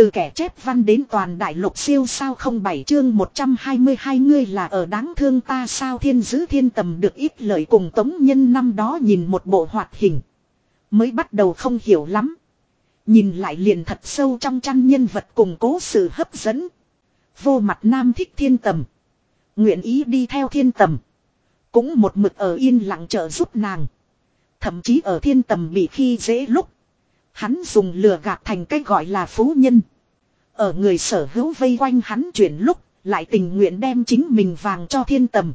Từ kẻ chép văn đến toàn đại lục siêu sao không bảy chương 122 ngươi là ở đáng thương ta sao thiên giữ thiên tầm được ít lời cùng tống nhân năm đó nhìn một bộ hoạt hình. Mới bắt đầu không hiểu lắm. Nhìn lại liền thật sâu trong chăn nhân vật cùng cố sự hấp dẫn. Vô mặt nam thích thiên tầm. Nguyện ý đi theo thiên tầm. Cũng một mực ở yên lặng trợ giúp nàng. Thậm chí ở thiên tầm bị khi dễ lúc. Hắn dùng lừa gạt thành cách gọi là phú nhân. Ở người sở hữu vây quanh hắn chuyển lúc, lại tình nguyện đem chính mình vàng cho thiên tầm.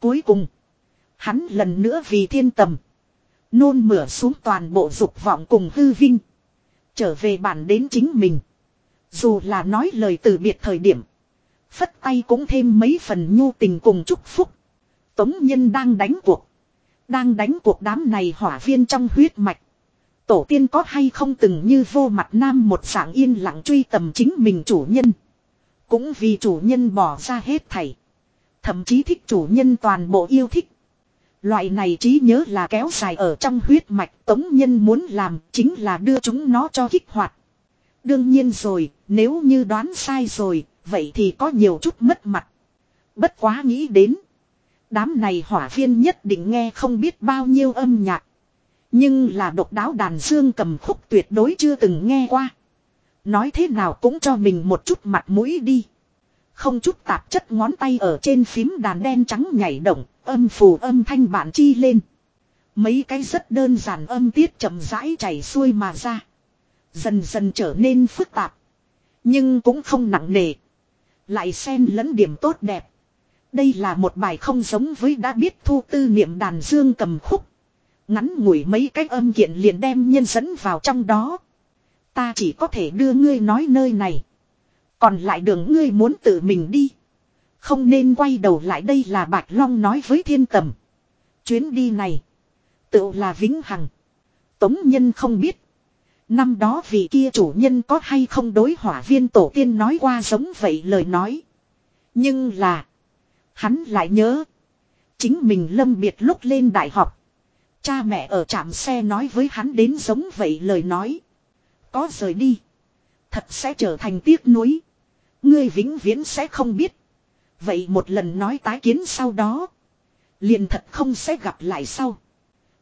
Cuối cùng, hắn lần nữa vì thiên tầm. Nôn mửa xuống toàn bộ dục vọng cùng hư vinh. Trở về bản đến chính mình. Dù là nói lời từ biệt thời điểm. Phất tay cũng thêm mấy phần nhu tình cùng chúc phúc. Tống nhân đang đánh cuộc. Đang đánh cuộc đám này hỏa viên trong huyết mạch. Tổ tiên có hay không từng như vô mặt nam một dạng yên lặng truy tầm chính mình chủ nhân. Cũng vì chủ nhân bỏ ra hết thảy. Thậm chí thích chủ nhân toàn bộ yêu thích. Loại này trí nhớ là kéo dài ở trong huyết mạch tống nhân muốn làm chính là đưa chúng nó cho kích hoạt. Đương nhiên rồi, nếu như đoán sai rồi, vậy thì có nhiều chút mất mặt. Bất quá nghĩ đến. Đám này hỏa viên nhất định nghe không biết bao nhiêu âm nhạc. Nhưng là độc đáo đàn dương cầm khúc tuyệt đối chưa từng nghe qua. Nói thế nào cũng cho mình một chút mặt mũi đi. Không chút tạp chất ngón tay ở trên phím đàn đen trắng nhảy động, âm phù âm thanh bản chi lên. Mấy cái rất đơn giản âm tiết chậm rãi chảy xuôi mà ra. Dần dần trở nên phức tạp. Nhưng cũng không nặng nề. Lại xen lẫn điểm tốt đẹp. Đây là một bài không giống với đã biết thu tư niệm đàn dương cầm khúc. Ngắn ngủi mấy cái âm kiện liền đem nhân dẫn vào trong đó. Ta chỉ có thể đưa ngươi nói nơi này. Còn lại đường ngươi muốn tự mình đi. Không nên quay đầu lại đây là Bạch Long nói với thiên tầm. Chuyến đi này. Tự là vĩnh hằng. Tống nhân không biết. Năm đó vị kia chủ nhân có hay không đối hỏa viên tổ tiên nói qua giống vậy lời nói. Nhưng là. Hắn lại nhớ. Chính mình lâm biệt lúc lên đại học. Cha mẹ ở trạm xe nói với hắn đến giống vậy lời nói. Có rời đi. Thật sẽ trở thành tiếc nuối. Ngươi vĩnh viễn sẽ không biết. Vậy một lần nói tái kiến sau đó. Liền thật không sẽ gặp lại sau.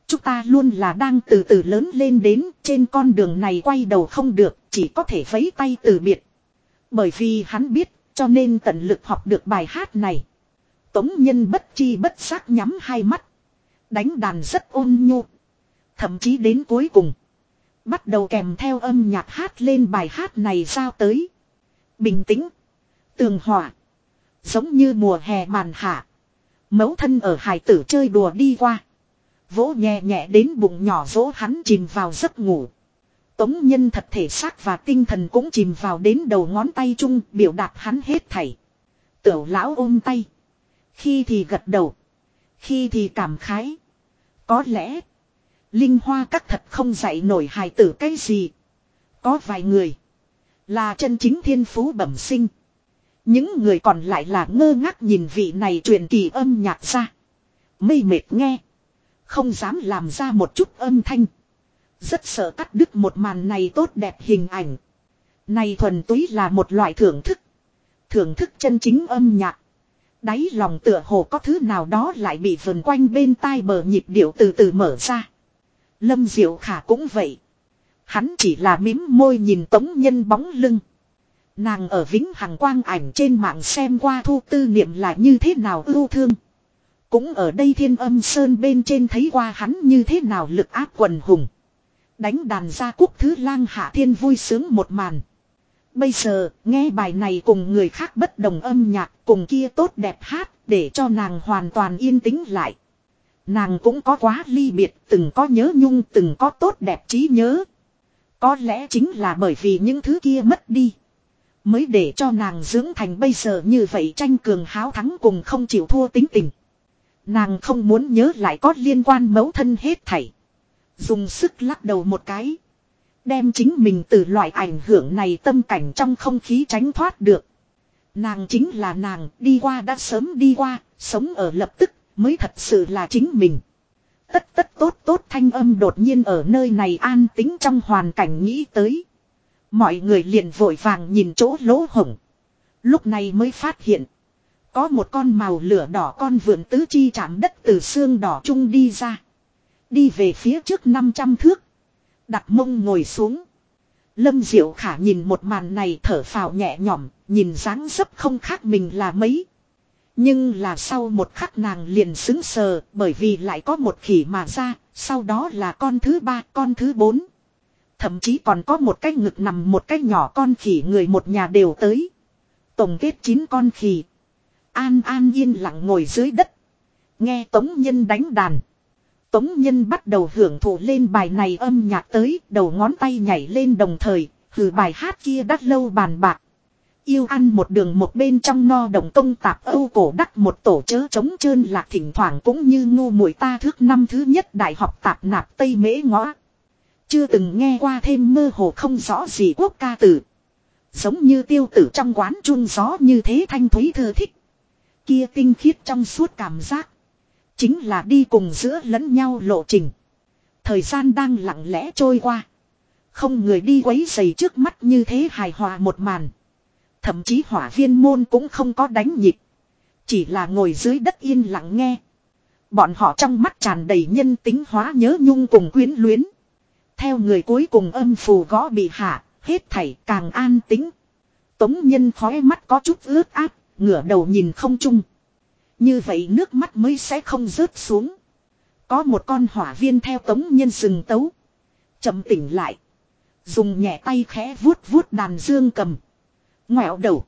Chúng ta luôn là đang từ từ lớn lên đến trên con đường này quay đầu không được, chỉ có thể vấy tay từ biệt. Bởi vì hắn biết, cho nên tận lực học được bài hát này. Tống nhân bất chi bất giác nhắm hai mắt. Đánh đàn rất ôn nhu. Thậm chí đến cuối cùng. Bắt đầu kèm theo âm nhạc hát lên bài hát này sao tới. Bình tĩnh. Tường hỏa. Giống như mùa hè màn hạ. Mẫu thân ở hải tử chơi đùa đi qua. Vỗ nhẹ nhẹ đến bụng nhỏ vỗ hắn chìm vào giấc ngủ. Tống nhân thật thể xác và tinh thần cũng chìm vào đến đầu ngón tay chung biểu đạt hắn hết thảy. Tiểu lão ôm tay. Khi thì gật đầu. Khi thì cảm khái. Có lẽ. Linh hoa các thật không dạy nổi hài tử cái gì. Có vài người. Là chân chính thiên phú bẩm sinh. Những người còn lại là ngơ ngác nhìn vị này truyền kỳ âm nhạc ra. Mây mệt nghe. Không dám làm ra một chút âm thanh. Rất sợ cắt đứt một màn này tốt đẹp hình ảnh. Này thuần túy là một loại thưởng thức. Thưởng thức chân chính âm nhạc. Đáy lòng tựa hồ có thứ nào đó lại bị vần quanh bên tai bờ nhịp điệu từ từ mở ra. Lâm Diệu Khả cũng vậy. Hắn chỉ là mím môi nhìn tống nhân bóng lưng. Nàng ở vĩnh hằng quang ảnh trên mạng xem qua thu tư niệm là như thế nào ưu thương. Cũng ở đây thiên âm sơn bên trên thấy qua hắn như thế nào lực áp quần hùng. Đánh đàn ra quốc thứ lang hạ thiên vui sướng một màn. Bây giờ, nghe bài này cùng người khác bất đồng âm nhạc, cùng kia tốt đẹp hát, để cho nàng hoàn toàn yên tĩnh lại. Nàng cũng có quá ly biệt, từng có nhớ nhung, từng có tốt đẹp trí nhớ. Có lẽ chính là bởi vì những thứ kia mất đi. Mới để cho nàng dưỡng thành bây giờ như vậy tranh cường háo thắng cùng không chịu thua tính tình. Nàng không muốn nhớ lại có liên quan mấu thân hết thảy. Dùng sức lắc đầu một cái. Đem chính mình từ loại ảnh hưởng này tâm cảnh trong không khí tránh thoát được. Nàng chính là nàng, đi qua đã sớm đi qua, sống ở lập tức, mới thật sự là chính mình. Tất tất tốt tốt thanh âm đột nhiên ở nơi này an tính trong hoàn cảnh nghĩ tới. Mọi người liền vội vàng nhìn chỗ lỗ hổng. Lúc này mới phát hiện. Có một con màu lửa đỏ con vượn tứ chi chạm đất từ xương đỏ trung đi ra. Đi về phía trước 500 thước. Đặt mông ngồi xuống. Lâm Diệu Khả nhìn một màn này thở phào nhẹ nhõm, nhìn dáng dấp không khác mình là mấy. Nhưng là sau một khắc nàng liền xứng sờ bởi vì lại có một khỉ mà ra, sau đó là con thứ ba, con thứ bốn. Thậm chí còn có một cái ngực nằm một cái nhỏ con khỉ người một nhà đều tới. Tổng kết chín con khỉ. An an yên lặng ngồi dưới đất. Nghe Tống Nhân đánh đàn. Tống Nhân bắt đầu hưởng thụ lên bài này âm nhạc tới, đầu ngón tay nhảy lên đồng thời, hừ bài hát kia đắt lâu bàn bạc. Yêu ăn một đường một bên trong no đồng công tạp âu cổ đắc một tổ chớ chống trơn lạc thỉnh thoảng cũng như ngu muội ta thước năm thứ nhất đại học tạp nạp tây mễ ngõ. Chưa từng nghe qua thêm mơ hồ không rõ gì quốc ca tử. Giống như tiêu tử trong quán chun gió như thế thanh thúy thơ thích. Kia tinh khiết trong suốt cảm giác. Chính là đi cùng giữa lẫn nhau lộ trình. Thời gian đang lặng lẽ trôi qua. Không người đi quấy giày trước mắt như thế hài hòa một màn. Thậm chí hỏa viên môn cũng không có đánh nhịp. Chỉ là ngồi dưới đất yên lặng nghe. Bọn họ trong mắt tràn đầy nhân tính hóa nhớ nhung cùng quyến luyến. Theo người cuối cùng âm phù gõ bị hạ, hết thảy càng an tính. Tống nhân khói mắt có chút ướt át, ngửa đầu nhìn không chung. Như vậy nước mắt mới sẽ không rớt xuống. Có một con hỏa viên theo tống nhân sừng tấu. chậm tỉnh lại. Dùng nhẹ tay khẽ vuốt vuốt đàn dương cầm. Ngoẹo đầu.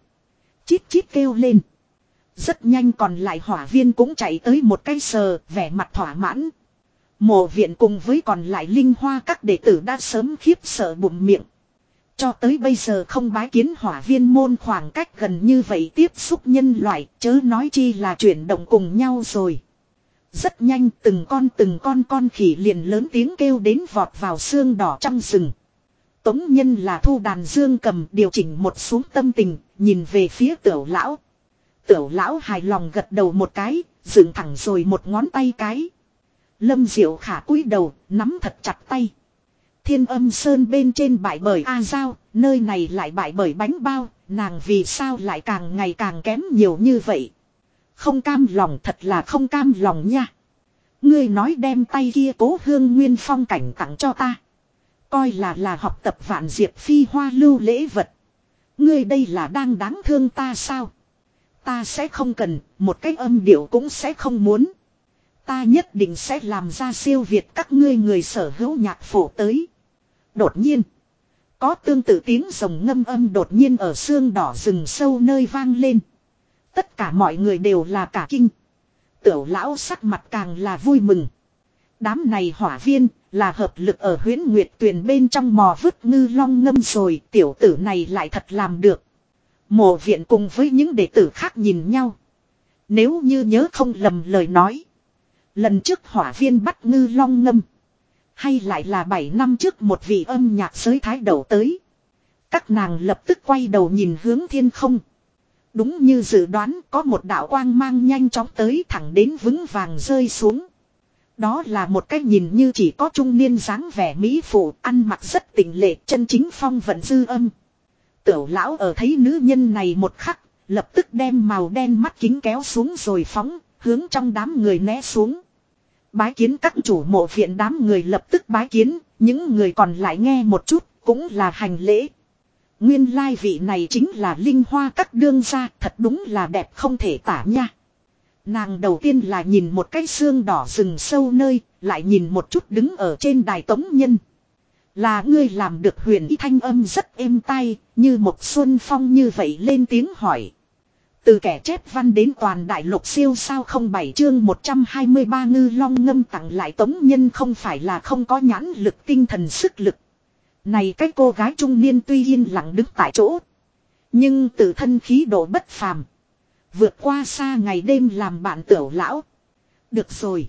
Chít chít kêu lên. Rất nhanh còn lại hỏa viên cũng chạy tới một cái sờ, vẻ mặt thỏa mãn. Mộ viện cùng với còn lại linh hoa các đệ tử đã sớm khiếp sợ bụng miệng. Cho tới bây giờ không bái kiến hỏa viên môn khoảng cách gần như vậy tiếp xúc nhân loại, chớ nói chi là chuyển động cùng nhau rồi. Rất nhanh từng con từng con con khỉ liền lớn tiếng kêu đến vọt vào xương đỏ trong rừng. Tống nhân là thu đàn dương cầm điều chỉnh một xuống tâm tình, nhìn về phía tiểu lão. Tiểu lão hài lòng gật đầu một cái, dựng thẳng rồi một ngón tay cái. Lâm diệu khả cúi đầu, nắm thật chặt tay. Thiên âm sơn bên trên bãi bởi A Giao, nơi này lại bãi bởi bánh bao, nàng vì sao lại càng ngày càng kém nhiều như vậy. Không cam lòng thật là không cam lòng nha. Ngươi nói đem tay kia cố hương nguyên phong cảnh tặng cho ta. Coi là là học tập vạn diệp phi hoa lưu lễ vật. Ngươi đây là đang đáng thương ta sao? Ta sẽ không cần, một cái âm điệu cũng sẽ không muốn. Ta nhất định sẽ làm ra siêu việt các ngươi người sở hữu nhạc phổ tới. Đột nhiên. Có tương tự tiếng rồng ngâm âm đột nhiên ở xương đỏ rừng sâu nơi vang lên. Tất cả mọi người đều là cả kinh. Tiểu lão sắc mặt càng là vui mừng. Đám này hỏa viên là hợp lực ở huyến nguyệt tuyền bên trong mò vứt ngư long ngâm rồi, tiểu tử này lại thật làm được. Mộ viện cùng với những đệ tử khác nhìn nhau. Nếu như nhớ không lầm lời nói. Lần trước hỏa viên bắt ngư long ngâm. Hay lại là 7 năm trước một vị âm nhạc giới thái đầu tới. Các nàng lập tức quay đầu nhìn hướng thiên không. Đúng như dự đoán có một đạo quang mang nhanh chóng tới thẳng đến vững vàng rơi xuống. Đó là một cái nhìn như chỉ có trung niên dáng vẻ mỹ phụ ăn mặc rất tỉnh lệ chân chính phong vận dư âm. Tiểu lão ở thấy nữ nhân này một khắc, lập tức đem màu đen mắt kính kéo xuống rồi phóng, hướng trong đám người né xuống. Bái kiến các chủ mộ viện đám người lập tức bái kiến, những người còn lại nghe một chút, cũng là hành lễ. Nguyên lai vị này chính là linh hoa các đương gia, thật đúng là đẹp không thể tả nha. Nàng đầu tiên là nhìn một cái xương đỏ rừng sâu nơi, lại nhìn một chút đứng ở trên đài tống nhân. Là ngươi làm được huyền y thanh âm rất êm tai, như một xuân phong như vậy lên tiếng hỏi. Từ kẻ chép văn đến toàn đại lục siêu sao không bảy chương 123 ngư long ngâm tặng lại tống nhân không phải là không có nhãn lực tinh thần sức lực. Này cái cô gái trung niên tuy yên lặng đứng tại chỗ. Nhưng tự thân khí độ bất phàm. Vượt qua xa ngày đêm làm bạn tiểu lão. Được rồi.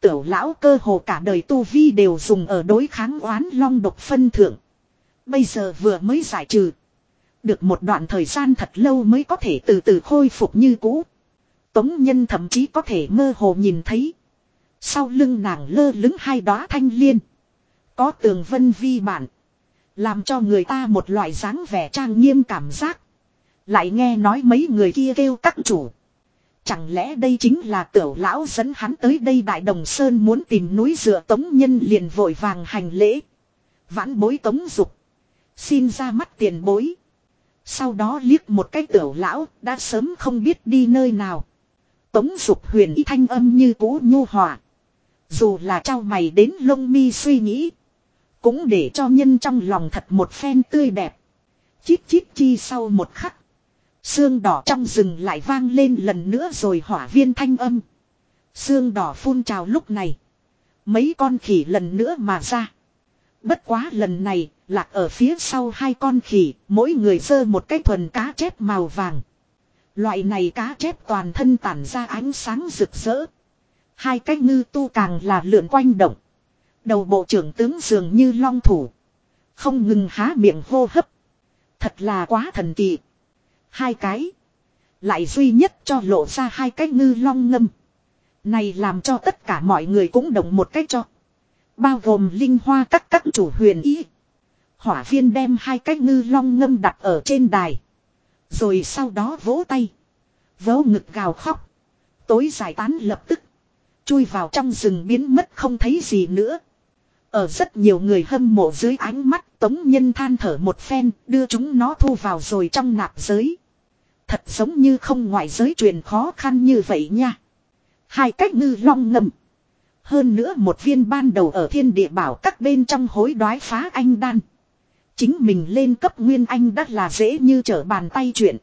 Tiểu lão cơ hồ cả đời tu vi đều dùng ở đối kháng oán long độc phân thượng. Bây giờ vừa mới giải trừ. Được một đoạn thời gian thật lâu mới có thể từ từ khôi phục như cũ. Tống nhân thậm chí có thể mơ hồ nhìn thấy. Sau lưng nàng lơ lứng hai đóa thanh liên. Có tường vân vi bản. Làm cho người ta một loại dáng vẻ trang nghiêm cảm giác. Lại nghe nói mấy người kia kêu các chủ. Chẳng lẽ đây chính là tiểu lão dẫn hắn tới đây Đại Đồng Sơn muốn tìm núi dựa tống nhân liền vội vàng hành lễ. Vãn bối tống dục. Xin ra mắt tiền bối. Sau đó liếc một cái tiểu lão đã sớm không biết đi nơi nào. Tống dục huyền y thanh âm như cũ nhu hòa. Dù là trao mày đến lông mi suy nghĩ. Cũng để cho nhân trong lòng thật một phen tươi đẹp. Chít chít chi sau một khắc. Xương đỏ trong rừng lại vang lên lần nữa rồi hỏa viên thanh âm. Xương đỏ phun trào lúc này. Mấy con khỉ lần nữa mà ra. Bất quá lần này, lạc ở phía sau hai con khỉ, mỗi người sơ một cái thuần cá chép màu vàng. Loại này cá chép toàn thân tản ra ánh sáng rực rỡ. Hai cái ngư tu càng là lượn quanh động. Đầu bộ trưởng tướng dường như long thủ. Không ngừng há miệng hô hấp. Thật là quá thần kỳ. Hai cái. Lại duy nhất cho lộ ra hai cái ngư long ngâm. Này làm cho tất cả mọi người cũng đồng một cách cho. Bao gồm linh hoa các các chủ huyền ý. Hỏa viên đem hai cái ngư long ngâm đặt ở trên đài. Rồi sau đó vỗ tay. Vỗ ngực gào khóc. Tối giải tán lập tức. Chui vào trong rừng biến mất không thấy gì nữa. Ở rất nhiều người hâm mộ dưới ánh mắt, tống nhân than thở một phen, đưa chúng nó thu vào rồi trong nạp giới. Thật giống như không ngoại giới truyền khó khăn như vậy nha. Hai cách ngư long ngầm. Hơn nữa một viên ban đầu ở thiên địa bảo các bên trong hối đoái phá anh đan. Chính mình lên cấp nguyên anh đắt là dễ như trở bàn tay chuyện.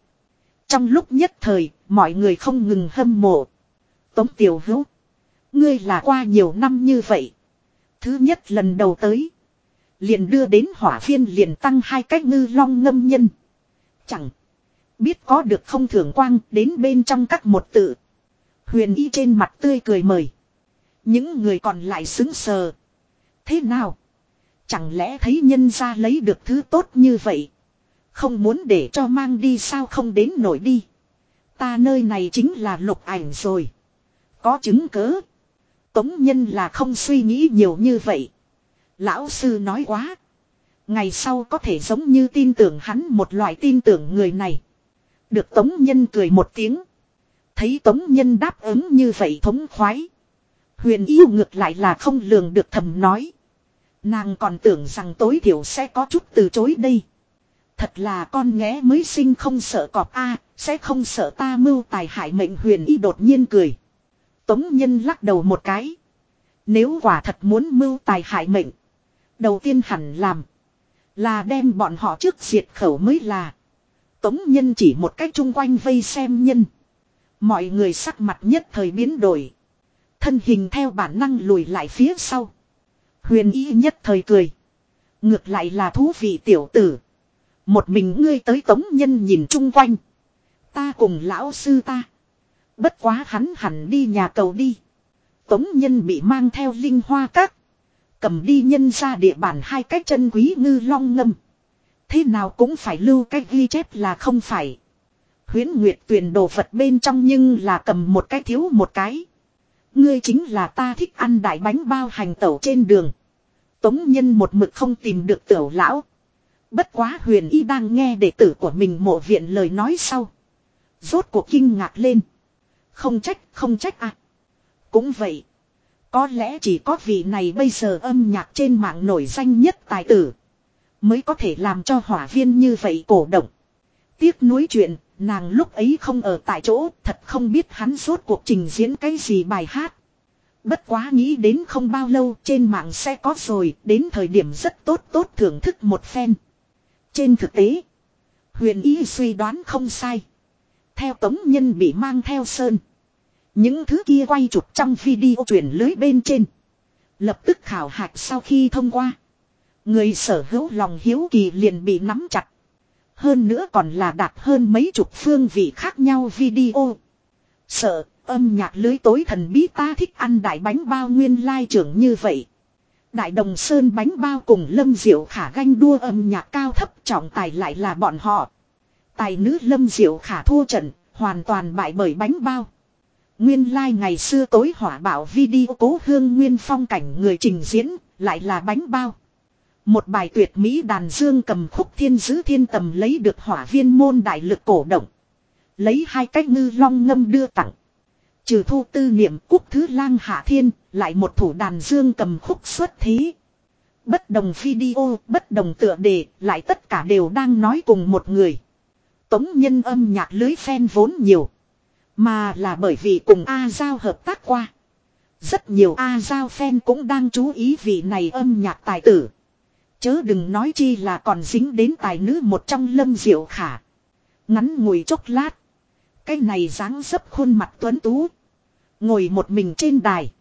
Trong lúc nhất thời, mọi người không ngừng hâm mộ. Tống tiểu hữu. Ngươi là qua nhiều năm như vậy. Thứ nhất lần đầu tới. Liền đưa đến hỏa phiên liền tăng hai cách ngư long ngâm nhân. Chẳng. Biết có được không thưởng quang đến bên trong các một tự. Huyền y trên mặt tươi cười mời. Những người còn lại xứng sờ. Thế nào? Chẳng lẽ thấy nhân ra lấy được thứ tốt như vậy? Không muốn để cho mang đi sao không đến nổi đi. Ta nơi này chính là lục ảnh rồi. Có chứng cớ. Tống nhân là không suy nghĩ nhiều như vậy. Lão sư nói quá. Ngày sau có thể giống như tin tưởng hắn một loại tin tưởng người này. Được tống nhân cười một tiếng. Thấy tống nhân đáp ứng như vậy thống khoái. Huyền yêu ngược lại là không lường được thầm nói. Nàng còn tưởng rằng tối thiểu sẽ có chút từ chối đây. Thật là con nghé mới sinh không sợ cọp a, sẽ không sợ ta mưu tài hại mệnh huyền y đột nhiên cười. Tống nhân lắc đầu một cái. Nếu quả thật muốn mưu tài hại mệnh. Đầu tiên hẳn làm. Là đem bọn họ trước diệt khẩu mới là. Tống nhân chỉ một cách chung quanh vây xem nhân. Mọi người sắc mặt nhất thời biến đổi. Thân hình theo bản năng lùi lại phía sau. Huyền y nhất thời cười. Ngược lại là thú vị tiểu tử. Một mình ngươi tới tống nhân nhìn chung quanh. Ta cùng lão sư ta. Bất quá hắn hẳn đi nhà cầu đi. Tống nhân bị mang theo linh hoa các. Cầm đi nhân ra địa bàn hai cái chân quý ngư long ngâm. Thế nào cũng phải lưu cái ghi chép là không phải. Huyến Nguyệt tuyển đồ vật bên trong nhưng là cầm một cái thiếu một cái. Ngươi chính là ta thích ăn đại bánh bao hành tẩu trên đường. Tống nhân một mực không tìm được tiểu lão. Bất quá huyền y đang nghe đệ tử của mình mộ viện lời nói sau. Rốt cuộc kinh ngạc lên. Không trách, không trách à. Cũng vậy. Có lẽ chỉ có vị này bây giờ âm nhạc trên mạng nổi danh nhất tài tử. Mới có thể làm cho hỏa viên như vậy cổ động. Tiếc nuối chuyện, nàng lúc ấy không ở tại chỗ, thật không biết hắn suốt cuộc trình diễn cái gì bài hát. Bất quá nghĩ đến không bao lâu trên mạng sẽ có rồi, đến thời điểm rất tốt tốt thưởng thức một phen. Trên thực tế, huyền ý suy đoán không sai. Theo tống nhân bị mang theo sơn. Những thứ kia quay chụp trong video truyền lưới bên trên. Lập tức khảo hạch sau khi thông qua. Người sở hữu lòng hiếu kỳ liền bị nắm chặt. Hơn nữa còn là đạt hơn mấy chục phương vị khác nhau video. Sợ, âm nhạc lưới tối thần bí ta thích ăn đại bánh bao nguyên lai trưởng như vậy. Đại đồng sơn bánh bao cùng lâm diệu khả ganh đua âm nhạc cao thấp trọng tài lại là bọn họ. Tài nữ lâm diệu khả thua trận, hoàn toàn bại bởi bánh bao. Nguyên lai like ngày xưa tối hỏa bảo video cố hương nguyên phong cảnh người trình diễn, lại là bánh bao. Một bài tuyệt mỹ đàn dương cầm khúc thiên giữ thiên tầm lấy được hỏa viên môn đại lực cổ động. Lấy hai cách ngư long ngâm đưa tặng. Trừ thu tư niệm quốc thứ lang hạ thiên, lại một thủ đàn dương cầm khúc xuất thí. Bất đồng video, bất đồng tựa đề, lại tất cả đều đang nói cùng một người. Tống nhân âm nhạc lưới fan vốn nhiều. Mà là bởi vì cùng A Giao hợp tác qua. Rất nhiều A Giao fan cũng đang chú ý vị này âm nhạc tài tử. Chớ đừng nói chi là còn dính đến tài nữ một trong lâm diệu khả. Ngắn ngồi chốc lát. Cái này dáng dấp khuôn mặt tuấn tú. Ngồi một mình trên đài.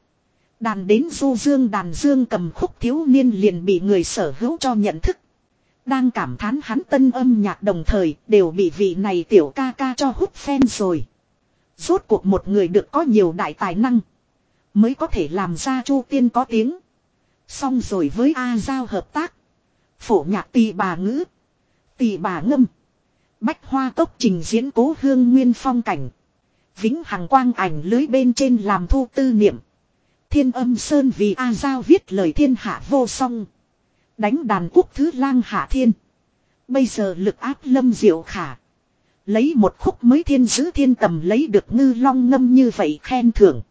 Đàn đến du dương đàn dương cầm khúc thiếu niên liền bị người sở hữu cho nhận thức. Đang cảm thán hắn tân âm nhạc đồng thời đều bị vị này tiểu ca ca cho hút phen rồi. Rốt cuộc một người được có nhiều đại tài năng. Mới có thể làm ra chu tiên có tiếng. Xong rồi với A Giao hợp tác. Phổ nhạc tỳ bà ngữ. Tỳ bà ngâm. Bách hoa cốc trình diễn cố hương nguyên phong cảnh. Vĩnh hằng quang ảnh lưới bên trên làm thu tư niệm. Thiên âm sơn vì A Giao viết lời thiên hạ vô song. Đánh đàn quốc thứ lang hạ thiên. Bây giờ lực áp lâm diệu khả. Lấy một khúc mới thiên giữ thiên tầm lấy được ngư long ngâm như vậy khen thưởng.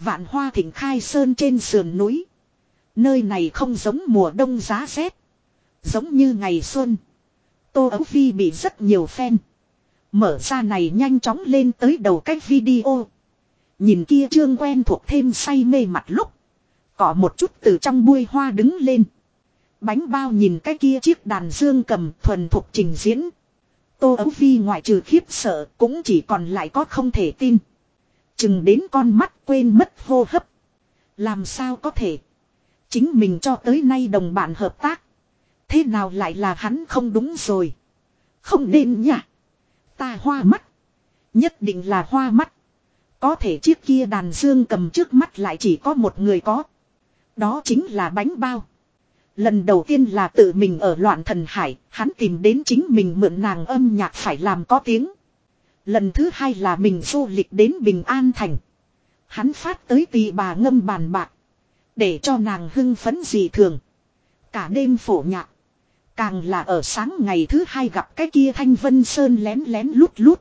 Vạn hoa thỉnh khai sơn trên sườn núi. Nơi này không giống mùa đông giá rét. Giống như ngày xuân. Tô Ấu Phi bị rất nhiều fan. Mở ra này nhanh chóng lên tới đầu cách video. Nhìn kia trương quen thuộc thêm say mê mặt lúc. Có một chút từ trong bui hoa đứng lên. Bánh bao nhìn cái kia chiếc đàn dương cầm thuần thuộc trình diễn. Tô Ấu Phi ngoại trừ khiếp sợ cũng chỉ còn lại có không thể tin. Chừng đến con mắt quên mất hô hấp. Làm sao có thể. Chính mình cho tới nay đồng bạn hợp tác. Thế nào lại là hắn không đúng rồi. Không nên nhỉ. Ta hoa mắt. Nhất định là hoa mắt. Có thể chiếc kia đàn dương cầm trước mắt lại chỉ có một người có. Đó chính là bánh bao. Lần đầu tiên là tự mình ở loạn thần hải, hắn tìm đến chính mình mượn nàng âm nhạc phải làm có tiếng. Lần thứ hai là mình du lịch đến Bình An Thành. Hắn phát tới tì bà ngâm bàn bạc. Để cho nàng hưng phấn dị thường. Cả đêm phổ nhạc. Càng là ở sáng ngày thứ hai gặp cái kia Thanh Vân Sơn lén lén lút lút.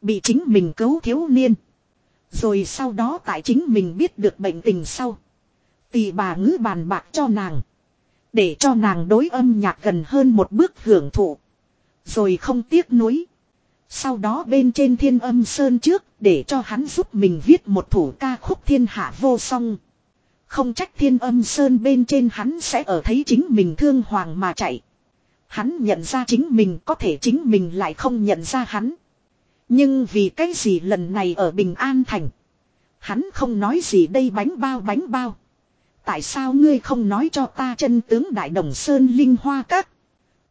Bị chính mình cứu thiếu niên. Rồi sau đó tại chính mình biết được bệnh tình sau. Tì bà ngữ bàn bạc cho nàng. Để cho nàng đối âm nhạc gần hơn một bước hưởng thụ. Rồi không tiếc nuối. Sau đó bên trên thiên âm sơn trước để cho hắn giúp mình viết một thủ ca khúc thiên hạ vô song. Không trách thiên âm sơn bên trên hắn sẽ ở thấy chính mình thương hoàng mà chạy. Hắn nhận ra chính mình có thể chính mình lại không nhận ra hắn. Nhưng vì cái gì lần này ở Bình An Thành. Hắn không nói gì đây bánh bao bánh bao. Tại sao ngươi không nói cho ta chân tướng Đại Đồng Sơn Linh Hoa Các?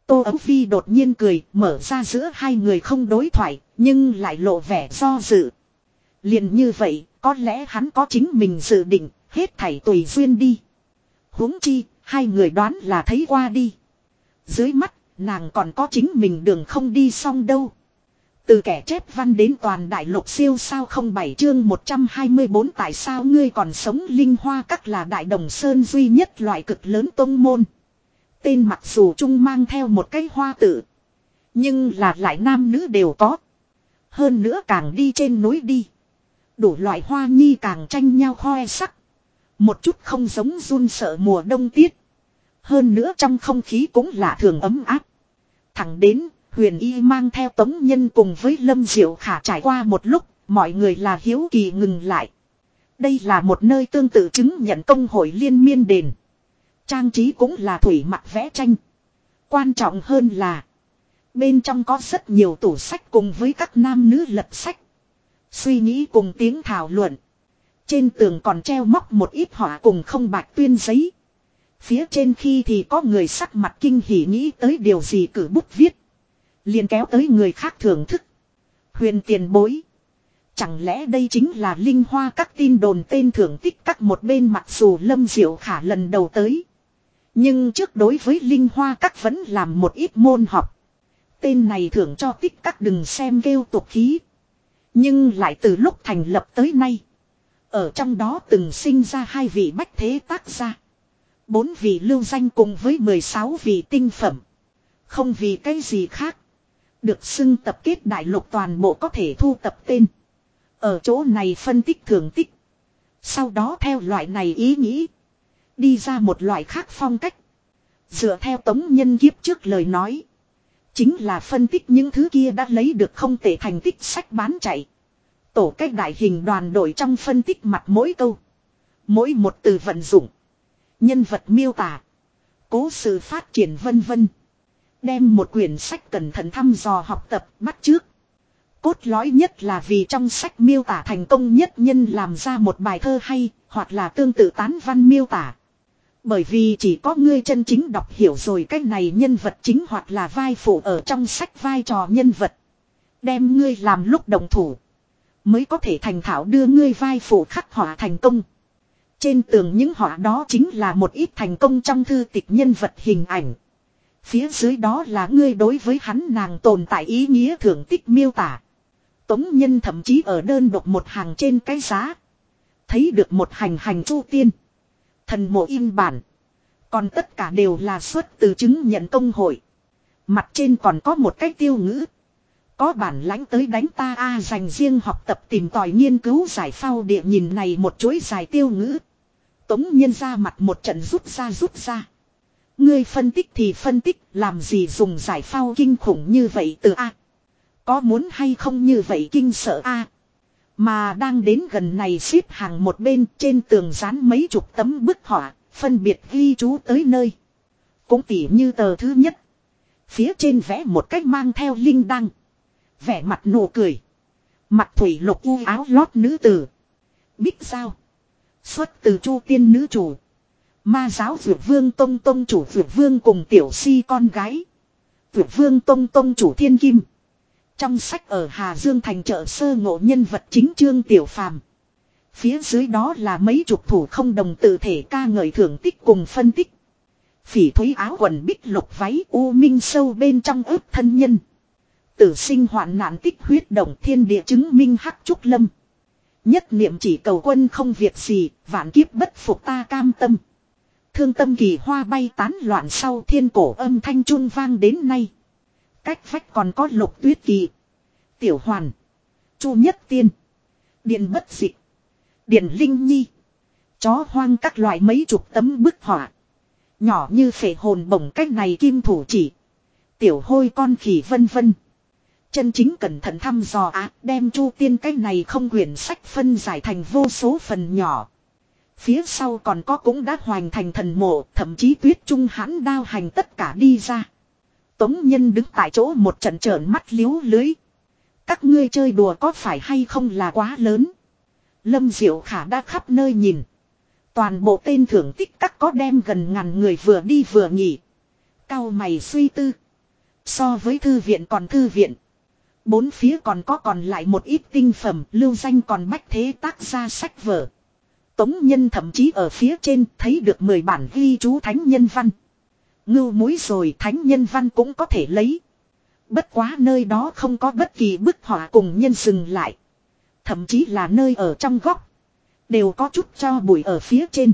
Tô Ấu Phi đột nhiên cười, mở ra giữa hai người không đối thoại, nhưng lại lộ vẻ do dự. liền như vậy, có lẽ hắn có chính mình dự định, hết thảy tùy duyên đi. huống chi, hai người đoán là thấy qua đi. Dưới mắt, nàng còn có chính mình đường không đi xong đâu. Từ kẻ chép văn đến toàn đại lục siêu sao không bảy chương 124 tại sao ngươi còn sống linh hoa các là đại đồng sơn duy nhất loại cực lớn tông môn. Tên mặc dù trung mang theo một cái hoa tử. Nhưng là lại nam nữ đều có. Hơn nữa càng đi trên núi đi. Đủ loại hoa nhi càng tranh nhau khoe sắc. Một chút không giống run sợ mùa đông tiết. Hơn nữa trong không khí cũng lạ thường ấm áp. Thẳng đến Huyền Y mang theo tống nhân cùng với Lâm Diệu Khả trải qua một lúc, mọi người là hiếu kỳ ngừng lại. Đây là một nơi tương tự chứng nhận công hội liên miên đền. Trang trí cũng là thủy mặt vẽ tranh. Quan trọng hơn là bên trong có rất nhiều tủ sách cùng với các nam nữ lật sách. Suy nghĩ cùng tiếng thảo luận. Trên tường còn treo móc một ít họa cùng không bạch tuyên giấy. Phía trên khi thì có người sắc mặt kinh hỉ nghĩ tới điều gì cử bút viết liền kéo tới người khác thưởng thức. Huyền tiền bối. Chẳng lẽ đây chính là linh hoa các tin đồn tên thưởng tích các một bên mặc dù lâm diệu khả lần đầu tới. Nhưng trước đối với linh hoa các vẫn làm một ít môn học. Tên này thưởng cho tích các đừng xem kêu tục khí. Nhưng lại từ lúc thành lập tới nay. Ở trong đó từng sinh ra hai vị bách thế tác gia. Bốn vị lưu danh cùng với 16 vị tinh phẩm. Không vì cái gì khác. Được xưng tập kết đại lục toàn bộ có thể thu tập tên. Ở chỗ này phân tích thường tích. Sau đó theo loại này ý nghĩ. Đi ra một loại khác phong cách. Dựa theo tống nhân kiếp trước lời nói. Chính là phân tích những thứ kia đã lấy được không tệ thành tích sách bán chạy. Tổ cách đại hình đoàn đội trong phân tích mặt mỗi câu. Mỗi một từ vận dụng. Nhân vật miêu tả. Cố sự phát triển vân vân. Đem một quyển sách cẩn thận thăm dò học tập bắt trước. Cốt lõi nhất là vì trong sách miêu tả thành công nhất nhân làm ra một bài thơ hay, hoặc là tương tự tán văn miêu tả. Bởi vì chỉ có ngươi chân chính đọc hiểu rồi cách này nhân vật chính hoặc là vai phụ ở trong sách vai trò nhân vật. Đem ngươi làm lúc đồng thủ. Mới có thể thành thảo đưa ngươi vai phụ khắc họa thành công. Trên tường những họa đó chính là một ít thành công trong thư tịch nhân vật hình ảnh. Phía dưới đó là ngươi đối với hắn nàng tồn tại ý nghĩa thưởng tích miêu tả. Tống nhân thậm chí ở đơn độc một hàng trên cái giá. Thấy được một hành hành chu tiên. Thần mộ in bản. Còn tất cả đều là xuất từ chứng nhận công hội. Mặt trên còn có một cái tiêu ngữ. Có bản lãnh tới đánh ta a dành riêng học tập tìm tòi nghiên cứu giải phao địa nhìn này một chuỗi dài tiêu ngữ. Tống nhân ra mặt một trận rút ra rút ra. Ngươi phân tích thì phân tích làm gì dùng giải phao kinh khủng như vậy từ A. Có muốn hay không như vậy kinh sợ A. Mà đang đến gần này xếp hàng một bên trên tường dán mấy chục tấm bức họa, phân biệt ghi chú tới nơi. Cũng tỉ như tờ thứ nhất. Phía trên vẽ một cách mang theo linh đăng. Vẻ mặt nụ cười. Mặt thủy lục u áo lót nữ tử. Bích sao. Xuất từ chu tiên nữ chủ. Ma giáo vượt vương tông tông chủ vượt vương cùng tiểu si con gái. Vượt vương tông tông chủ thiên kim. Trong sách ở Hà Dương thành chợ sơ ngộ nhân vật chính trương tiểu phàm. Phía dưới đó là mấy chục thủ không đồng tự thể ca ngợi thưởng tích cùng phân tích. Phỉ thúy áo quần bích lục váy u minh sâu bên trong ướp thân nhân. Tử sinh hoạn nạn tích huyết động thiên địa chứng minh hắc trúc lâm. Nhất niệm chỉ cầu quân không việc gì, vạn kiếp bất phục ta cam tâm. Thương tâm kỳ hoa bay tán loạn sau thiên cổ âm thanh trung vang đến nay. Cách vách còn có lục tuyết kỳ. Tiểu hoàn. chu nhất tiên. Điện bất dị. Điện linh nhi. Chó hoang các loại mấy chục tấm bức họa. Nhỏ như phệ hồn bổng cách này kim thủ chỉ. Tiểu hôi con khỉ vân vân. Chân chính cẩn thận thăm dò á đem chu tiên cái này không quyển sách phân giải thành vô số phần nhỏ. Phía sau còn có cũng đã hoàn thành thần mộ, thậm chí tuyết trung hãn đao hành tất cả đi ra. Tống nhân đứng tại chỗ một trận trợn mắt liếu lưới. Các ngươi chơi đùa có phải hay không là quá lớn. Lâm Diệu Khả đã khắp nơi nhìn. Toàn bộ tên thưởng tích các có đem gần ngàn người vừa đi vừa nghỉ. Cao mày suy tư. So với thư viện còn thư viện. Bốn phía còn có còn lại một ít tinh phẩm, lưu danh còn bách thế tác ra sách vở. Tống nhân thậm chí ở phía trên thấy được 10 bản ghi chú thánh nhân văn. Ngưu mũi rồi thánh nhân văn cũng có thể lấy. Bất quá nơi đó không có bất kỳ bức họa cùng nhân dừng lại. Thậm chí là nơi ở trong góc. Đều có chút cho bụi ở phía trên.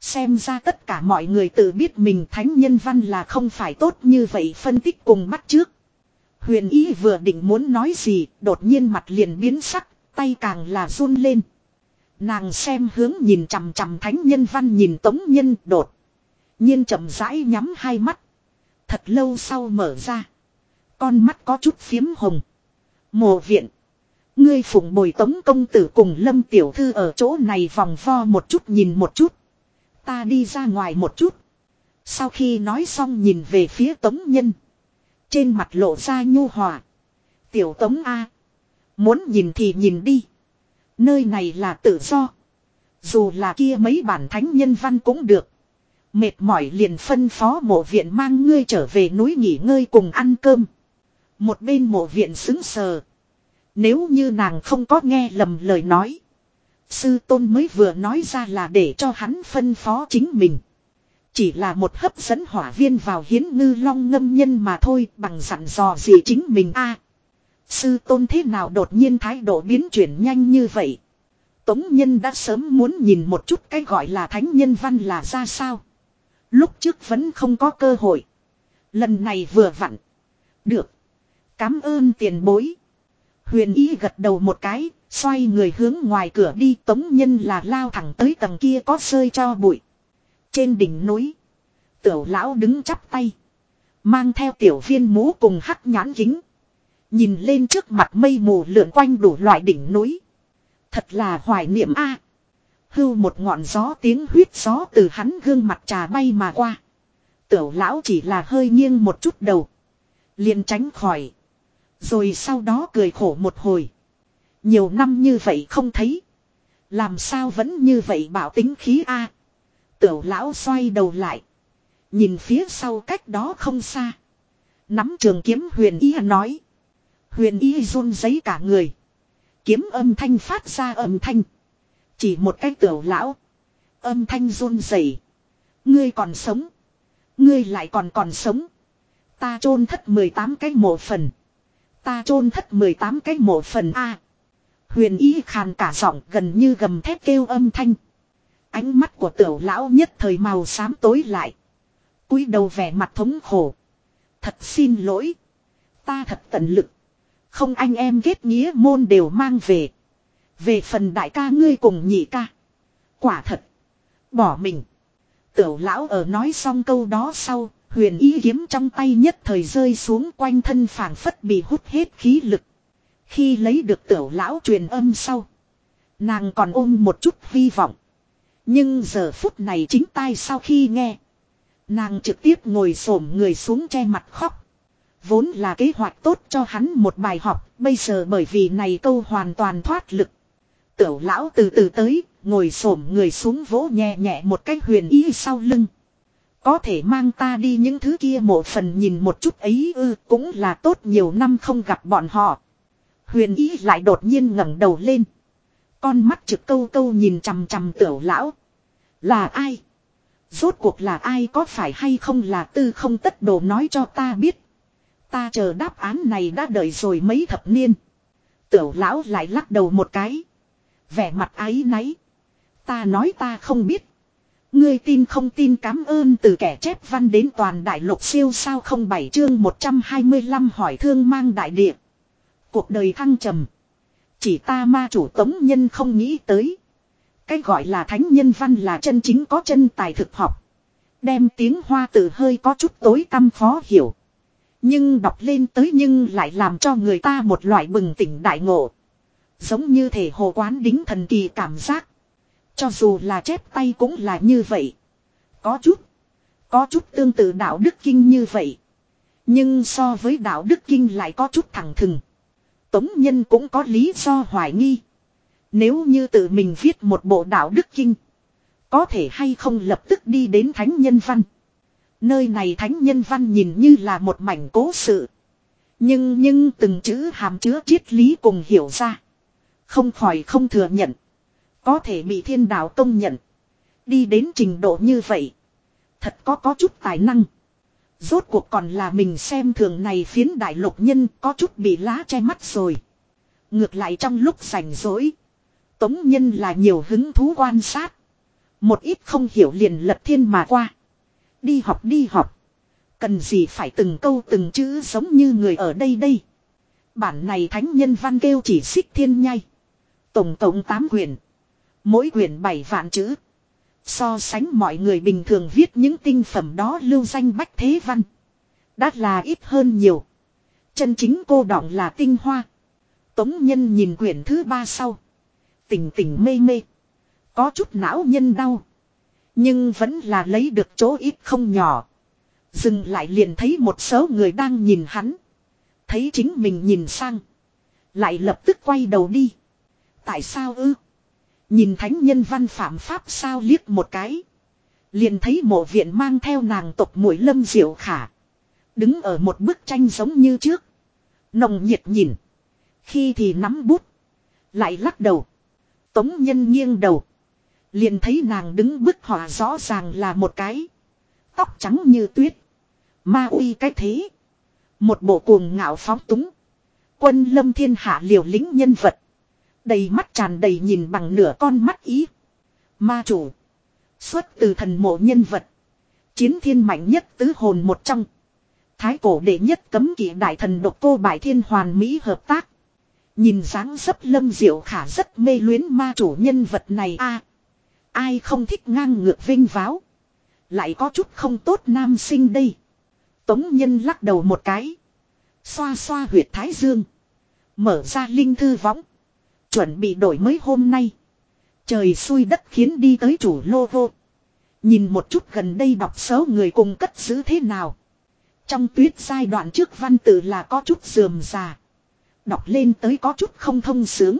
Xem ra tất cả mọi người tự biết mình thánh nhân văn là không phải tốt như vậy phân tích cùng bắt trước. Huyền ý vừa định muốn nói gì, đột nhiên mặt liền biến sắc, tay càng là run lên. Nàng xem hướng nhìn chằm chằm thánh nhân văn nhìn tống nhân đột. nhiên chậm rãi nhắm hai mắt. Thật lâu sau mở ra. Con mắt có chút phiếm hồng. Mộ viện. Ngươi phụng bồi tống công tử cùng lâm tiểu thư ở chỗ này vòng vo một chút nhìn một chút. Ta đi ra ngoài một chút. Sau khi nói xong nhìn về phía tống nhân. Trên mặt lộ ra nhu hòa. Tiểu tống A. Muốn nhìn thì nhìn đi. Nơi này là tự do. Dù là kia mấy bản thánh nhân văn cũng được. Mệt mỏi liền phân phó mộ viện mang ngươi trở về núi nghỉ ngơi cùng ăn cơm. Một bên mộ viện xứng sờ. Nếu như nàng không có nghe lầm lời nói. Sư tôn mới vừa nói ra là để cho hắn phân phó chính mình. Chỉ là một hấp dẫn hỏa viên vào hiến ngư long ngâm nhân mà thôi bằng dặn dò gì chính mình a Sư tôn thế nào đột nhiên thái độ biến chuyển nhanh như vậy. Tống nhân đã sớm muốn nhìn một chút cái gọi là thánh nhân văn là ra sao. Lúc trước vẫn không có cơ hội. Lần này vừa vặn. Được. Cám ơn tiền bối. Huyền ý gật đầu một cái, xoay người hướng ngoài cửa đi tống nhân là lao thẳng tới tầng kia có rơi cho bụi. Trên đỉnh núi. Tiểu lão đứng chắp tay. Mang theo tiểu viên mũ cùng hắc nhãn kính. Nhìn lên trước mặt mây mù lượn quanh đủ loại đỉnh núi. Thật là hoài niệm a. Hưu một ngọn gió tiếng huyết gió từ hắn gương mặt trà bay mà qua. Tiểu lão chỉ là hơi nghiêng một chút đầu. liền tránh khỏi. Rồi sau đó cười khổ một hồi. Nhiều năm như vậy không thấy. Làm sao vẫn như vậy bảo tính khí a? Tiểu lão xoay đầu lại. Nhìn phía sau cách đó không xa. Nắm trường kiếm huyền ý nói. Huyền ý run giấy cả người. Kiếm âm thanh phát ra âm thanh. Chỉ một cái tiểu lão. Âm thanh run rẩy. Ngươi còn sống. Ngươi lại còn còn sống. Ta chôn thất 18 cái mộ phần. Ta chôn thất 18 cái mộ phần A. Huyền ý khàn cả giọng gần như gầm thép kêu âm thanh. Ánh mắt của tiểu lão nhất thời màu xám tối lại. cúi đầu vẻ mặt thống khổ. Thật xin lỗi. Ta thật tận lực. Không anh em kết nghĩa môn đều mang về. Về phần đại ca ngươi cùng nhị ca. Quả thật. Bỏ mình. Tiểu lão ở nói xong câu đó sau. Huyền ý kiếm trong tay nhất thời rơi xuống quanh thân phảng phất bị hút hết khí lực. Khi lấy được tiểu lão truyền âm sau. Nàng còn ôm một chút hy vọng. Nhưng giờ phút này chính tai sau khi nghe. Nàng trực tiếp ngồi xổm người xuống che mặt khóc. Vốn là kế hoạch tốt cho hắn một bài học, bây giờ bởi vì này câu hoàn toàn thoát lực. Tiểu lão từ từ tới, ngồi xổm người xuống vỗ nhẹ nhẹ một cái huyền ý sau lưng. Có thể mang ta đi những thứ kia một phần nhìn một chút ấy ư cũng là tốt nhiều năm không gặp bọn họ. Huyền ý lại đột nhiên ngẩng đầu lên. Con mắt trực câu câu nhìn chằm chằm tiểu lão. Là ai? Rốt cuộc là ai có phải hay không là tư không tất đồ nói cho ta biết. Ta chờ đáp án này đã đợi rồi mấy thập niên. Tiểu lão lại lắc đầu một cái. Vẻ mặt ái náy. Ta nói ta không biết. Ngươi tin không tin cảm ơn từ kẻ chép văn đến toàn đại lục siêu sao không bảy chương 125 hỏi thương mang đại địa. Cuộc đời thăng trầm. Chỉ ta ma chủ tống nhân không nghĩ tới. Cái gọi là thánh nhân văn là chân chính có chân tài thực học. Đem tiếng hoa từ hơi có chút tối tăm khó hiểu. Nhưng đọc lên tới nhưng lại làm cho người ta một loại bừng tỉnh đại ngộ. Giống như thể hồ quán đính thần kỳ cảm giác. Cho dù là chép tay cũng là như vậy. Có chút. Có chút tương tự đạo đức kinh như vậy. Nhưng so với đạo đức kinh lại có chút thẳng thừng. Tống nhân cũng có lý do hoài nghi. Nếu như tự mình viết một bộ đạo đức kinh. Có thể hay không lập tức đi đến thánh nhân văn. Nơi này thánh nhân văn nhìn như là một mảnh cố sự. Nhưng nhưng từng chữ hàm chứa triết lý cùng hiểu ra. Không khỏi không thừa nhận. Có thể bị thiên đạo công nhận. Đi đến trình độ như vậy. Thật có có chút tài năng. Rốt cuộc còn là mình xem thường này phiến đại lục nhân có chút bị lá che mắt rồi. Ngược lại trong lúc rảnh rỗi. Tống nhân là nhiều hứng thú quan sát. Một ít không hiểu liền lật thiên mà qua. Đi học đi học. Cần gì phải từng câu từng chữ giống như người ở đây đây. Bản này thánh nhân văn kêu chỉ xích thiên nhai. Tổng tổng 8 quyển. Mỗi quyển 7 vạn chữ. So sánh mọi người bình thường viết những tinh phẩm đó lưu danh bách thế văn. Đã là ít hơn nhiều. Chân chính cô đọng là tinh hoa. Tống nhân nhìn quyển thứ ba sau. Tỉnh tỉnh mê mê. Có chút não nhân đau. Nhưng vẫn là lấy được chỗ ít không nhỏ. Dừng lại liền thấy một số người đang nhìn hắn. Thấy chính mình nhìn sang. Lại lập tức quay đầu đi. Tại sao ư? Nhìn thánh nhân văn phạm pháp sao liếc một cái. Liền thấy mộ viện mang theo nàng tộc mũi lâm diệu khả. Đứng ở một bức tranh giống như trước. Nồng nhiệt nhìn. Khi thì nắm bút. Lại lắc đầu. Tống nhân nghiêng đầu. Liền thấy nàng đứng bức họa rõ ràng là một cái. Tóc trắng như tuyết. Ma uy cái thế. Một bộ cuồng ngạo phóng túng. Quân lâm thiên hạ liều lính nhân vật. Đầy mắt tràn đầy nhìn bằng nửa con mắt ý. Ma chủ. Xuất từ thần mộ nhân vật. Chiến thiên mạnh nhất tứ hồn một trong. Thái cổ đệ nhất cấm kỵ đại thần độc cô bại thiên hoàn mỹ hợp tác. Nhìn dáng dấp lâm diệu khả rất mê luyến ma chủ nhân vật này a Ai không thích ngang ngược vinh váo. Lại có chút không tốt nam sinh đây. Tống nhân lắc đầu một cái. Xoa xoa huyệt thái dương. Mở ra linh thư võng. Chuẩn bị đổi mới hôm nay. Trời xui đất khiến đi tới chủ lô vô. Nhìn một chút gần đây đọc số người cùng cất giữ thế nào. Trong tuyết giai đoạn trước văn tự là có chút dườm già. Đọc lên tới có chút không thông sướng.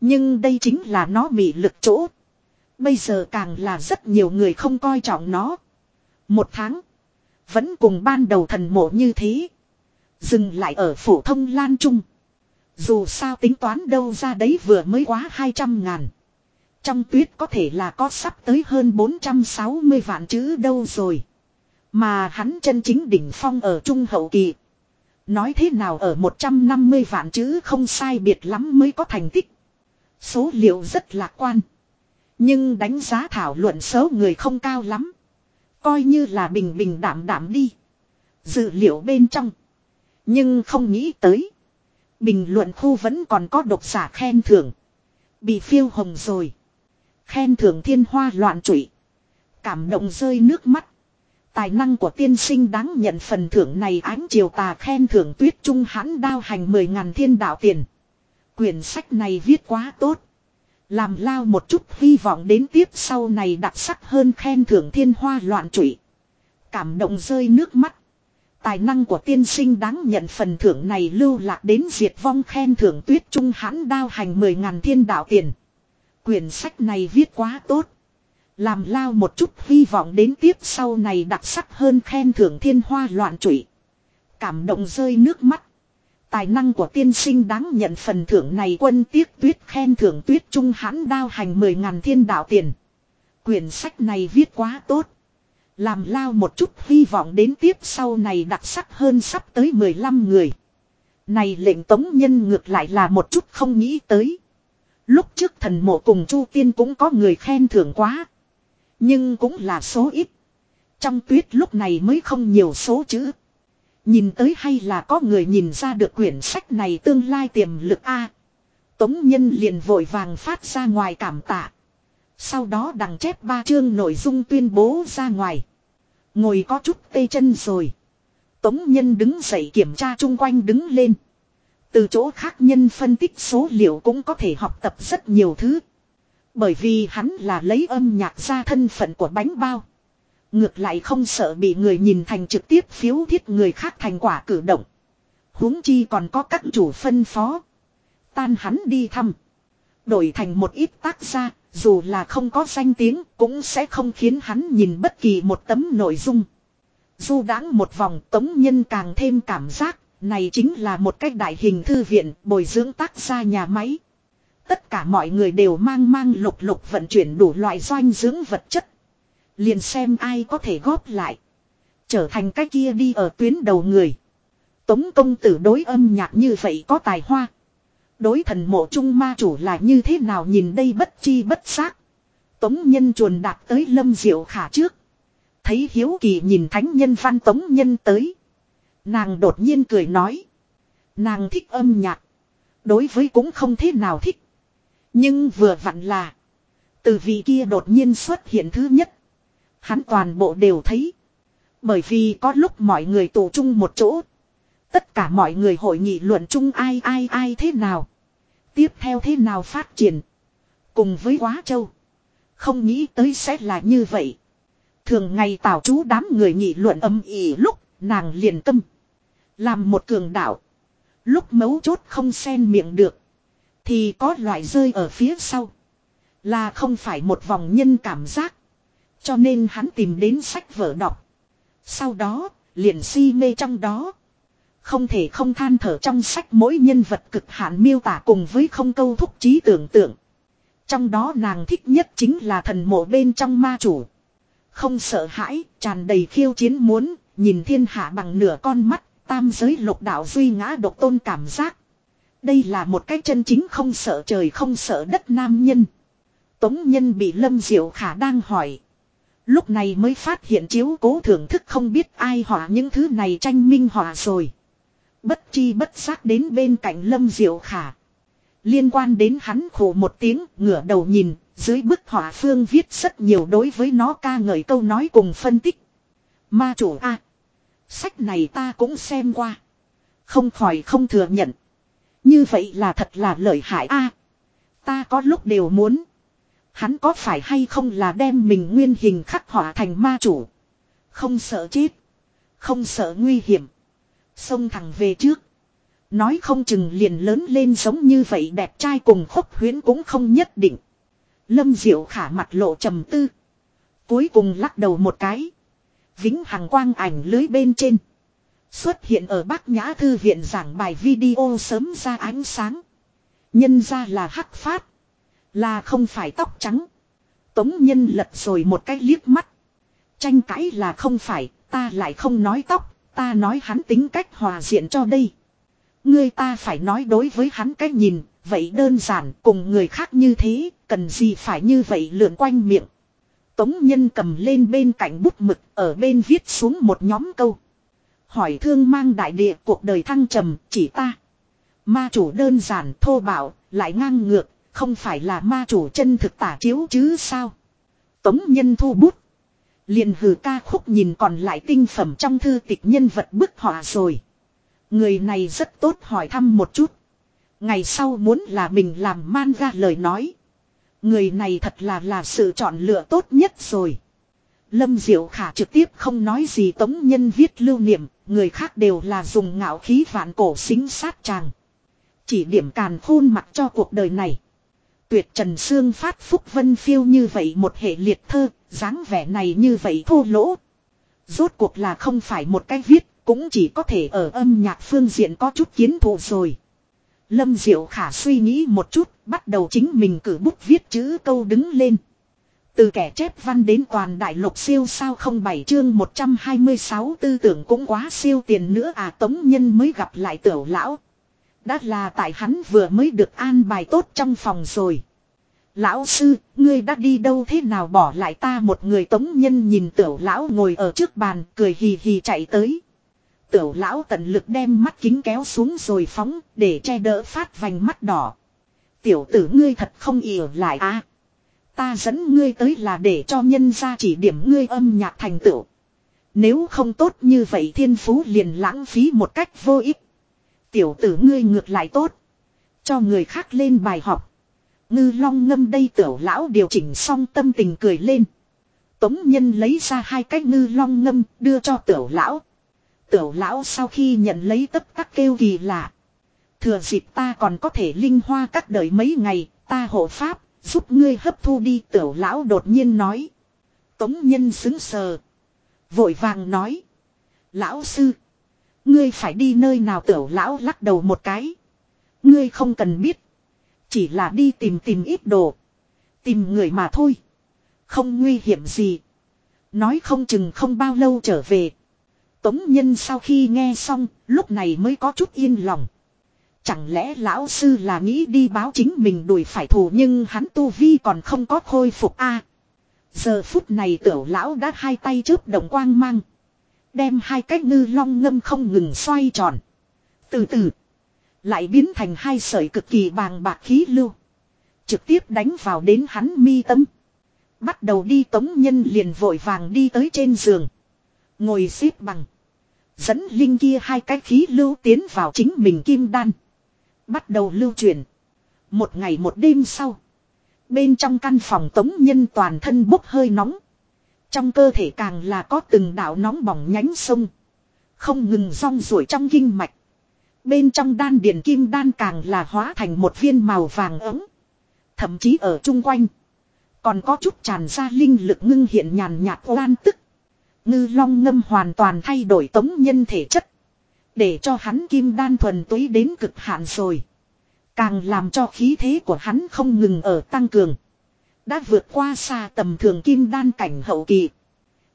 Nhưng đây chính là nó bị lực chỗ. Bây giờ càng là rất nhiều người không coi trọng nó. Một tháng. Vẫn cùng ban đầu thần mộ như thế. Dừng lại ở phổ thông lan trung. Dù sao tính toán đâu ra đấy vừa mới quá 200 ngàn. Trong tuyết có thể là có sắp tới hơn 460 vạn chữ đâu rồi. Mà hắn chân chính đỉnh phong ở trung hậu kỳ. Nói thế nào ở 150 vạn chữ không sai biệt lắm mới có thành tích. Số liệu rất lạc quan. Nhưng đánh giá thảo luận số người không cao lắm. Coi như là bình bình đảm đảm đi. Dự liệu bên trong. Nhưng không nghĩ tới. Bình luận khu vẫn còn có độc giả khen thưởng. Bị phiêu hồng rồi. Khen thưởng thiên hoa loạn trụy. Cảm động rơi nước mắt. Tài năng của tiên sinh đáng nhận phần thưởng này ánh chiều tà khen thưởng tuyết trung hãn đao hành mười ngàn thiên đạo tiền. Quyển sách này viết quá tốt. Làm lao một chút hy vọng đến tiếp sau này đặc sắc hơn khen thưởng thiên hoa loạn trụy. Cảm động rơi nước mắt. Tài năng của tiên sinh đáng nhận phần thưởng này lưu lạc đến diệt vong khen thưởng tuyết trung hãn đao hành mười ngàn thiên đạo tiền. Quyển sách này viết quá tốt. Làm lao một chút hy vọng đến tiếp sau này đặc sắc hơn khen thưởng thiên hoa loạn trụy. Cảm động rơi nước mắt. Tài năng của tiên sinh đáng nhận phần thưởng này quân tiếc tuyết khen thưởng tuyết trung hãn đao hành mười ngàn thiên đạo tiền. Quyển sách này viết quá tốt. Làm lao một chút hy vọng đến tiếp sau này đặc sắc hơn sắp tới 15 người. Này lệnh tống nhân ngược lại là một chút không nghĩ tới. Lúc trước thần mộ cùng Chu Tiên cũng có người khen thưởng quá. Nhưng cũng là số ít. Trong tuyết lúc này mới không nhiều số chữ. Nhìn tới hay là có người nhìn ra được quyển sách này tương lai tiềm lực A. Tống Nhân liền vội vàng phát ra ngoài cảm tạ. Sau đó đằng chép ba chương nội dung tuyên bố ra ngoài. Ngồi có chút tê chân rồi. Tống Nhân đứng dậy kiểm tra chung quanh đứng lên. Từ chỗ khác nhân phân tích số liệu cũng có thể học tập rất nhiều thứ. Bởi vì hắn là lấy âm nhạc ra thân phận của bánh bao. Ngược lại không sợ bị người nhìn thành trực tiếp phiếu thiết người khác thành quả cử động. huống chi còn có các chủ phân phó. Tan hắn đi thăm. Đổi thành một ít tác gia, dù là không có danh tiếng cũng sẽ không khiến hắn nhìn bất kỳ một tấm nội dung. Du đãng một vòng tống nhân càng thêm cảm giác, này chính là một cách đại hình thư viện bồi dưỡng tác gia nhà máy. Tất cả mọi người đều mang mang lục lục vận chuyển đủ loại doanh dưỡng vật chất. Liền xem ai có thể góp lại. Trở thành cái kia đi ở tuyến đầu người. Tống công tử đối âm nhạc như vậy có tài hoa. Đối thần mộ trung ma chủ là như thế nào nhìn đây bất chi bất xác. Tống nhân chuồn đạt tới lâm diệu khả trước. Thấy hiếu kỳ nhìn thánh nhân văn tống nhân tới. Nàng đột nhiên cười nói. Nàng thích âm nhạc. Đối với cũng không thế nào thích. Nhưng vừa vặn là. Từ vị kia đột nhiên xuất hiện thứ nhất. Hắn toàn bộ đều thấy. Bởi vì có lúc mọi người tụ chung một chỗ. Tất cả mọi người hội nghị luận chung ai ai ai thế nào. Tiếp theo thế nào phát triển. Cùng với quá châu. Không nghĩ tới sẽ là như vậy. Thường ngày tào chú đám người nghị luận âm ỉ lúc nàng liền tâm. Làm một cường đạo. Lúc mấu chốt không xen miệng được. Thì có loại rơi ở phía sau. Là không phải một vòng nhân cảm giác. Cho nên hắn tìm đến sách vở đọc. Sau đó, liền si mê trong đó. Không thể không than thở trong sách mỗi nhân vật cực hạn miêu tả cùng với không câu thúc trí tưởng tượng. Trong đó nàng thích nhất chính là thần mộ bên trong ma chủ. Không sợ hãi, tràn đầy khiêu chiến muốn, nhìn thiên hạ bằng nửa con mắt, tam giới lục đạo duy ngã độc tôn cảm giác. Đây là một cái chân chính không sợ trời không sợ đất nam nhân. Tống nhân bị Lâm Diệu Khả đang hỏi. Lúc này mới phát hiện chiếu cố thưởng thức không biết ai họa những thứ này tranh minh họa rồi. Bất chi bất giác đến bên cạnh Lâm Diệu Khả. Liên quan đến hắn khổ một tiếng, ngửa đầu nhìn, dưới bức họa phương viết rất nhiều đối với nó ca ngợi câu nói cùng phân tích. Ma chủ A. sách này ta cũng xem qua. Không khỏi không thừa nhận. Như vậy là thật là lợi hại A. ta có lúc đều muốn. Hắn có phải hay không là đem mình nguyên hình khắc họa thành ma chủ. Không sợ chết. Không sợ nguy hiểm. Xông thẳng về trước. Nói không chừng liền lớn lên giống như vậy đẹp trai cùng khúc huyến cũng không nhất định. Lâm Diệu khả mặt lộ trầm tư. Cuối cùng lắc đầu một cái. Vĩnh hằng quang ảnh lưới bên trên. Xuất hiện ở Bắc Nhã Thư viện giảng bài video sớm ra ánh sáng. Nhân ra là hắc phát. Là không phải tóc trắng. Tống nhân lật rồi một cái liếc mắt. Tranh cãi là không phải, ta lại không nói tóc, ta nói hắn tính cách hòa diện cho đây. Ngươi ta phải nói đối với hắn cách nhìn, vậy đơn giản cùng người khác như thế, cần gì phải như vậy lượn quanh miệng. Tống nhân cầm lên bên cạnh bút mực, ở bên viết xuống một nhóm câu. Hỏi thương mang đại địa cuộc đời thăng trầm, chỉ ta. Ma chủ đơn giản thô bạo, lại ngang ngược, không phải là ma chủ chân thực tả chiếu chứ sao. Tống nhân thu bút. Liền hừ ca khúc nhìn còn lại tinh phẩm trong thư tịch nhân vật bức họa rồi. Người này rất tốt hỏi thăm một chút. Ngày sau muốn là mình làm man ra lời nói. Người này thật là là sự chọn lựa tốt nhất rồi. Lâm Diệu Khả trực tiếp không nói gì tống nhân viết lưu niệm, người khác đều là dùng ngạo khí vạn cổ xính sát chàng. Chỉ điểm càn khôn mặt cho cuộc đời này. Tuyệt Trần Sương phát phúc vân phiêu như vậy một hệ liệt thơ, dáng vẻ này như vậy thô lỗ. Rốt cuộc là không phải một cái viết, cũng chỉ có thể ở âm nhạc phương diện có chút kiến thụ rồi. Lâm Diệu Khả suy nghĩ một chút, bắt đầu chính mình cử bút viết chữ câu đứng lên. Từ kẻ chép văn đến toàn đại lục siêu sao không bảy chương 126 tư tưởng cũng quá siêu tiền nữa à tống nhân mới gặp lại tiểu lão. Đã là tại hắn vừa mới được an bài tốt trong phòng rồi. Lão sư, ngươi đã đi đâu thế nào bỏ lại ta một người tống nhân nhìn tiểu lão ngồi ở trước bàn cười hì hì chạy tới. Tiểu lão tận lực đem mắt kính kéo xuống rồi phóng để che đỡ phát vành mắt đỏ. Tiểu tử ngươi thật không ỉa lại à. Ta dẫn ngươi tới là để cho nhân ra chỉ điểm ngươi âm nhạc thành tựu. Nếu không tốt như vậy thiên phú liền lãng phí một cách vô ích. Tiểu tử ngươi ngược lại tốt. Cho người khác lên bài học. Ngư long ngâm đây tiểu lão điều chỉnh xong tâm tình cười lên. Tống nhân lấy ra hai cái ngư long ngâm đưa cho tiểu lão. Tiểu lão sau khi nhận lấy tất tắc kêu kỳ lạ. Thừa dịp ta còn có thể linh hoa các đời mấy ngày, ta hộ pháp, giúp ngươi hấp thu đi tiểu lão đột nhiên nói. Tống nhân xứng sờ. Vội vàng nói. Lão sư. Ngươi phải đi nơi nào tiểu lão lắc đầu một cái. Ngươi không cần biết. Chỉ là đi tìm tìm ít đồ. Tìm người mà thôi. Không nguy hiểm gì. Nói không chừng không bao lâu trở về. Tống nhân sau khi nghe xong, lúc này mới có chút yên lòng. Chẳng lẽ lão sư là nghĩ đi báo chính mình đuổi phải thù nhưng hắn tu vi còn không có khôi phục a Giờ phút này tiểu lão đã hai tay chớp động quang mang. Đem hai cái ngư long ngâm không ngừng xoay tròn. Từ từ. Lại biến thành hai sợi cực kỳ bàng bạc khí lưu. Trực tiếp đánh vào đến hắn mi tâm. Bắt đầu đi tống nhân liền vội vàng đi tới trên giường. Ngồi xếp bằng. Dẫn linh kia hai cái khí lưu tiến vào chính mình kim đan. Bắt đầu lưu truyền. Một ngày một đêm sau. Bên trong căn phòng tống nhân toàn thân bốc hơi nóng. Trong cơ thể càng là có từng đạo nóng bỏng nhánh sông. Không ngừng rong ruổi trong kinh mạch. Bên trong đan điền kim đan càng là hóa thành một viên màu vàng ấm. Thậm chí ở chung quanh. Còn có chút tràn ra linh lực ngưng hiện nhàn nhạt oan tức. Ngư long ngâm hoàn toàn thay đổi tống nhân thể chất. Để cho hắn kim đan thuần túy đến cực hạn rồi. Càng làm cho khí thế của hắn không ngừng ở tăng cường. Đã vượt qua xa tầm thường kim đan cảnh hậu kỳ.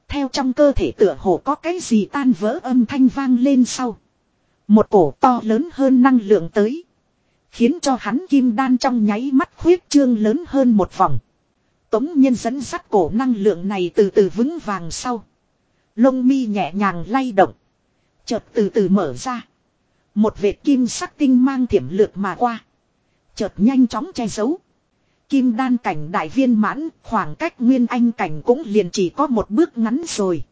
Theo trong cơ thể tựa hồ có cái gì tan vỡ âm thanh vang lên sau. Một cổ to lớn hơn năng lượng tới. Khiến cho hắn kim đan trong nháy mắt khuyết trương lớn hơn một vòng. Tống nhân dẫn sắt cổ năng lượng này từ từ vững vàng sau. Lông mi nhẹ nhàng lay động. Chợt từ từ mở ra. Một vệt kim sắc tinh mang thiểm lược mà qua. Chợt nhanh chóng che giấu. Kim đan cảnh đại viên mãn, khoảng cách nguyên anh cảnh cũng liền chỉ có một bước ngắn rồi.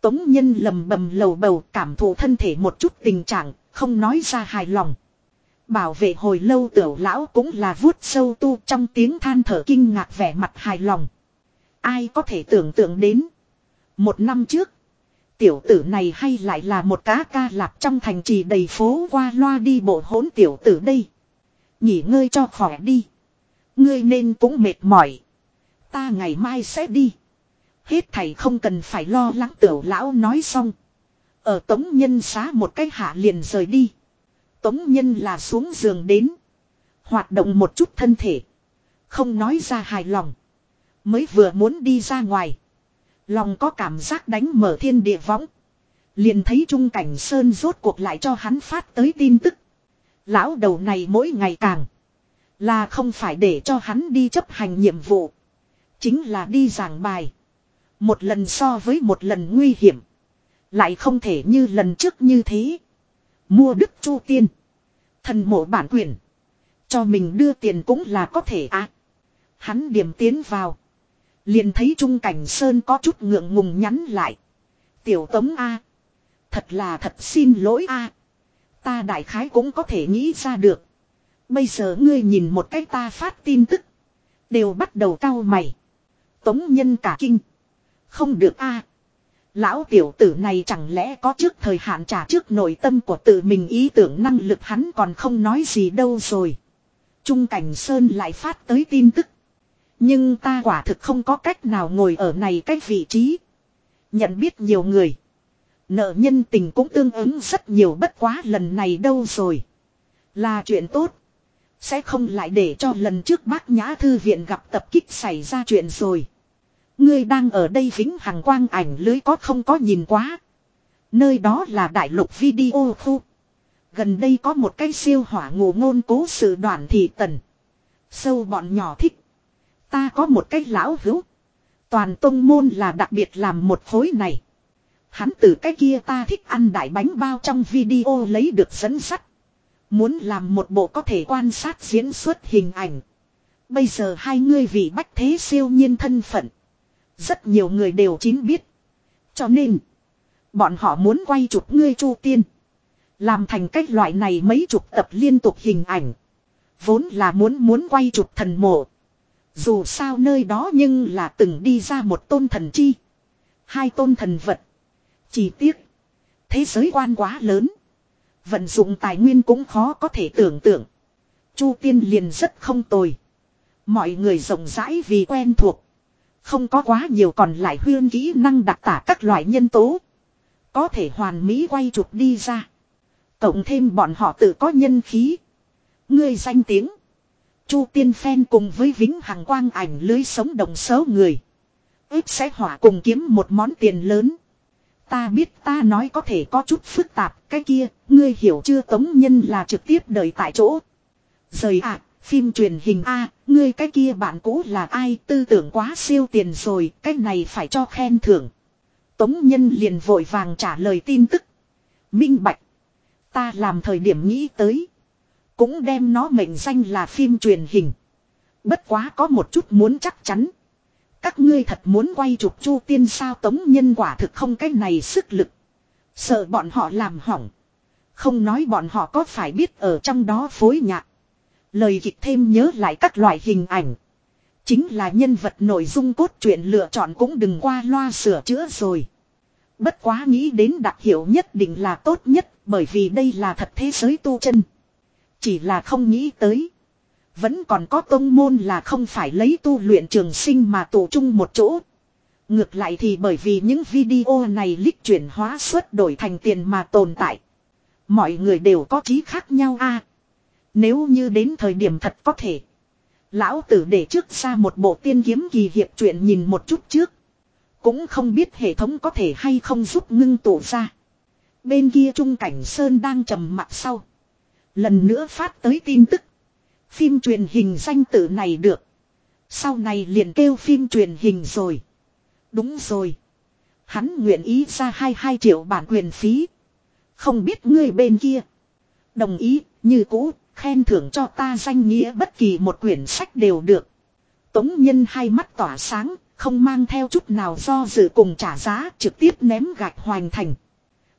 Tống nhân lầm bầm lầu bầu cảm thụ thân thể một chút tình trạng, không nói ra hài lòng. Bảo vệ hồi lâu tiểu lão cũng là vuốt sâu tu trong tiếng than thở kinh ngạc vẻ mặt hài lòng. Ai có thể tưởng tượng đến. Một năm trước. Tiểu tử này hay lại là một cá ca lạp trong thành trì đầy phố qua loa đi bộ hỗn tiểu tử đây. Nhỉ ngơi cho khỏe đi. Ngươi nên cũng mệt mỏi. Ta ngày mai sẽ đi. Hết thầy không cần phải lo lắng tiểu lão nói xong. Ở tống nhân xá một cái hạ liền rời đi. Tống nhân là xuống giường đến. Hoạt động một chút thân thể. Không nói ra hài lòng. Mới vừa muốn đi ra ngoài. Lòng có cảm giác đánh mở thiên địa võng. Liền thấy Trung Cảnh Sơn rốt cuộc lại cho hắn phát tới tin tức. Lão đầu này mỗi ngày càng. Là không phải để cho hắn đi chấp hành nhiệm vụ. Chính là đi giảng bài. Một lần so với một lần nguy hiểm. Lại không thể như lần trước như thế. Mua đức chu tiên. Thần mộ bản quyền. Cho mình đưa tiền cũng là có thể à. Hắn điểm tiến vào. Liền thấy Trung Cảnh Sơn có chút ngượng ngùng nhắn lại. Tiểu tống A. Thật là thật xin lỗi A. Ta đại khái cũng có thể nghĩ ra được. Bây giờ ngươi nhìn một cách ta phát tin tức. Đều bắt đầu cau mày. Tống nhân cả kinh. Không được a Lão tiểu tử này chẳng lẽ có trước thời hạn trả trước nội tâm của tự mình ý tưởng năng lực hắn còn không nói gì đâu rồi. Trung Cảnh Sơn lại phát tới tin tức. Nhưng ta quả thực không có cách nào ngồi ở này cái vị trí. Nhận biết nhiều người. Nợ nhân tình cũng tương ứng rất nhiều bất quá lần này đâu rồi. Là chuyện tốt. Sẽ không lại để cho lần trước bác nhã thư viện gặp tập kích xảy ra chuyện rồi. Ngươi đang ở đây vĩnh hằng quang ảnh lưới có không có nhìn quá. Nơi đó là đại lục video khu. Gần đây có một cái siêu hỏa ngụ ngôn cố sự đoàn thị tần. Sâu bọn nhỏ thích. Ta có một cái lão hữu. Toàn tông môn là đặc biệt làm một khối này. Hắn từ cái kia ta thích ăn đại bánh bao trong video lấy được dẫn sắt. Muốn làm một bộ có thể quan sát diễn xuất hình ảnh. Bây giờ hai ngươi vì bách thế siêu nhiên thân phận. Rất nhiều người đều chín biết. Cho nên. Bọn họ muốn quay chụp ngươi chu tiên. Làm thành cách loại này mấy chục tập liên tục hình ảnh. Vốn là muốn muốn quay chụp thần mộ. Dù sao nơi đó nhưng là từng đi ra một tôn thần chi. Hai tôn thần vật. Chỉ tiếc. Thế giới quan quá lớn. Vận dụng tài nguyên cũng khó có thể tưởng tượng. Chu tiên liền rất không tồi. Mọi người rộng rãi vì quen thuộc. Không có quá nhiều còn lại huyên kỹ năng đặc tả các loại nhân tố. Có thể hoàn mỹ quay chụp đi ra. Cộng thêm bọn họ tự có nhân khí. Người danh tiếng. Chu tiên phen cùng với vĩnh hằng quang ảnh lưới sống đồng số người. ít sẽ hỏa cùng kiếm một món tiền lớn. Ta biết ta nói có thể có chút phức tạp, cái kia, ngươi hiểu chưa tống nhân là trực tiếp đợi tại chỗ. Rời ạ, phim truyền hình A, ngươi cái kia bạn cũ là ai, tư tưởng quá siêu tiền rồi, cái này phải cho khen thưởng. Tống nhân liền vội vàng trả lời tin tức. Minh bạch. Ta làm thời điểm nghĩ tới. Cũng đem nó mệnh danh là phim truyền hình. Bất quá có một chút muốn chắc chắn. Các ngươi thật muốn quay chụp chu tiên sao tống nhân quả thực không cái này sức lực. Sợ bọn họ làm hỏng. Không nói bọn họ có phải biết ở trong đó phối nhạc. Lời kịch thêm nhớ lại các loại hình ảnh. Chính là nhân vật nội dung cốt truyện lựa chọn cũng đừng qua loa sửa chữa rồi. Bất quá nghĩ đến đặc hiệu nhất định là tốt nhất bởi vì đây là thật thế giới tu chân. Chỉ là không nghĩ tới. Vẫn còn có tông môn là không phải lấy tu luyện trường sinh mà tụ chung một chỗ. Ngược lại thì bởi vì những video này lích chuyển hóa suất đổi thành tiền mà tồn tại. Mọi người đều có trí khác nhau a. nếu như đến thời điểm thật có thể. Lão tử để trước ra một bộ tiên kiếm kỳ hiệp chuyện nhìn một chút trước. Cũng không biết hệ thống có thể hay không giúp ngưng tụ ra. Bên kia Trung Cảnh Sơn đang trầm mặt sau. Lần nữa phát tới tin tức. Phim truyền hình danh tự này được. Sau này liền kêu phim truyền hình rồi. Đúng rồi. Hắn nguyện ý ra 22 triệu bản quyền phí. Không biết ngươi bên kia. Đồng ý, như cũ, khen thưởng cho ta danh nghĩa bất kỳ một quyển sách đều được. Tống nhân hai mắt tỏa sáng, không mang theo chút nào do dự cùng trả giá trực tiếp ném gạch hoàn thành.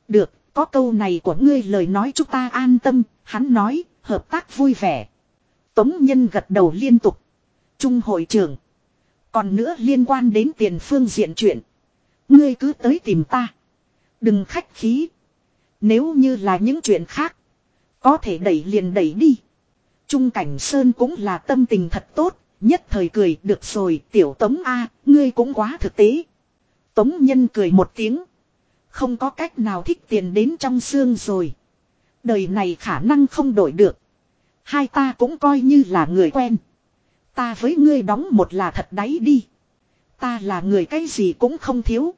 Được, có câu này của ngươi lời nói chúng ta an tâm, hắn nói, hợp tác vui vẻ. Tống nhân gật đầu liên tục. Trung hội trưởng. Còn nữa liên quan đến tiền phương diện chuyện. Ngươi cứ tới tìm ta. Đừng khách khí. Nếu như là những chuyện khác. Có thể đẩy liền đẩy đi. Trung cảnh Sơn cũng là tâm tình thật tốt. Nhất thời cười, được rồi, tiểu tống A. Ngươi cũng quá thực tế. Tống nhân cười một tiếng. Không có cách nào thích tiền đến trong xương rồi. Đời này khả năng không đổi được. Hai ta cũng coi như là người quen. Ta với ngươi đóng một là thật đáy đi. Ta là người cái gì cũng không thiếu.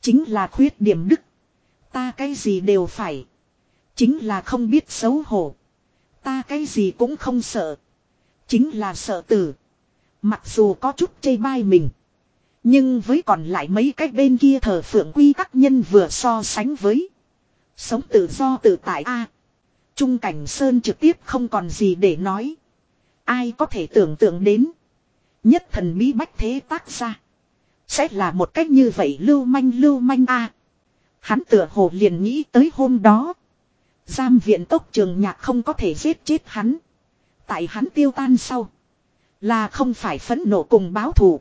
Chính là khuyết điểm đức. Ta cái gì đều phải. Chính là không biết xấu hổ. Ta cái gì cũng không sợ. Chính là sợ tử. Mặc dù có chút chê bai mình. Nhưng với còn lại mấy cái bên kia thờ phượng quy tắc nhân vừa so sánh với. Sống tự do tự tại a Trung cảnh Sơn trực tiếp không còn gì để nói. Ai có thể tưởng tượng đến. Nhất thần bí bách thế tác ra. Sẽ là một cách như vậy lưu manh lưu manh a Hắn tựa hồ liền nghĩ tới hôm đó. Giam viện tốc trường nhạc không có thể giết chết hắn. Tại hắn tiêu tan sau. Là không phải phẫn nộ cùng báo thù.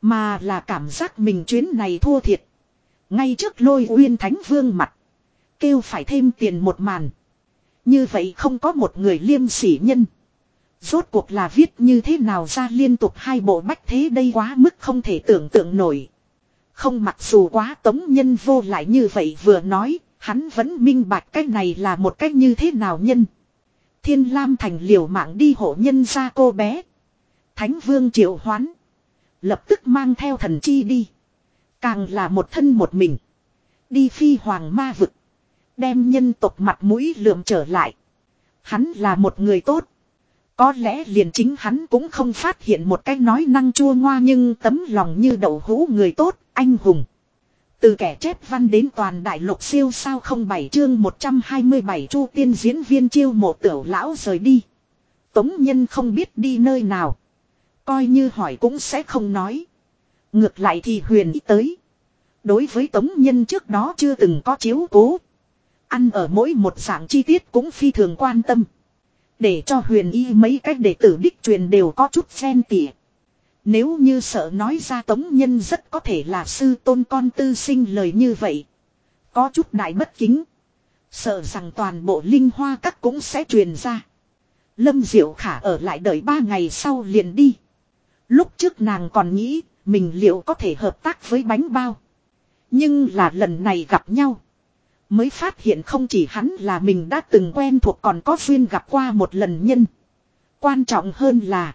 Mà là cảm giác mình chuyến này thua thiệt. Ngay trước lôi uyên thánh vương mặt. Kêu phải thêm tiền một màn. Như vậy không có một người liêm sỉ nhân. Rốt cuộc là viết như thế nào ra liên tục hai bộ bách thế đây quá mức không thể tưởng tượng nổi. Không mặc dù quá tống nhân vô lại như vậy vừa nói, hắn vẫn minh bạch cái này là một cách như thế nào nhân. Thiên Lam thành liều mạng đi hộ nhân ra cô bé. Thánh vương triệu hoán. Lập tức mang theo thần chi đi. Càng là một thân một mình. Đi phi hoàng ma vực. Đem nhân tộc mặt mũi lượm trở lại. Hắn là một người tốt. Có lẽ liền chính hắn cũng không phát hiện một cái nói năng chua ngoa nhưng tấm lòng như đậu hũ người tốt, anh hùng. Từ kẻ chép văn đến toàn đại lục siêu sao không bảy chương 127 chu tiên diễn viên chiêu mộ tiểu lão rời đi. Tống nhân không biết đi nơi nào. Coi như hỏi cũng sẽ không nói. Ngược lại thì huyền ý tới. Đối với tống nhân trước đó chưa từng có chiếu cố. Ăn ở mỗi một dạng chi tiết cũng phi thường quan tâm. Để cho huyền y mấy cách đệ tử đích truyền đều có chút xen tỉa. Nếu như sợ nói ra tống nhân rất có thể là sư tôn con tư sinh lời như vậy. Có chút đại bất kính. Sợ rằng toàn bộ linh hoa các cũng sẽ truyền ra. Lâm Diệu Khả ở lại đợi ba ngày sau liền đi. Lúc trước nàng còn nghĩ mình liệu có thể hợp tác với bánh bao. Nhưng là lần này gặp nhau. Mới phát hiện không chỉ hắn là mình đã từng quen thuộc còn có duyên gặp qua một lần nhân. Quan trọng hơn là.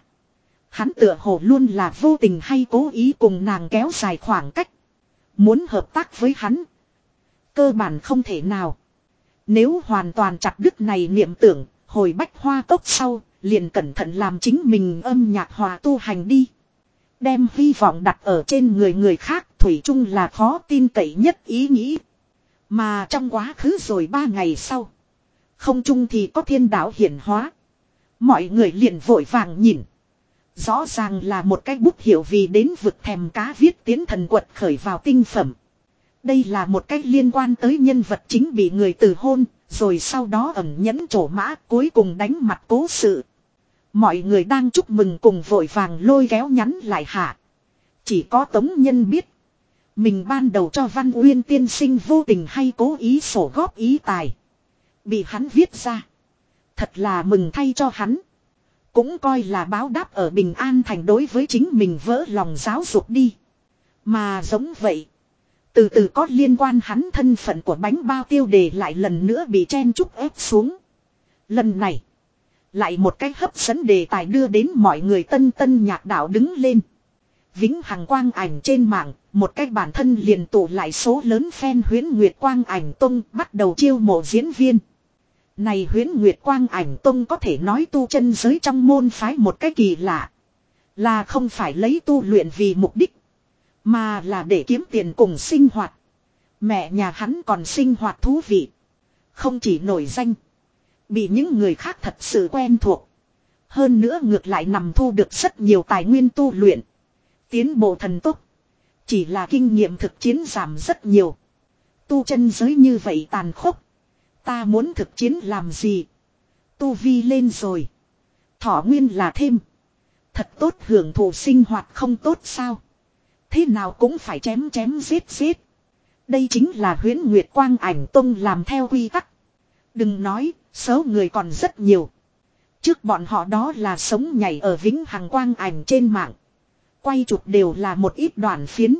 Hắn tựa hồ luôn là vô tình hay cố ý cùng nàng kéo dài khoảng cách. Muốn hợp tác với hắn. Cơ bản không thể nào. Nếu hoàn toàn chặt đứt này niệm tưởng, hồi bách hoa tốc sau, liền cẩn thận làm chính mình âm nhạc hòa tu hành đi. Đem hy vọng đặt ở trên người người khác, Thủy chung là khó tin cậy nhất ý nghĩ. Mà trong quá khứ rồi ba ngày sau. Không chung thì có thiên đạo hiển hóa. Mọi người liền vội vàng nhìn. Rõ ràng là một cái bút hiệu vì đến vực thèm cá viết tiến thần quật khởi vào tinh phẩm. Đây là một cách liên quan tới nhân vật chính bị người từ hôn, rồi sau đó ẩn nhẫn trổ mã cuối cùng đánh mặt cố sự. Mọi người đang chúc mừng cùng vội vàng lôi kéo nhắn lại hạ. Chỉ có tống nhân biết. Mình ban đầu cho Văn Uyên tiên sinh vô tình hay cố ý sổ góp ý tài. Bị hắn viết ra. Thật là mừng thay cho hắn. Cũng coi là báo đáp ở Bình An thành đối với chính mình vỡ lòng giáo dục đi. Mà giống vậy. Từ từ có liên quan hắn thân phận của bánh bao tiêu đề lại lần nữa bị chen chúc ép xuống. Lần này. Lại một cách hấp dẫn đề tài đưa đến mọi người tân tân nhạc đạo đứng lên. Vĩnh hằng quang ảnh trên mạng, một cách bản thân liền tụ lại số lớn fan huyến Nguyệt Quang ảnh Tông bắt đầu chiêu mộ diễn viên. Này huyến Nguyệt Quang ảnh Tông có thể nói tu chân giới trong môn phái một cái kỳ lạ. Là không phải lấy tu luyện vì mục đích. Mà là để kiếm tiền cùng sinh hoạt. Mẹ nhà hắn còn sinh hoạt thú vị. Không chỉ nổi danh. Bị những người khác thật sự quen thuộc. Hơn nữa ngược lại nằm thu được rất nhiều tài nguyên tu luyện. Tiến bộ thần tốc. Chỉ là kinh nghiệm thực chiến giảm rất nhiều. Tu chân giới như vậy tàn khốc. Ta muốn thực chiến làm gì? Tu vi lên rồi. Thỏ nguyên là thêm. Thật tốt hưởng thụ sinh hoạt không tốt sao? Thế nào cũng phải chém chém giết giết. Đây chính là huyễn Nguyệt Quang ảnh tông làm theo quy tắc. Đừng nói, số người còn rất nhiều. Trước bọn họ đó là sống nhảy ở vĩnh hằng quang ảnh trên mạng. Quay chụp đều là một ít đoạn phiến.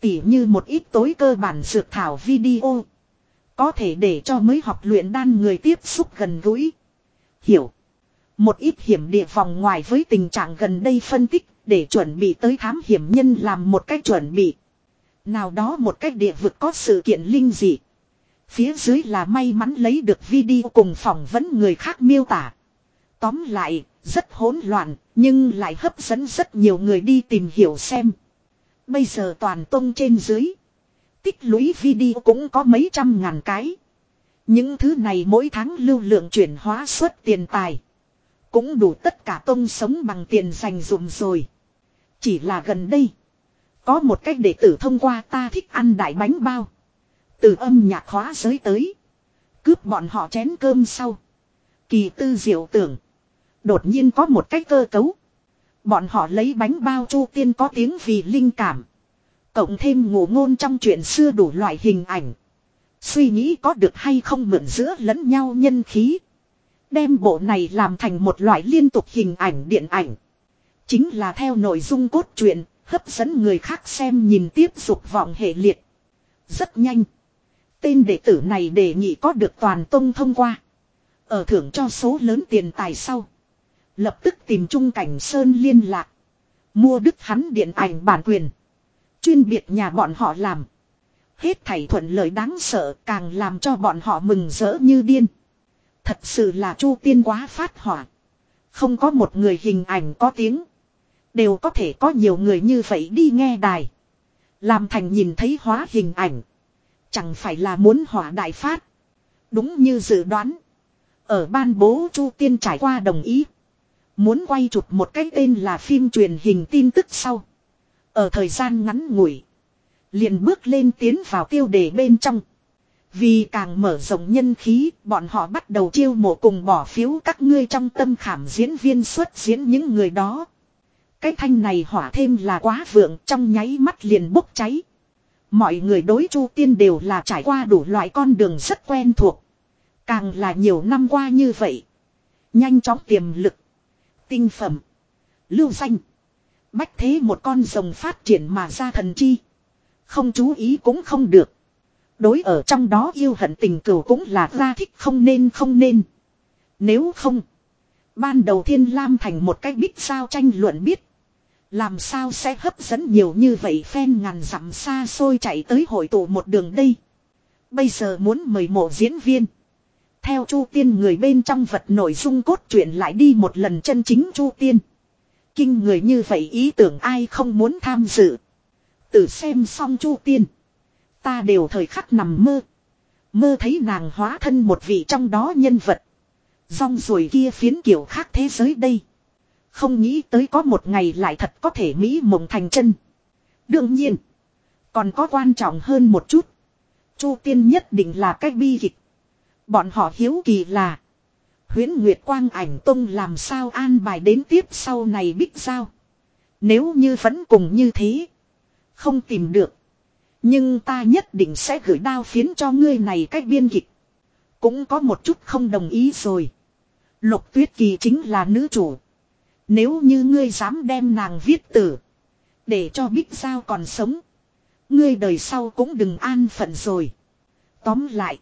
Tỉ như một ít tối cơ bản dược thảo video. Có thể để cho mới học luyện đan người tiếp xúc gần gũi. Hiểu. Một ít hiểm địa vòng ngoài với tình trạng gần đây phân tích để chuẩn bị tới thám hiểm nhân làm một cách chuẩn bị. Nào đó một cách địa vực có sự kiện linh dị. Phía dưới là may mắn lấy được video cùng phỏng vấn người khác miêu tả. Tóm lại, rất hỗn loạn, nhưng lại hấp dẫn rất nhiều người đi tìm hiểu xem. Bây giờ toàn tông trên dưới. Tích lũy video cũng có mấy trăm ngàn cái. Những thứ này mỗi tháng lưu lượng chuyển hóa suất tiền tài. Cũng đủ tất cả tông sống bằng tiền dành dụm rồi. Chỉ là gần đây. Có một cách đệ tử thông qua ta thích ăn đại bánh bao. Từ âm nhạc khóa giới tới. Cướp bọn họ chén cơm sau. Kỳ tư diệu tưởng. Đột nhiên có một cái cơ cấu. Bọn họ lấy bánh bao chu tiên có tiếng vì linh cảm. Cộng thêm ngụ ngôn trong chuyện xưa đủ loại hình ảnh. Suy nghĩ có được hay không mượn giữa lẫn nhau nhân khí. Đem bộ này làm thành một loại liên tục hình ảnh điện ảnh. Chính là theo nội dung cốt truyện, hấp dẫn người khác xem nhìn tiếp dục vọng hệ liệt. Rất nhanh. Tên đệ tử này đề nghị có được toàn tông thông qua. Ở thưởng cho số lớn tiền tài sau. Lập tức tìm Trung Cảnh Sơn liên lạc. Mua đức hắn điện ảnh bản quyền. Chuyên biệt nhà bọn họ làm. Hết thảy thuận lợi đáng sợ càng làm cho bọn họ mừng rỡ như điên. Thật sự là Chu Tiên quá phát hỏa. Không có một người hình ảnh có tiếng. Đều có thể có nhiều người như vậy đi nghe đài. Làm thành nhìn thấy hóa hình ảnh. Chẳng phải là muốn hỏa đại phát. Đúng như dự đoán. Ở ban bố Chu Tiên trải qua đồng ý. Muốn quay chụp một cái tên là phim truyền hình tin tức sau. Ở thời gian ngắn ngủi. Liền bước lên tiến vào tiêu đề bên trong. Vì càng mở rộng nhân khí, bọn họ bắt đầu chiêu mộ cùng bỏ phiếu các ngươi trong tâm khảm diễn viên xuất diễn những người đó. Cái thanh này hỏa thêm là quá vượng trong nháy mắt liền bốc cháy. Mọi người đối chu tiên đều là trải qua đủ loại con đường rất quen thuộc. Càng là nhiều năm qua như vậy. Nhanh chóng tiềm lực. Tinh phẩm. Lưu danh. Bách thế một con rồng phát triển mà ra thần chi. Không chú ý cũng không được. Đối ở trong đó yêu hận tình cửu cũng là ra thích không nên không nên. Nếu không. Ban đầu thiên lam thành một cái bích sao tranh luận biết. Làm sao sẽ hấp dẫn nhiều như vậy phen ngàn dặm xa xôi chạy tới hội tụ một đường đây. Bây giờ muốn mời mộ diễn viên. Theo Chu Tiên người bên trong vật nội dung cốt truyện lại đi một lần chân chính Chu Tiên. Kinh người như vậy ý tưởng ai không muốn tham dự. từ xem xong Chu Tiên. Ta đều thời khắc nằm mơ. Mơ thấy nàng hóa thân một vị trong đó nhân vật. Rong rồi kia phiến kiểu khác thế giới đây. Không nghĩ tới có một ngày lại thật có thể Mỹ mộng thành chân. Đương nhiên. Còn có quan trọng hơn một chút. Chu tiên nhất định là cách bi kịch. Bọn họ hiếu kỳ là. Huyến Nguyệt Quang ảnh tông làm sao an bài đến tiếp sau này bích sao. Nếu như vẫn cùng như thế. Không tìm được. Nhưng ta nhất định sẽ gửi đao phiến cho ngươi này cách biên kịch. Cũng có một chút không đồng ý rồi. Lục tuyết kỳ chính là nữ chủ. Nếu như ngươi dám đem nàng viết tử. Để cho Bích Giao còn sống. Ngươi đời sau cũng đừng an phận rồi. Tóm lại.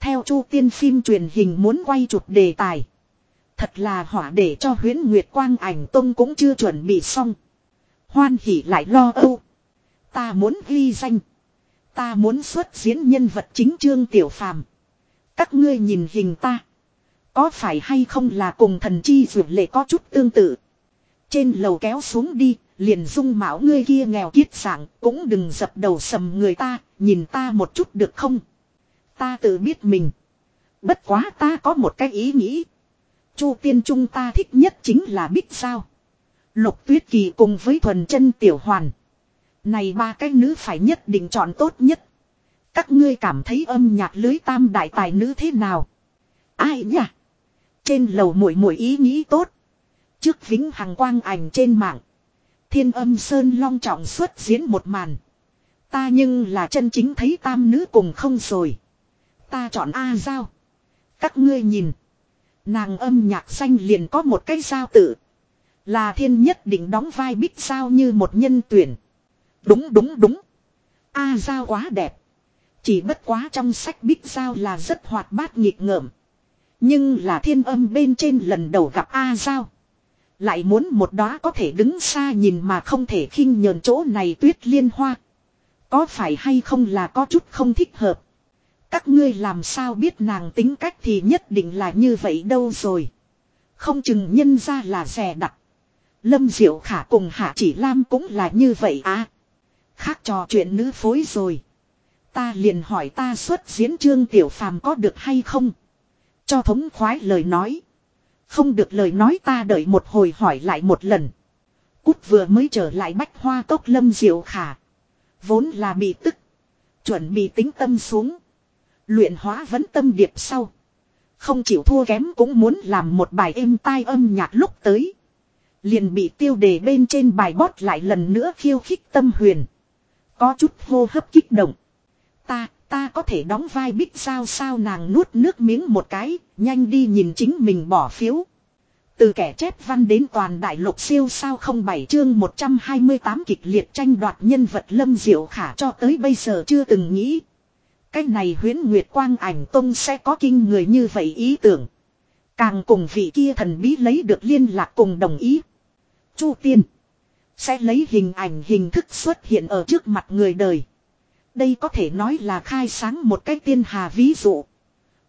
Theo chu tiên phim truyền hình muốn quay chụp đề tài. Thật là hỏa để cho huyến Nguyệt Quang ảnh tông cũng chưa chuẩn bị xong. Hoan hỉ lại lo âu. Ta muốn ghi danh. Ta muốn xuất diễn nhân vật chính trương tiểu phàm. Các ngươi nhìn hình ta. Có phải hay không là cùng thần chi dụ lệ có chút tương tự. Trên lầu kéo xuống đi, liền dung mạo ngươi kia nghèo kiết sảng, cũng đừng dập đầu sầm người ta, nhìn ta một chút được không? Ta tự biết mình. Bất quá ta có một cái ý nghĩ. Chu tiên trung ta thích nhất chính là Bích Sao. Lục tuyết kỳ cùng với thuần chân tiểu hoàn. Này ba cái nữ phải nhất định chọn tốt nhất. Các ngươi cảm thấy âm nhạc lưới tam đại tài nữ thế nào? Ai nhỉ? Trên lầu mũi mũi ý nghĩ tốt. Trước vĩnh hằng quang ảnh trên mạng. Thiên âm sơn long trọng xuất diễn một màn. Ta nhưng là chân chính thấy tam nữ cùng không rồi. Ta chọn A Giao. Các ngươi nhìn. Nàng âm nhạc xanh liền có một cái giao tự. Là thiên nhất định đóng vai bích sao như một nhân tuyển. Đúng đúng đúng. A Giao quá đẹp. Chỉ bất quá trong sách bích sao là rất hoạt bát nghịch ngợm. Nhưng là thiên âm bên trên lần đầu gặp A Giao. Lại muốn một đóa có thể đứng xa nhìn mà không thể khinh nhờn chỗ này tuyết liên hoa. Có phải hay không là có chút không thích hợp. Các ngươi làm sao biết nàng tính cách thì nhất định là như vậy đâu rồi. Không chừng nhân ra là rẻ đặt. Lâm Diệu Khả cùng Hạ Chỉ Lam cũng là như vậy à. Khác trò chuyện nữ phối rồi. Ta liền hỏi ta xuất diễn trương tiểu phàm có được hay không. Cho thống khoái lời nói. Không được lời nói ta đợi một hồi hỏi lại một lần. Cút vừa mới trở lại bách hoa cốc lâm diệu khả. Vốn là bị tức. Chuẩn bị tính tâm xuống. Luyện hóa vẫn tâm điệp sau. Không chịu thua kém cũng muốn làm một bài êm tai âm nhạc lúc tới. Liền bị tiêu đề bên trên bài bót lại lần nữa khiêu khích tâm huyền. Có chút hô hấp kích động. Ta, ta có thể đóng vai bích sao sao nàng nuốt nước miếng một cái, nhanh đi nhìn chính mình bỏ phiếu. Từ kẻ chép văn đến toàn đại lục siêu sao không bảy chương 128 kịch liệt tranh đoạt nhân vật lâm diệu khả cho tới bây giờ chưa từng nghĩ. Cái này huyến nguyệt quang ảnh tông sẽ có kinh người như vậy ý tưởng. Càng cùng vị kia thần bí lấy được liên lạc cùng đồng ý. Chu tiên. Sẽ lấy hình ảnh hình thức xuất hiện ở trước mặt người đời. Đây có thể nói là khai sáng một cái tiên hà ví dụ.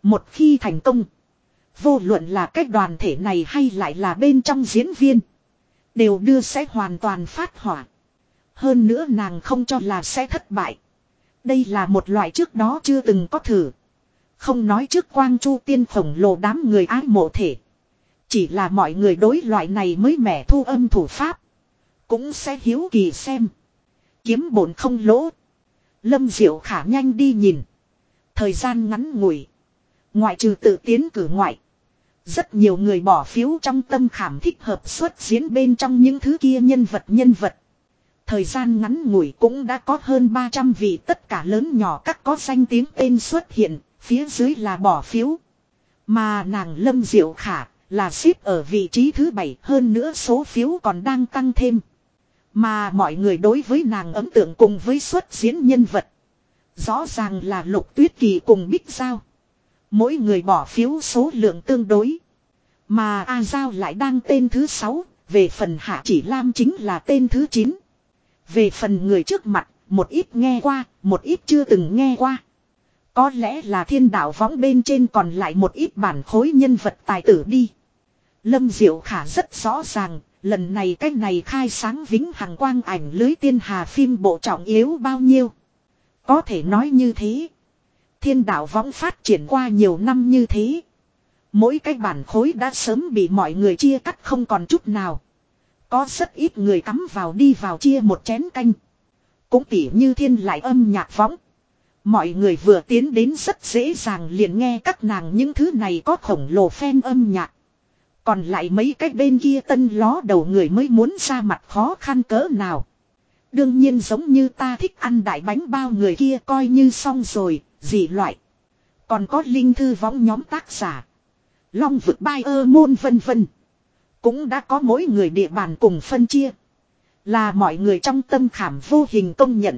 Một khi thành công. Vô luận là cái đoàn thể này hay lại là bên trong diễn viên. Đều đưa sẽ hoàn toàn phát hỏa. Hơn nữa nàng không cho là sẽ thất bại. Đây là một loại trước đó chưa từng có thử. Không nói trước quang chu tiên khổng lồ đám người ái mộ thể. Chỉ là mọi người đối loại này mới mẻ thu âm thủ pháp. Cũng sẽ hiếu kỳ xem. Kiếm bổn không lỗ. Lâm Diệu khả nhanh đi nhìn. Thời gian ngắn ngủi. Ngoại trừ tự tiến cử ngoại. Rất nhiều người bỏ phiếu trong tâm khảm thích hợp xuất diễn bên trong những thứ kia nhân vật nhân vật. Thời gian ngắn ngủi cũng đã có hơn 300 vị tất cả lớn nhỏ các có danh tiếng tên xuất hiện, phía dưới là bỏ phiếu. Mà nàng Lâm Diệu Khả là xếp ở vị trí thứ bảy hơn nữa số phiếu còn đang tăng thêm. Mà mọi người đối với nàng ấn tượng cùng với xuất diễn nhân vật. Rõ ràng là lục tuyết kỳ cùng bích giao. Mỗi người bỏ phiếu số lượng tương đối. Mà A Giao lại đang tên thứ sáu về phần Hạ Chỉ Lam chính là tên thứ chín về phần người trước mặt, một ít nghe qua, một ít chưa từng nghe qua. Có lẽ là thiên đạo võng bên trên còn lại một ít bản khối nhân vật tài tử đi. Lâm Diệu Khả rất rõ ràng, lần này cách này khai sáng vĩnh hằng quang ảnh lưới tiên hà phim bộ trọng yếu bao nhiêu. Có thể nói như thế. Thiên đạo võng phát triển qua nhiều năm như thế. Mỗi cái bản khối đã sớm bị mọi người chia cắt không còn chút nào. Có rất ít người cắm vào đi vào chia một chén canh. Cũng tỉ như thiên lại âm nhạc võng. Mọi người vừa tiến đến rất dễ dàng liền nghe các nàng những thứ này có khổng lồ phen âm nhạc. Còn lại mấy cái bên kia tân ló đầu người mới muốn ra mặt khó khăn cỡ nào. Đương nhiên giống như ta thích ăn đại bánh bao người kia coi như xong rồi, gì loại. Còn có linh thư võng nhóm tác giả. Long vực bai ơ môn vân vân. Cũng đã có mỗi người địa bàn cùng phân chia. Là mọi người trong tâm khảm vô hình công nhận.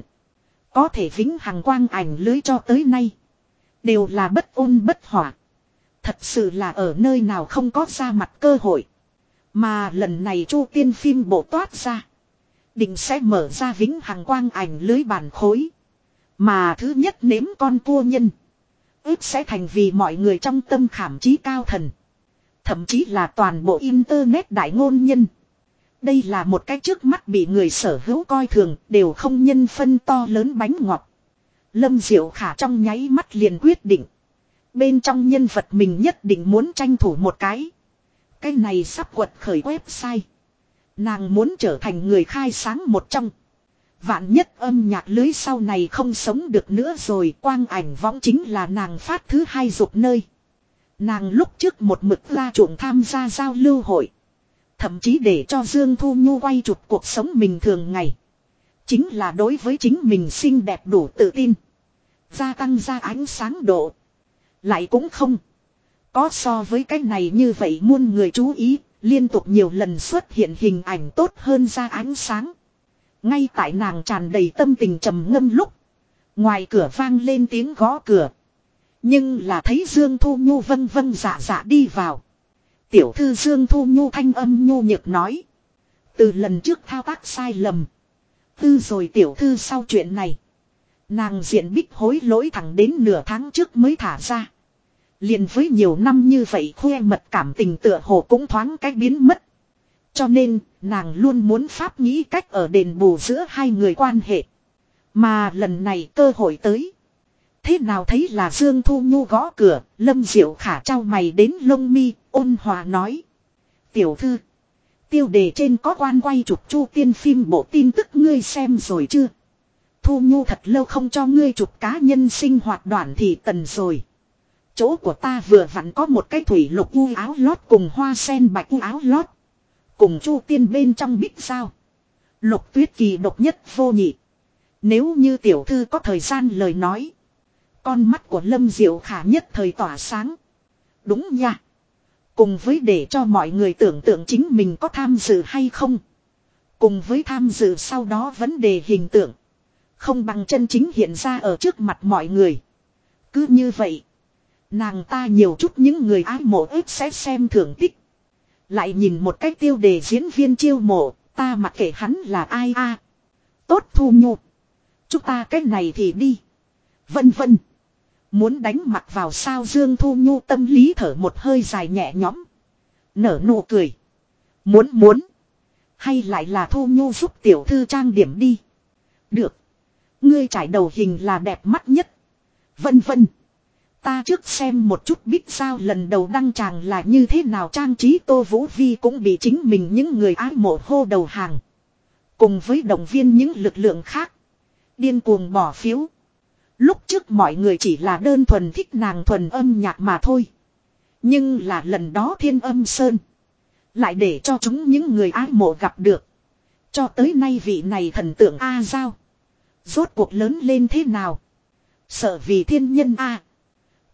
Có thể vĩnh hằng quang ảnh lưới cho tới nay. Đều là bất ôn bất hỏa. Thật sự là ở nơi nào không có ra mặt cơ hội. Mà lần này chu tiên phim bộ toát ra. Định sẽ mở ra vĩnh hằng quang ảnh lưới bàn khối. Mà thứ nhất nếm con cua nhân. Ước sẽ thành vì mọi người trong tâm khảm trí cao thần. Thậm chí là toàn bộ internet đại ngôn nhân. Đây là một cái trước mắt bị người sở hữu coi thường, đều không nhân phân to lớn bánh ngọt. Lâm Diệu Khả trong nháy mắt liền quyết định. Bên trong nhân vật mình nhất định muốn tranh thủ một cái. Cái này sắp quật khởi website. Nàng muốn trở thành người khai sáng một trong. Vạn nhất âm nhạc lưới sau này không sống được nữa rồi quang ảnh võng chính là nàng phát thứ hai dục nơi. Nàng lúc trước một mực ra chuộng tham gia giao lưu hội. Thậm chí để cho Dương Thu Nhu quay chụp cuộc sống mình thường ngày. Chính là đối với chính mình xinh đẹp đủ tự tin. Gia tăng ra ánh sáng độ. Lại cũng không. Có so với cái này như vậy muôn người chú ý, liên tục nhiều lần xuất hiện hình ảnh tốt hơn ra ánh sáng. Ngay tại nàng tràn đầy tâm tình trầm ngâm lúc. Ngoài cửa vang lên tiếng gõ cửa. Nhưng là thấy Dương Thu Nhu vân vân dạ dạ đi vào. Tiểu thư Dương Thu Nhu thanh âm nhu nhược nói. Từ lần trước thao tác sai lầm. Tư rồi tiểu thư sau chuyện này. Nàng diện bích hối lỗi thẳng đến nửa tháng trước mới thả ra. Liền với nhiều năm như vậy khoe mật cảm tình tựa hồ cũng thoáng cách biến mất. Cho nên, nàng luôn muốn pháp nghĩ cách ở đền bù giữa hai người quan hệ. Mà lần này cơ hội tới. Thế nào thấy là Dương Thu Nhu gõ cửa, Lâm Diệu Khả trao mày đến lông mi, ôn hòa nói. Tiểu thư, tiêu đề trên có quan quay chụp chu tiên phim bộ tin tức ngươi xem rồi chưa? Thu Nhu thật lâu không cho ngươi chụp cá nhân sinh hoạt đoạn thì tần rồi. Chỗ của ta vừa vặn có một cái thủy lục u áo lót cùng hoa sen bạch u áo lót. Cùng chu tiên bên trong bích sao. Lục tuyết kỳ độc nhất vô nhị. Nếu như tiểu thư có thời gian lời nói. Con mắt của Lâm Diệu Khả nhất thời tỏa sáng. Đúng nha. Cùng với để cho mọi người tưởng tượng chính mình có tham dự hay không. Cùng với tham dự sau đó vấn đề hình tượng. Không bằng chân chính hiện ra ở trước mặt mọi người. Cứ như vậy. Nàng ta nhiều chút những người ái mộ ít sẽ xem thưởng tích. Lại nhìn một cách tiêu đề diễn viên chiêu mộ, ta mặc kệ hắn là ai a Tốt thu nhục. Chúng ta cách này thì đi. Vân vân. Muốn đánh mặt vào sao Dương Thu Nhu tâm lý thở một hơi dài nhẹ nhõm. Nở nụ cười. Muốn muốn. Hay lại là Thu Nhu giúp tiểu thư trang điểm đi. Được. Ngươi trải đầu hình là đẹp mắt nhất. Vân vân. Ta trước xem một chút biết sao lần đầu đăng tràng là như thế nào trang trí Tô Vũ Vi cũng bị chính mình những người ái mộ hô đầu hàng. Cùng với động viên những lực lượng khác. Điên cuồng bỏ phiếu. Lúc trước mọi người chỉ là đơn thuần thích nàng thuần âm nhạc mà thôi. Nhưng là lần đó thiên âm sơn. Lại để cho chúng những người ái mộ gặp được. Cho tới nay vị này thần tượng A Giao. Rốt cuộc lớn lên thế nào? Sợ vì thiên nhân A.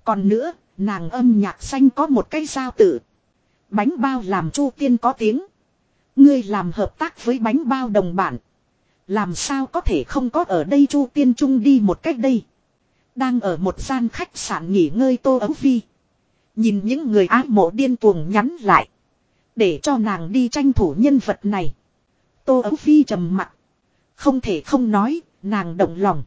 Còn nữa, nàng âm nhạc xanh có một cái giao tự. Bánh bao làm chu tiên có tiếng. Ngươi làm hợp tác với bánh bao đồng bản. Làm sao có thể không có ở đây chu tiên trung đi một cách đây. Đang ở một gian khách sạn nghỉ ngơi tô ấu phi. Nhìn những người ái mộ điên cuồng nhắn lại. Để cho nàng đi tranh thủ nhân vật này. Tô ấu phi trầm mặt. Không thể không nói, nàng động lòng.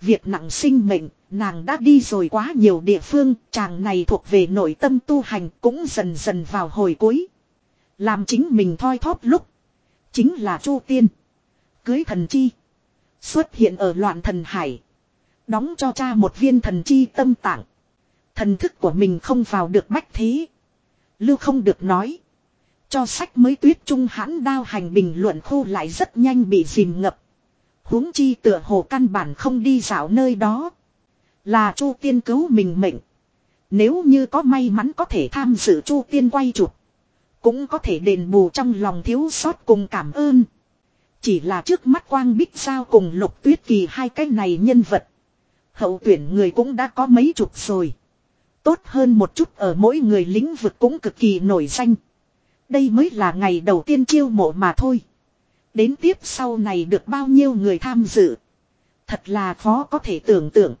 Việc nặng sinh mệnh, nàng đã đi rồi quá nhiều địa phương, chàng này thuộc về nội tâm tu hành cũng dần dần vào hồi cuối. Làm chính mình thoi thóp lúc. Chính là Chu Tiên. Cưới thần chi. Xuất hiện ở loạn thần hải. Đóng cho cha một viên thần chi tâm tạng. Thần thức của mình không vào được bách thế. Lưu không được nói. Cho sách mới tuyết trung hãn đao hành bình luận khô lại rất nhanh bị dìm ngập huống chi tựa hồ căn bản không đi dạo nơi đó. Là Chu Tiên cứu mình mệnh. Nếu như có may mắn có thể tham dự Chu Tiên quay chụp. Cũng có thể đền bù trong lòng thiếu sót cùng cảm ơn. Chỉ là trước mắt Quang Bích sao cùng Lục Tuyết Kỳ hai cái này nhân vật. Hậu tuyển người cũng đã có mấy chục rồi. Tốt hơn một chút ở mỗi người lĩnh vực cũng cực kỳ nổi danh. Đây mới là ngày đầu tiên chiêu mộ mà thôi. Đến tiếp sau này được bao nhiêu người tham dự. Thật là khó có thể tưởng tượng.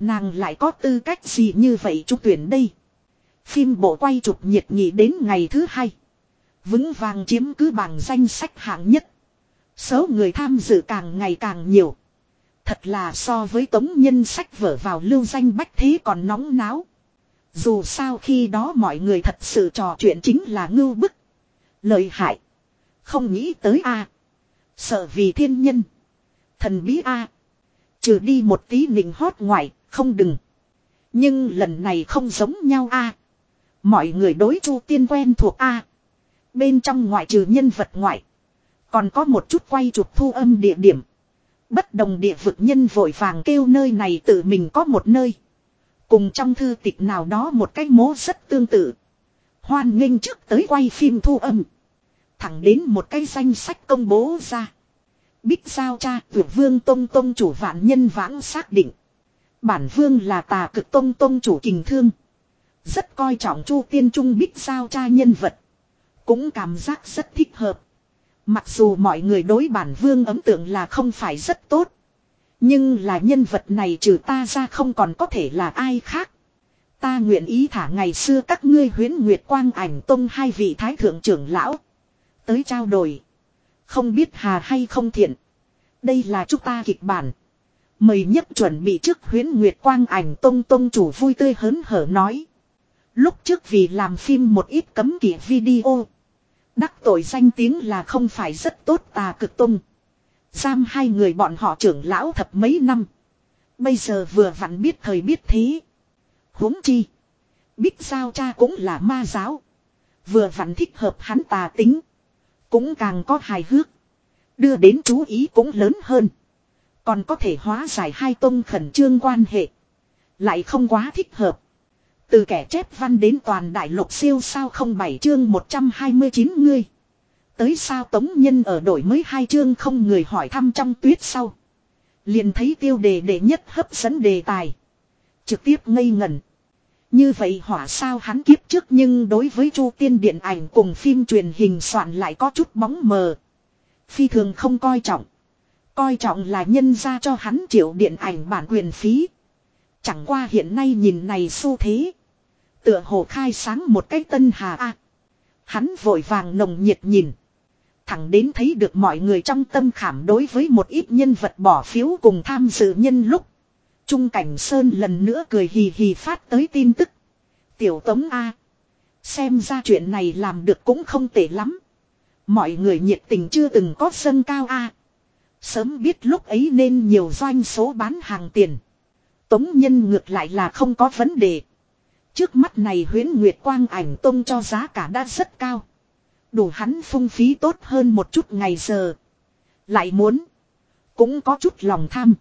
Nàng lại có tư cách gì như vậy trúng tuyển đây. Phim bộ quay chụp nhiệt nghị đến ngày thứ hai. Vững vàng chiếm cứ bảng danh sách hạng nhất. Số người tham dự càng ngày càng nhiều. Thật là so với tống nhân sách vở vào lưu danh bách thế còn nóng náo. Dù sao khi đó mọi người thật sự trò chuyện chính là ngưu bức. Lợi hại. Không nghĩ tới a Sợ vì thiên nhân. Thần bí a Trừ đi một tí nịnh hót ngoại, không đừng. Nhưng lần này không giống nhau a Mọi người đối chu tiên quen thuộc a Bên trong ngoại trừ nhân vật ngoại. Còn có một chút quay chụp thu âm địa điểm. Bất đồng địa vực nhân vội vàng kêu nơi này tự mình có một nơi. Cùng trong thư tịch nào đó một cái mố rất tương tự. Hoan nghênh trước tới quay phim thu âm. Thẳng đến một cái danh sách công bố ra. Bích sao cha tuyệt vương tông tông chủ vạn nhân vãng xác định. Bản vương là tà cực tông tông chủ kình thương. Rất coi trọng chu tiên trung bích sao cha nhân vật. Cũng cảm giác rất thích hợp. Mặc dù mọi người đối bản vương ấn tượng là không phải rất tốt. Nhưng là nhân vật này trừ ta ra không còn có thể là ai khác. Ta nguyện ý thả ngày xưa các ngươi huyến nguyệt quang ảnh tông hai vị thái thượng trưởng lão. Tới trao đổi. Không biết hà hay không thiện. Đây là chúng ta kịch bản. Mời nhất chuẩn bị trước huyến nguyệt quang ảnh tông tông chủ vui tươi hớn hở nói. Lúc trước vì làm phim một ít cấm kỵ video. Đắc tội danh tiếng là không phải rất tốt tà cực tung. Giam hai người bọn họ trưởng lão thập mấy năm. Bây giờ vừa vặn biết thời biết thế. huống chi. Biết sao cha cũng là ma giáo. Vừa vặn thích hợp hắn tà tính. Cũng càng có hài hước. Đưa đến chú ý cũng lớn hơn. Còn có thể hóa giải hai tông khẩn trương quan hệ. Lại không quá thích hợp. Từ kẻ chép văn đến toàn đại lục siêu sao không bảy chương 129 ngươi. Tới sao tống nhân ở đổi mới hai chương không người hỏi thăm trong tuyết sau. Liền thấy tiêu đề đệ nhất hấp dẫn đề tài. Trực tiếp ngây ngẩn. Như vậy hỏa sao hắn kiếp trước nhưng đối với chu tiên điện ảnh cùng phim truyền hình soạn lại có chút bóng mờ. Phi thường không coi trọng. Coi trọng là nhân ra cho hắn triệu điện ảnh bản quyền phí. Chẳng qua hiện nay nhìn này xu thế. Tựa hồ khai sáng một cái tân hà a. hắn vội vàng nồng nhiệt nhìn. Thẳng đến thấy được mọi người trong tâm khảm đối với một ít nhân vật bỏ phiếu cùng tham dự nhân lúc. Trung Cảnh Sơn lần nữa cười hì hì phát tới tin tức. Tiểu Tống A. Xem ra chuyện này làm được cũng không tệ lắm. Mọi người nhiệt tình chưa từng có sân cao A. Sớm biết lúc ấy nên nhiều doanh số bán hàng tiền. Tống nhân ngược lại là không có vấn đề. Trước mắt này huyến Nguyệt Quang ảnh tông cho giá cả đã rất cao. Đủ hắn phung phí tốt hơn một chút ngày giờ. Lại muốn. Cũng có chút lòng tham.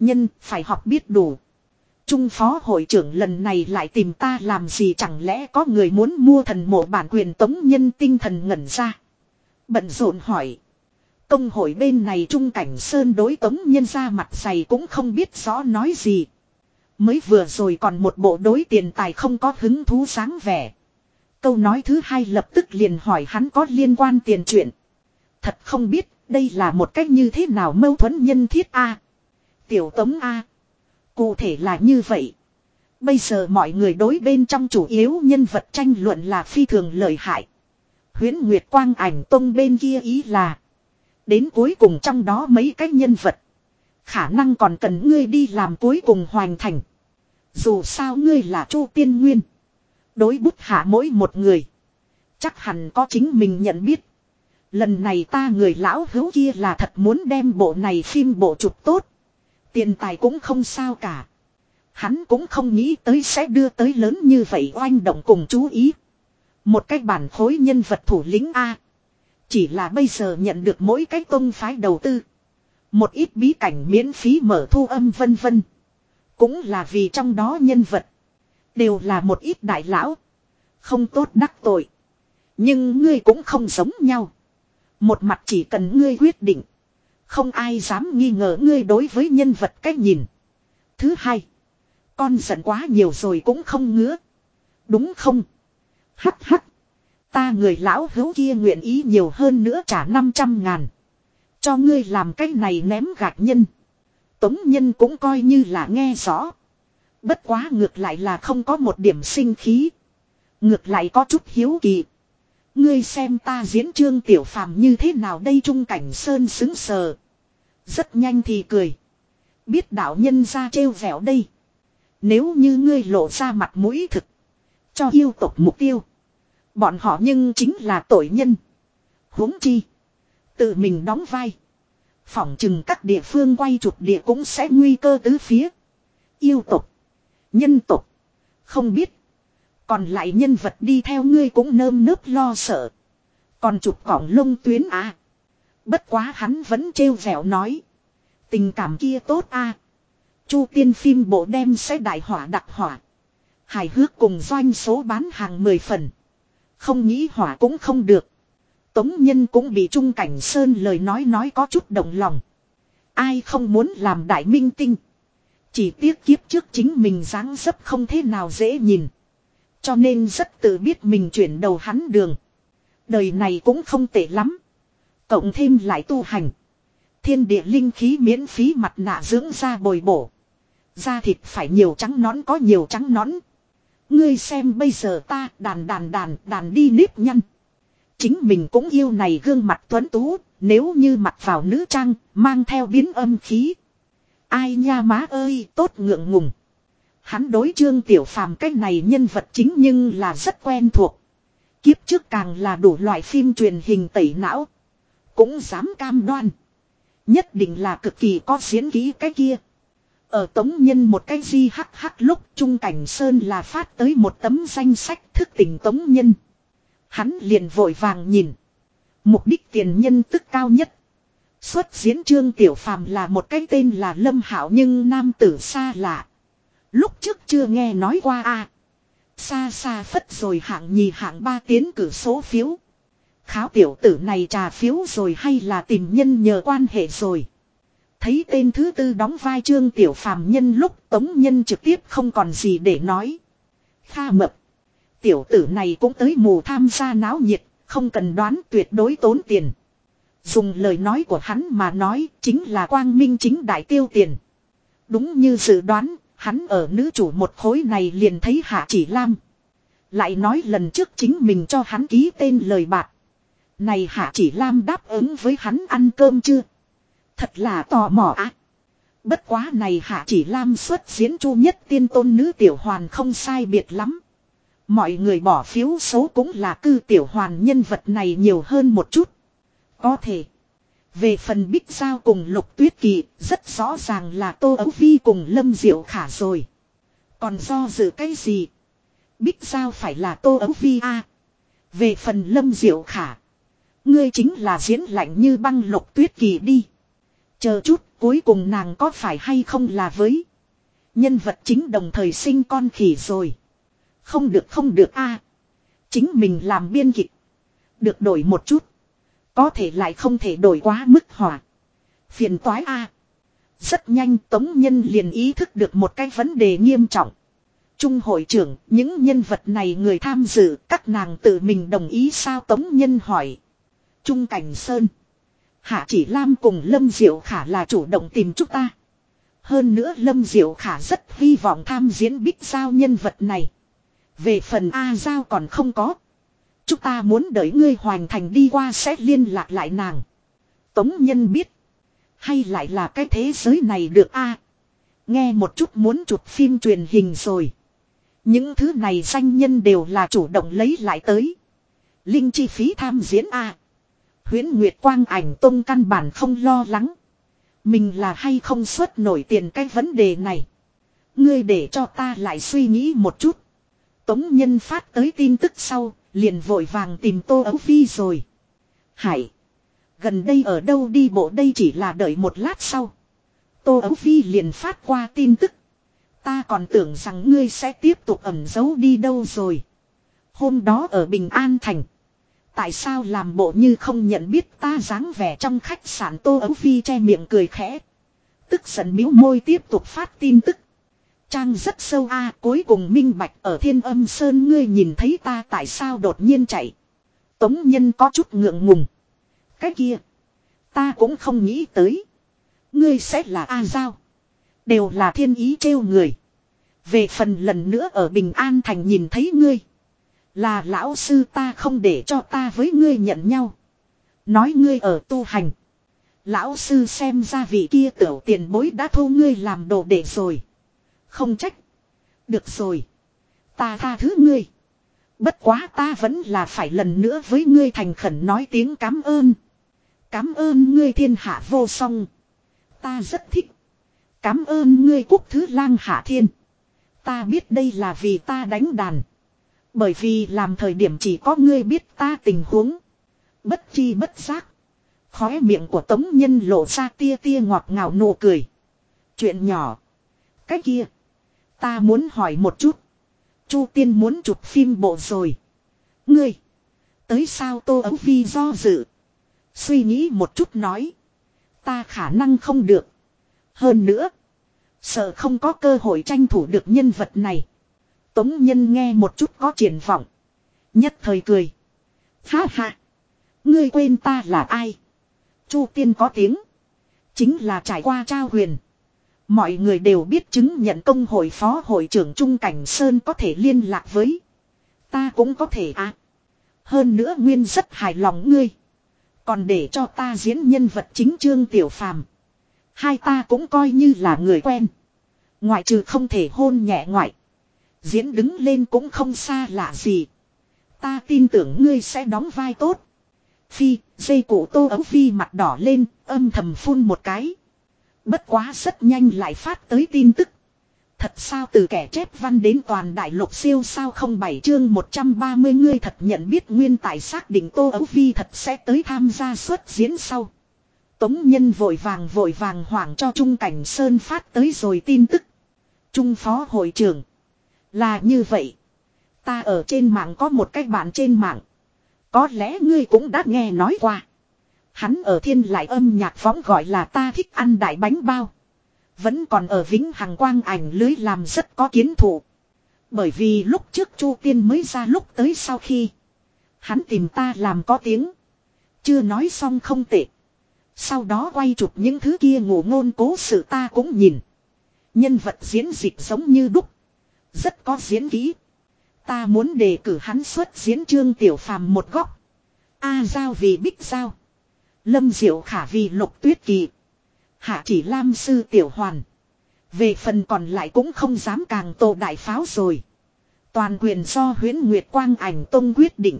Nhân phải học biết đủ. Trung phó hội trưởng lần này lại tìm ta làm gì chẳng lẽ có người muốn mua thần mộ bản quyền tống nhân tinh thần ngẩn ra. Bận rộn hỏi. Công hội bên này Trung Cảnh Sơn đối tống nhân ra mặt dày cũng không biết rõ nói gì. Mới vừa rồi còn một bộ đối tiền tài không có hứng thú sáng vẻ. Câu nói thứ hai lập tức liền hỏi hắn có liên quan tiền chuyện. Thật không biết, đây là một cách như thế nào mâu thuẫn nhân thiết A. Tiểu tống A. Cụ thể là như vậy. Bây giờ mọi người đối bên trong chủ yếu nhân vật tranh luận là phi thường lợi hại. Huyến Nguyệt Quang ảnh tông bên kia ý là. Đến cuối cùng trong đó mấy cái nhân vật. Khả năng còn cần ngươi đi làm cuối cùng hoàn thành. Dù sao ngươi là Chu Tiên Nguyên. Đối bút hạ mỗi một người. Chắc hẳn có chính mình nhận biết. Lần này ta người lão hữu kia là thật muốn đem bộ này phim bộ chụp tốt. Tiền tài cũng không sao cả. Hắn cũng không nghĩ tới sẽ đưa tới lớn như vậy oanh động cùng chú ý. Một cái bản khối nhân vật thủ lĩnh A. Chỉ là bây giờ nhận được mỗi cái công phái đầu tư. Một ít bí cảnh miễn phí mở thu âm vân vân. Cũng là vì trong đó nhân vật. Đều là một ít đại lão. Không tốt đắc tội. Nhưng ngươi cũng không giống nhau. Một mặt chỉ cần ngươi quyết định. Không ai dám nghi ngờ ngươi đối với nhân vật cách nhìn. Thứ hai. Con giận quá nhiều rồi cũng không ngứa. Đúng không? Hắc hắc. Ta người lão hữu kia nguyện ý nhiều hơn nữa trả 500 ngàn. Cho ngươi làm cách này ném gạt nhân. Tống nhân cũng coi như là nghe rõ. Bất quá ngược lại là không có một điểm sinh khí. Ngược lại có chút hiếu kỳ. Ngươi xem ta diễn trương tiểu phàm như thế nào đây trung cảnh sơn xứng sờ. Rất nhanh thì cười. Biết đạo nhân ra trêu vẻo đây. Nếu như ngươi lộ ra mặt mũi thực. Cho yêu tộc mục tiêu. Bọn họ nhưng chính là tội nhân. huống chi. Tự mình đóng vai. Phỏng chừng các địa phương quay chụp địa cũng sẽ nguy cơ tứ phía. Yêu tục. Nhân tục. Không biết. Còn lại nhân vật đi theo ngươi cũng nơm nớp lo sợ. Còn chụp cỏng lông tuyến à. Bất quá hắn vẫn trêu vẻo nói. Tình cảm kia tốt à? Chu tiên phim bộ đem sẽ đại hỏa đặc hỏa. Hài hước cùng doanh số bán hàng 10 phần. Không nghĩ hỏa cũng không được. Tống Nhân cũng bị Trung Cảnh Sơn lời nói nói có chút động lòng. Ai không muốn làm đại minh tinh. Chỉ tiếc kiếp trước chính mình dáng dấp không thế nào dễ nhìn. Cho nên rất tự biết mình chuyển đầu hắn đường. Đời này cũng không tệ lắm. Cộng thêm lại tu hành. Thiên địa linh khí miễn phí mặt nạ dưỡng da bồi bổ. Da thịt phải nhiều trắng nón có nhiều trắng nón. Ngươi xem bây giờ ta đàn đàn đàn đàn đi nếp nhăn. Chính mình cũng yêu này gương mặt tuấn tú, nếu như mặc vào nữ trang, mang theo biến âm khí. Ai nha má ơi, tốt ngượng ngùng. Hắn đối trương tiểu phàm cái này nhân vật chính nhưng là rất quen thuộc. Kiếp trước càng là đủ loại phim truyền hình tẩy não. Cũng dám cam đoan. Nhất định là cực kỳ có diễn ký cái kia. Ở Tống Nhân một cái di hắc hắc lúc Trung Cảnh Sơn là phát tới một tấm danh sách thức tỉnh Tống Nhân. Hắn liền vội vàng nhìn. Mục đích tiền nhân tức cao nhất. Xuất diễn trương tiểu phàm là một cái tên là Lâm Hảo nhưng nam tử xa lạ. Lúc trước chưa nghe nói qua a Xa xa phất rồi hạng nhì hạng ba tiến cử số phiếu. Kháo tiểu tử này trà phiếu rồi hay là tìm nhân nhờ quan hệ rồi. Thấy tên thứ tư đóng vai trương tiểu phàm nhân lúc tống nhân trực tiếp không còn gì để nói. Kha mập. Tiểu tử này cũng tới mù tham gia náo nhiệt, không cần đoán tuyệt đối tốn tiền. Dùng lời nói của hắn mà nói chính là quang minh chính đại tiêu tiền. Đúng như dự đoán, hắn ở nữ chủ một khối này liền thấy Hạ Chỉ Lam. Lại nói lần trước chính mình cho hắn ký tên lời bạc. Này Hạ Chỉ Lam đáp ứng với hắn ăn cơm chưa? Thật là tò mò á. Bất quá này Hạ Chỉ Lam xuất diễn chu nhất tiên tôn nữ tiểu hoàn không sai biệt lắm. Mọi người bỏ phiếu xấu cũng là cư tiểu hoàn nhân vật này nhiều hơn một chút. Có thể. Về phần Bích Giao cùng Lục Tuyết Kỳ, rất rõ ràng là Tô Ấu Phi cùng Lâm Diệu Khả rồi. Còn do dự cái gì? Bích Giao phải là Tô Ấu Phi a Về phần Lâm Diệu Khả. Ngươi chính là diễn lạnh như băng Lục Tuyết Kỳ đi. Chờ chút, cuối cùng nàng có phải hay không là với. Nhân vật chính đồng thời sinh con khỉ rồi. Không được không được a Chính mình làm biên kịch. Được đổi một chút. Có thể lại không thể đổi quá mức hỏa. Phiền toái a Rất nhanh Tống Nhân liền ý thức được một cái vấn đề nghiêm trọng. Trung hội trưởng, những nhân vật này người tham dự, các nàng tự mình đồng ý sao Tống Nhân hỏi. Trung Cảnh Sơn. Hạ chỉ Lam cùng Lâm Diệu Khả là chủ động tìm chúng ta. Hơn nữa Lâm Diệu Khả rất hy vọng tham diễn bích sao nhân vật này. Về phần A Giao còn không có. Chúng ta muốn đợi ngươi hoàn thành đi qua sẽ liên lạc lại nàng. Tống nhân biết. Hay lại là cái thế giới này được a Nghe một chút muốn chụp phim truyền hình rồi. Những thứ này danh nhân đều là chủ động lấy lại tới. Linh chi phí tham diễn a Huyễn Nguyệt Quang ảnh tông căn bản không lo lắng. Mình là hay không xuất nổi tiền cái vấn đề này. Ngươi để cho ta lại suy nghĩ một chút. Tống Nhân phát tới tin tức sau, liền vội vàng tìm Tô Ấu Phi rồi. Hải! Gần đây ở đâu đi bộ đây chỉ là đợi một lát sau. Tô Ấu Phi liền phát qua tin tức. Ta còn tưởng rằng ngươi sẽ tiếp tục ẩn giấu đi đâu rồi. Hôm đó ở Bình An Thành. Tại sao làm bộ như không nhận biết ta dáng vẻ trong khách sạn Tô Ấu Phi che miệng cười khẽ. Tức giận miếu môi tiếp tục phát tin tức. Trang rất sâu a, cuối cùng minh bạch ở thiên âm sơn ngươi nhìn thấy ta tại sao đột nhiên chạy. Tống nhân có chút ngượng ngùng. Cái kia. Ta cũng không nghĩ tới. Ngươi sẽ là A Giao. Đều là thiên ý trêu người. Về phần lần nữa ở Bình An Thành nhìn thấy ngươi. Là lão sư ta không để cho ta với ngươi nhận nhau. Nói ngươi ở tu hành. Lão sư xem ra vị kia tiểu tiền bối đã thu ngươi làm đồ đệ rồi. Không trách. Được rồi. Ta tha thứ ngươi. Bất quá ta vẫn là phải lần nữa với ngươi thành khẩn nói tiếng cảm ơn. Cám ơn ngươi thiên hạ vô song. Ta rất thích. Cám ơn ngươi quốc thứ lang hạ thiên. Ta biết đây là vì ta đánh đàn. Bởi vì làm thời điểm chỉ có ngươi biết ta tình huống. Bất chi bất giác. Khóe miệng của tống nhân lộ ra tia tia ngọt ngào nụ cười. Chuyện nhỏ. Cái kia. Ta muốn hỏi một chút. Chu tiên muốn chụp phim bộ rồi. Ngươi. Tới sao tô ấu vi do dự. Suy nghĩ một chút nói. Ta khả năng không được. Hơn nữa. Sợ không có cơ hội tranh thủ được nhân vật này. Tống nhân nghe một chút có triển vọng. Nhất thời cười. Ha ha. Ngươi quên ta là ai? Chu tiên có tiếng. Chính là trải qua trao huyền. Mọi người đều biết chứng nhận công hội phó hội trưởng Trung Cảnh Sơn có thể liên lạc với. Ta cũng có thể à. Hơn nữa Nguyên rất hài lòng ngươi. Còn để cho ta diễn nhân vật chính Trương Tiểu Phàm. Hai ta cũng coi như là người quen. Ngoại trừ không thể hôn nhẹ ngoại. Diễn đứng lên cũng không xa lạ gì. Ta tin tưởng ngươi sẽ đóng vai tốt. Phi, dây cổ tô ấu phi mặt đỏ lên, âm thầm phun một cái. Bất quá rất nhanh lại phát tới tin tức. Thật sao từ kẻ chép văn đến toàn đại lục siêu sao không bảy chương 130 ngươi thật nhận biết nguyên tài xác định Tô Ấu Vi thật sẽ tới tham gia suất diễn sau. Tống nhân vội vàng vội vàng hoảng cho Trung Cảnh Sơn phát tới rồi tin tức. Trung phó hội trưởng. Là như vậy. Ta ở trên mạng có một cách bạn trên mạng. Có lẽ ngươi cũng đã nghe nói qua. Hắn ở thiên lại âm nhạc phóng gọi là ta thích ăn đại bánh bao. Vẫn còn ở vĩnh hằng quang ảnh lưới làm rất có kiến thủ. Bởi vì lúc trước Chu Tiên mới ra lúc tới sau khi. Hắn tìm ta làm có tiếng. Chưa nói xong không tệ. Sau đó quay chụp những thứ kia ngủ ngôn cố sự ta cũng nhìn. Nhân vật diễn dịch giống như đúc. Rất có diễn kỹ. Ta muốn đề cử hắn xuất diễn trương tiểu phàm một góc. A giao vì bích giao. Lâm diệu khả vì lục tuyết kỳ. Hạ chỉ lam sư tiểu hoàn. Về phần còn lại cũng không dám càng tổ đại pháo rồi. Toàn quyền do huyến Nguyệt Quang ảnh tông quyết định.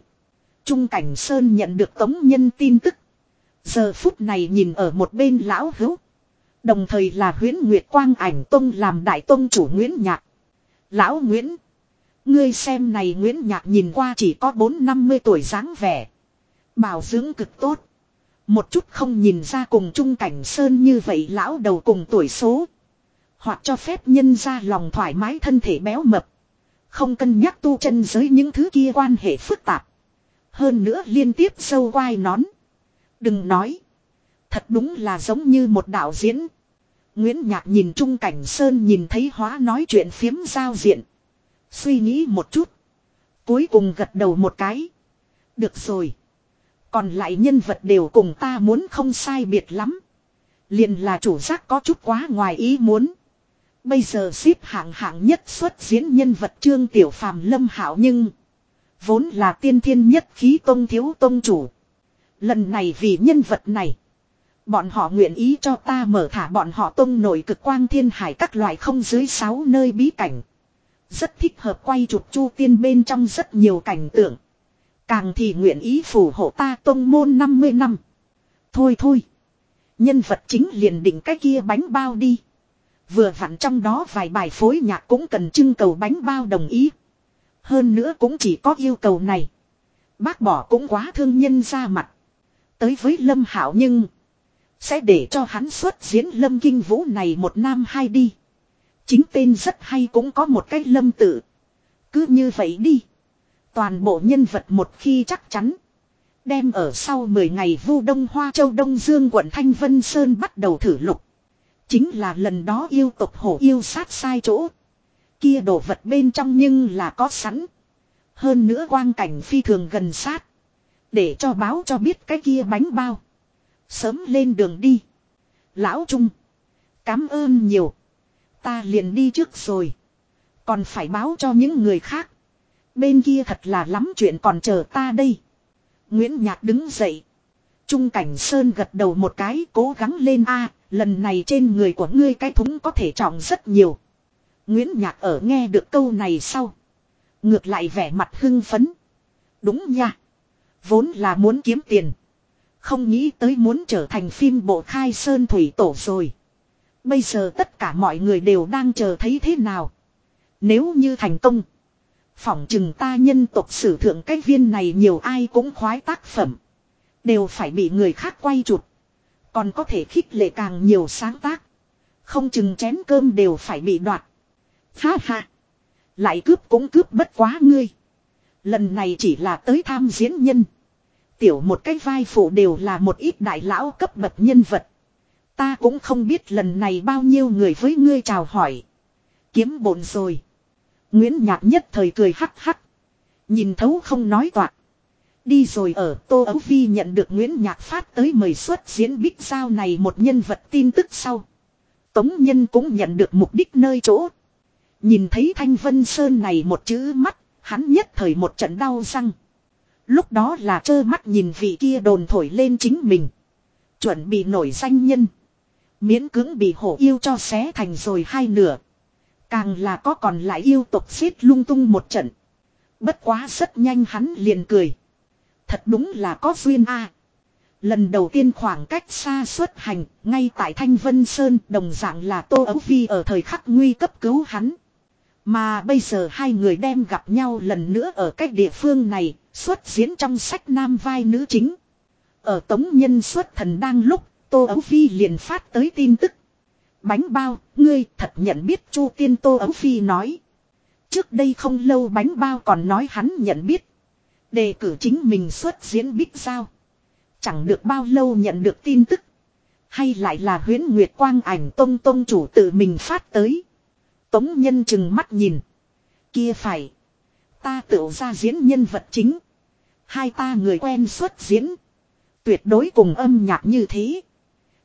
Trung Cảnh Sơn nhận được tống nhân tin tức. Giờ phút này nhìn ở một bên lão hữu. Đồng thời là huyến Nguyệt Quang ảnh tông làm đại tông chủ Nguyễn Nhạc. Lão Nguyễn. Ngươi xem này Nguyễn Nhạc nhìn qua chỉ có 4-50 tuổi dáng vẻ. Bảo dưỡng cực tốt. Một chút không nhìn ra cùng Trung Cảnh Sơn như vậy lão đầu cùng tuổi số. Hoặc cho phép nhân ra lòng thoải mái thân thể béo mập. Không cân nhắc tu chân giới những thứ kia quan hệ phức tạp. Hơn nữa liên tiếp sâu quai nón. Đừng nói. Thật đúng là giống như một đạo diễn. Nguyễn Nhạc nhìn Trung Cảnh Sơn nhìn thấy hóa nói chuyện phiếm giao diện. Suy nghĩ một chút. Cuối cùng gật đầu một cái. Được rồi. Còn lại nhân vật đều cùng ta muốn không sai biệt lắm. liền là chủ giác có chút quá ngoài ý muốn. Bây giờ xếp hạng hạng nhất xuất diễn nhân vật trương tiểu phàm lâm hảo nhưng. Vốn là tiên thiên nhất khí tông thiếu tông chủ. Lần này vì nhân vật này. Bọn họ nguyện ý cho ta mở thả bọn họ tông nổi cực quang thiên hải các loại không dưới 6 nơi bí cảnh. Rất thích hợp quay chụp chu tiên bên trong rất nhiều cảnh tượng. Càng thì nguyện ý phù hộ ta tông môn 50 năm. Thôi thôi. Nhân vật chính liền định cái kia bánh bao đi. Vừa vặn trong đó vài bài phối nhạc cũng cần trưng cầu bánh bao đồng ý. Hơn nữa cũng chỉ có yêu cầu này. Bác bỏ cũng quá thương nhân ra mặt. Tới với Lâm Hảo nhưng. Sẽ để cho hắn xuất diễn Lâm Kinh Vũ này một nam hai đi. Chính tên rất hay cũng có một cái lâm tự. Cứ như vậy đi. Toàn bộ nhân vật một khi chắc chắn. Đem ở sau 10 ngày vu đông hoa châu đông dương quận Thanh Vân Sơn bắt đầu thử lục. Chính là lần đó yêu tộc hổ yêu sát sai chỗ. Kia đồ vật bên trong nhưng là có sẵn. Hơn nữa quang cảnh phi thường gần sát. Để cho báo cho biết cái kia bánh bao. Sớm lên đường đi. Lão Trung. Cám ơn nhiều. Ta liền đi trước rồi. Còn phải báo cho những người khác. Bên kia thật là lắm chuyện còn chờ ta đây. Nguyễn Nhạc đứng dậy. Trung Cảnh Sơn gật đầu một cái, cố gắng lên a, lần này trên người của ngươi cái thúng có thể trọng rất nhiều. Nguyễn Nhạc ở nghe được câu này sau. Ngược lại vẻ mặt hưng phấn. Đúng nha. Vốn là muốn kiếm tiền. Không nghĩ tới muốn trở thành phim bộ khai sơn thủy tổ rồi. Bây giờ tất cả mọi người đều đang chờ thấy thế nào. Nếu như thành công. Phỏng chừng ta nhân tộc sử thượng cách viên này nhiều ai cũng khoái tác phẩm. Đều phải bị người khác quay chụp. Còn có thể khích lệ càng nhiều sáng tác. Không chừng chén cơm đều phải bị đoạt. Ha ha. Lại cướp cũng cướp bất quá ngươi. Lần này chỉ là tới tham diễn nhân. Tiểu một cái vai phụ đều là một ít đại lão cấp bậc nhân vật. Ta cũng không biết lần này bao nhiêu người với ngươi chào hỏi. Kiếm bổn rồi. Nguyễn Nhạc nhất thời cười hắc hắc. Nhìn thấu không nói toạc. Đi rồi ở Tô Ấu Phi nhận được Nguyễn Nhạc phát tới mời xuất diễn bích giao này một nhân vật tin tức sau. Tống Nhân cũng nhận được mục đích nơi chỗ. Nhìn thấy Thanh Vân Sơn này một chữ mắt, hắn nhất thời một trận đau răng. Lúc đó là trơ mắt nhìn vị kia đồn thổi lên chính mình. Chuẩn bị nổi danh nhân. Miễn cưỡng bị hổ yêu cho xé thành rồi hai nửa. Càng là có còn lại yêu tục xít lung tung một trận. Bất quá rất nhanh hắn liền cười. Thật đúng là có duyên a. Lần đầu tiên khoảng cách xa xuất hành, ngay tại Thanh Vân Sơn đồng dạng là Tô Ấu Phi ở thời khắc nguy cấp cứu hắn. Mà bây giờ hai người đem gặp nhau lần nữa ở cách địa phương này, xuất diễn trong sách nam vai nữ chính. Ở Tống Nhân xuất thần đang lúc, Tô Ấu Phi liền phát tới tin tức. Bánh bao, ngươi thật nhận biết Chu Tiên Tô Ấu Phi nói. Trước đây không lâu bánh bao còn nói hắn nhận biết. Đề cử chính mình xuất diễn bích sao. Chẳng được bao lâu nhận được tin tức. Hay lại là huyến Nguyệt Quang ảnh tông tông chủ tự mình phát tới. Tống nhân chừng mắt nhìn. Kia phải. Ta tự ra diễn nhân vật chính. Hai ta người quen xuất diễn. Tuyệt đối cùng âm nhạc như thế.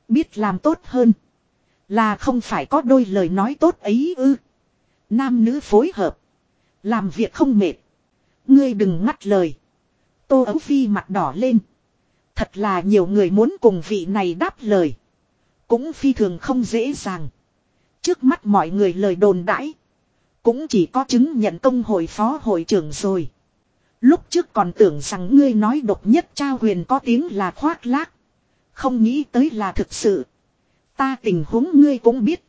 Biết làm tốt hơn. Là không phải có đôi lời nói tốt ấy ư. Nam nữ phối hợp. Làm việc không mệt. Ngươi đừng ngắt lời. Tô Ấu Phi mặt đỏ lên. Thật là nhiều người muốn cùng vị này đáp lời. Cũng phi thường không dễ dàng. Trước mắt mọi người lời đồn đãi. Cũng chỉ có chứng nhận công hội phó hội trưởng rồi. Lúc trước còn tưởng rằng ngươi nói độc nhất trao huyền có tiếng là khoác lác. Không nghĩ tới là thực sự. Ta tình huống ngươi cũng biết.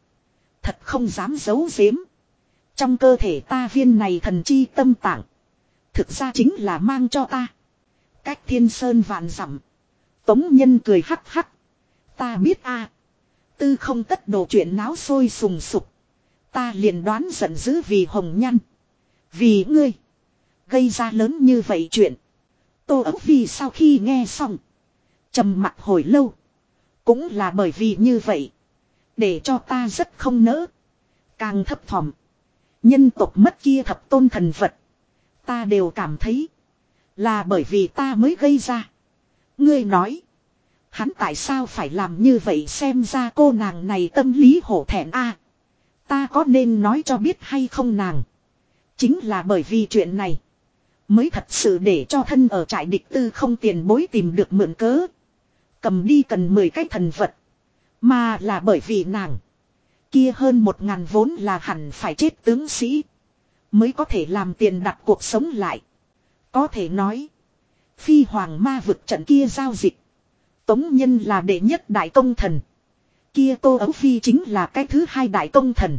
Thật không dám giấu giếm. Trong cơ thể ta viên này thần chi tâm tạng. Thực ra chính là mang cho ta. Cách thiên sơn vạn dặm Tống nhân cười hắc hắc. Ta biết a Tư không tất đồ chuyện náo sôi sùng sục. Ta liền đoán giận dữ vì hồng nhăn. Vì ngươi. Gây ra lớn như vậy chuyện. Tô ấu phi sau khi nghe xong. trầm mặt hồi lâu. Cũng là bởi vì như vậy. Để cho ta rất không nỡ. Càng thấp thỏm. Nhân tộc mất kia thập tôn thần vật. Ta đều cảm thấy. Là bởi vì ta mới gây ra. Ngươi nói. Hắn tại sao phải làm như vậy xem ra cô nàng này tâm lý hổ thẹn a Ta có nên nói cho biết hay không nàng. Chính là bởi vì chuyện này. Mới thật sự để cho thân ở trại địch tư không tiền bối tìm được mượn cớ. Cầm đi cần 10 cái thần vật. Mà là bởi vì nàng. Kia hơn một ngàn vốn là hẳn phải chết tướng sĩ. Mới có thể làm tiền đặt cuộc sống lại. Có thể nói. Phi hoàng ma vực trận kia giao dịch. Tống nhân là đệ nhất đại công thần. Kia tô ấu phi chính là cái thứ hai đại công thần.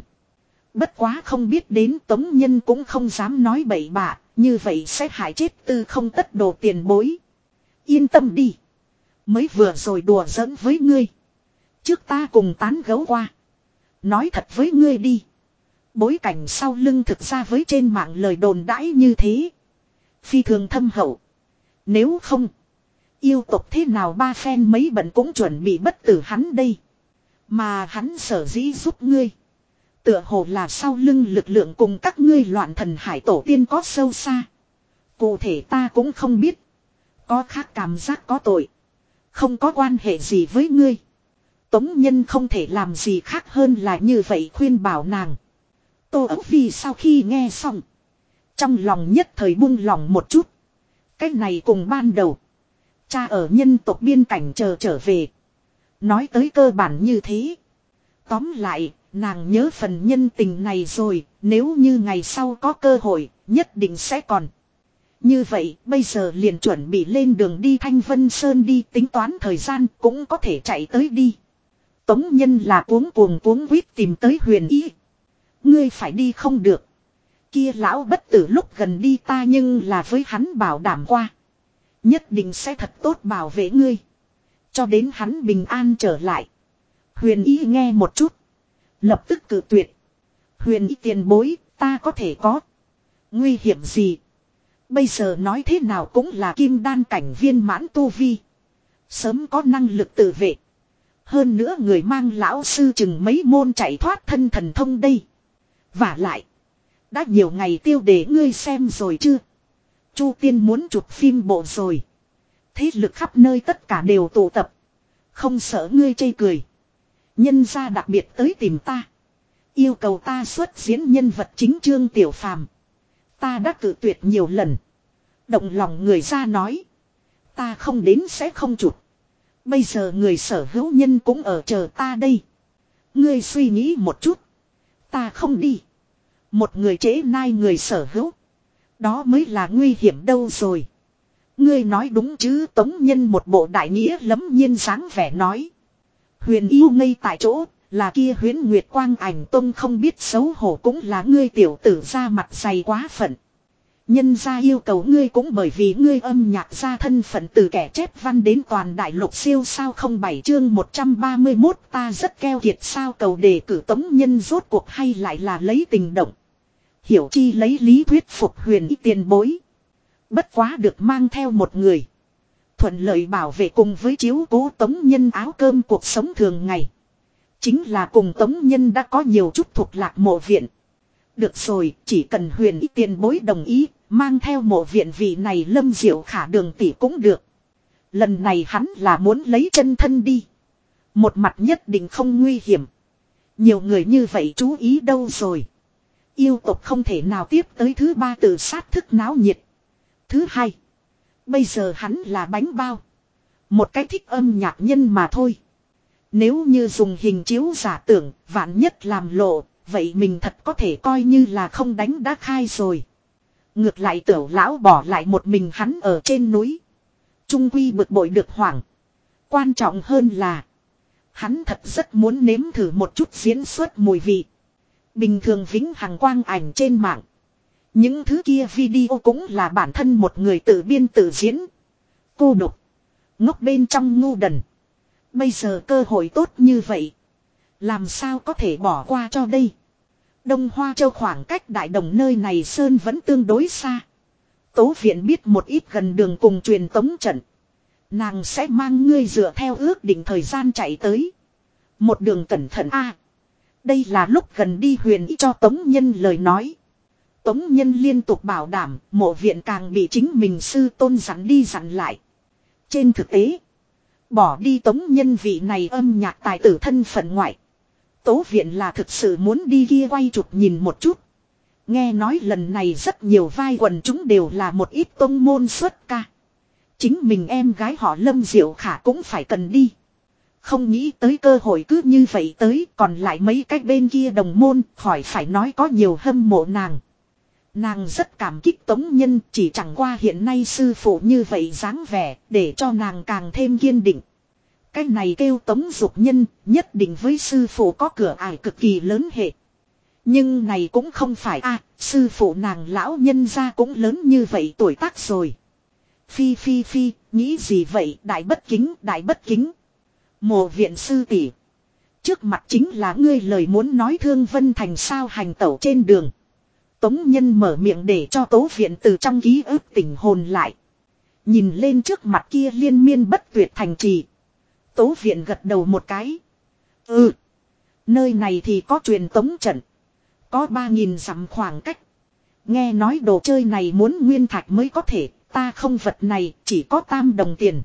Bất quá không biết đến tống nhân cũng không dám nói bậy bạ, như vậy sẽ hại chết tư không tất đồ tiền bối. Yên tâm đi. Mới vừa rồi đùa giỡn với ngươi. Trước ta cùng tán gấu qua. Nói thật với ngươi đi. Bối cảnh sau lưng thực ra với trên mạng lời đồn đãi như thế. Phi thường thâm hậu. Nếu không. Yêu tục thế nào ba phen mấy bận cũng chuẩn bị bất tử hắn đây. Mà hắn sở dĩ giúp ngươi. Tựa hồ là sau lưng lực lượng cùng các ngươi loạn thần hải tổ tiên có sâu xa. Cụ thể ta cũng không biết. Có khác cảm giác có tội. Không có quan hệ gì với ngươi. Tống nhân không thể làm gì khác hơn là như vậy khuyên bảo nàng. Tô ấu phi sau khi nghe xong. Trong lòng nhất thời buông lòng một chút. Cái này cùng ban đầu. Cha ở nhân tộc biên cảnh chờ trở về. Nói tới cơ bản như thế. Tóm lại, nàng nhớ phần nhân tình này rồi, nếu như ngày sau có cơ hội, nhất định sẽ còn. Như vậy, bây giờ liền chuẩn bị lên đường đi Thanh Vân Sơn đi tính toán thời gian cũng có thể chạy tới đi. Tống nhân là cuống cuồng cuống quýt tìm tới huyền ý. Ngươi phải đi không được. Kia lão bất tử lúc gần đi ta nhưng là với hắn bảo đảm qua. Nhất định sẽ thật tốt bảo vệ ngươi. Cho đến hắn bình an trở lại. Huyền ý nghe một chút. Lập tức cự tuyệt. Huyền ý tiền bối, ta có thể có. Nguy hiểm gì? Bây giờ nói thế nào cũng là kim đan cảnh viên mãn tu vi. Sớm có năng lực tự vệ. Hơn nữa người mang lão sư chừng mấy môn chạy thoát thân thần thông đây. Và lại. Đã nhiều ngày tiêu để ngươi xem rồi chưa? Chu tiên muốn chụp phim bộ rồi. Thế lực khắp nơi tất cả đều tụ tập. Không sợ ngươi chây cười. Nhân gia đặc biệt tới tìm ta. Yêu cầu ta xuất diễn nhân vật chính trương tiểu phàm. Ta đã cử tuyệt nhiều lần. Động lòng người ra nói. Ta không đến sẽ không chụp. Bây giờ người sở hữu nhân cũng ở chờ ta đây. Ngươi suy nghĩ một chút. Ta không đi. Một người chế nai người sở hữu. Đó mới là nguy hiểm đâu rồi. Ngươi nói đúng chứ tống nhân một bộ đại nghĩa lấm nhiên sáng vẻ nói. Huyền yêu ngây tại chỗ, là kia huyến nguyệt quang ảnh tông không biết xấu hổ cũng là ngươi tiểu tử ra mặt dày quá phận. Nhân gia yêu cầu ngươi cũng bởi vì ngươi âm nhạc ra thân phận từ kẻ chép văn đến toàn đại lục siêu sao không bảy chương 131 ta rất keo kiệt sao cầu đề cử tống nhân rốt cuộc hay lại là lấy tình động. Hiểu chi lấy lý thuyết phục huyền ý tiền bối. Bất quá được mang theo một người. Thuận lợi bảo vệ cùng với chiếu cố tống nhân áo cơm cuộc sống thường ngày. Chính là cùng tống nhân đã có nhiều chút thuộc lạc mộ viện. Được rồi, chỉ cần huyền ý tiền bối đồng ý, mang theo mộ viện vị này lâm diệu khả đường tỷ cũng được. Lần này hắn là muốn lấy chân thân đi. Một mặt nhất định không nguy hiểm. Nhiều người như vậy chú ý đâu rồi. Yêu tộc không thể nào tiếp tới thứ ba từ sát thức náo nhiệt. Thứ hai. Bây giờ hắn là bánh bao. Một cái thích âm nhạc nhân mà thôi. Nếu như dùng hình chiếu giả tưởng, vạn nhất làm lộ, vậy mình thật có thể coi như là không đánh đã khai rồi. Ngược lại tiểu lão bỏ lại một mình hắn ở trên núi. Trung quy bực bội được hoảng. Quan trọng hơn là. Hắn thật rất muốn nếm thử một chút diễn xuất mùi vị. Bình thường vĩnh hằng quang ảnh trên mạng. Những thứ kia video cũng là bản thân một người tự biên tự diễn. Cô độc. Ngốc bên trong ngu đần. Bây giờ cơ hội tốt như vậy. Làm sao có thể bỏ qua cho đây. Đông Hoa Châu khoảng cách đại đồng nơi này Sơn vẫn tương đối xa. Tố viện biết một ít gần đường cùng truyền tống trận. Nàng sẽ mang ngươi dựa theo ước định thời gian chạy tới. Một đường cẩn thận a. đây là lúc gần đi huyền ý cho Tống Nhân lời nói. Tống Nhân liên tục bảo đảm mộ viện càng bị chính mình sư tôn dặn đi dặn lại. Trên thực tế, bỏ đi Tống Nhân vị này âm nhạc tài tử thân phận ngoại. Tố viện là thực sự muốn đi kia quay chụp nhìn một chút. Nghe nói lần này rất nhiều vai quần chúng đều là một ít tôn môn xuất ca. Chính mình em gái họ Lâm Diệu Khả cũng phải cần đi. Không nghĩ tới cơ hội cứ như vậy tới, còn lại mấy cách bên kia đồng môn, khỏi phải nói có nhiều hâm mộ nàng. Nàng rất cảm kích tống nhân, chỉ chẳng qua hiện nay sư phụ như vậy dáng vẻ, để cho nàng càng thêm kiên định. Cái này kêu tống dục nhân, nhất định với sư phụ có cửa ải cực kỳ lớn hệ. Nhưng này cũng không phải a sư phụ nàng lão nhân ra cũng lớn như vậy tuổi tác rồi. Phi phi phi, nghĩ gì vậy, đại bất kính, đại bất kính. Mộ viện sư tỷ Trước mặt chính là ngươi lời muốn nói thương vân thành sao hành tẩu trên đường. Tống nhân mở miệng để cho tố viện từ trong ký ức tỉnh hồn lại. Nhìn lên trước mặt kia liên miên bất tuyệt thành trì. Tố viện gật đầu một cái. Ừ. Nơi này thì có truyền tống trận. Có ba nghìn dặm khoảng cách. Nghe nói đồ chơi này muốn nguyên thạch mới có thể. Ta không vật này, chỉ có tam đồng tiền.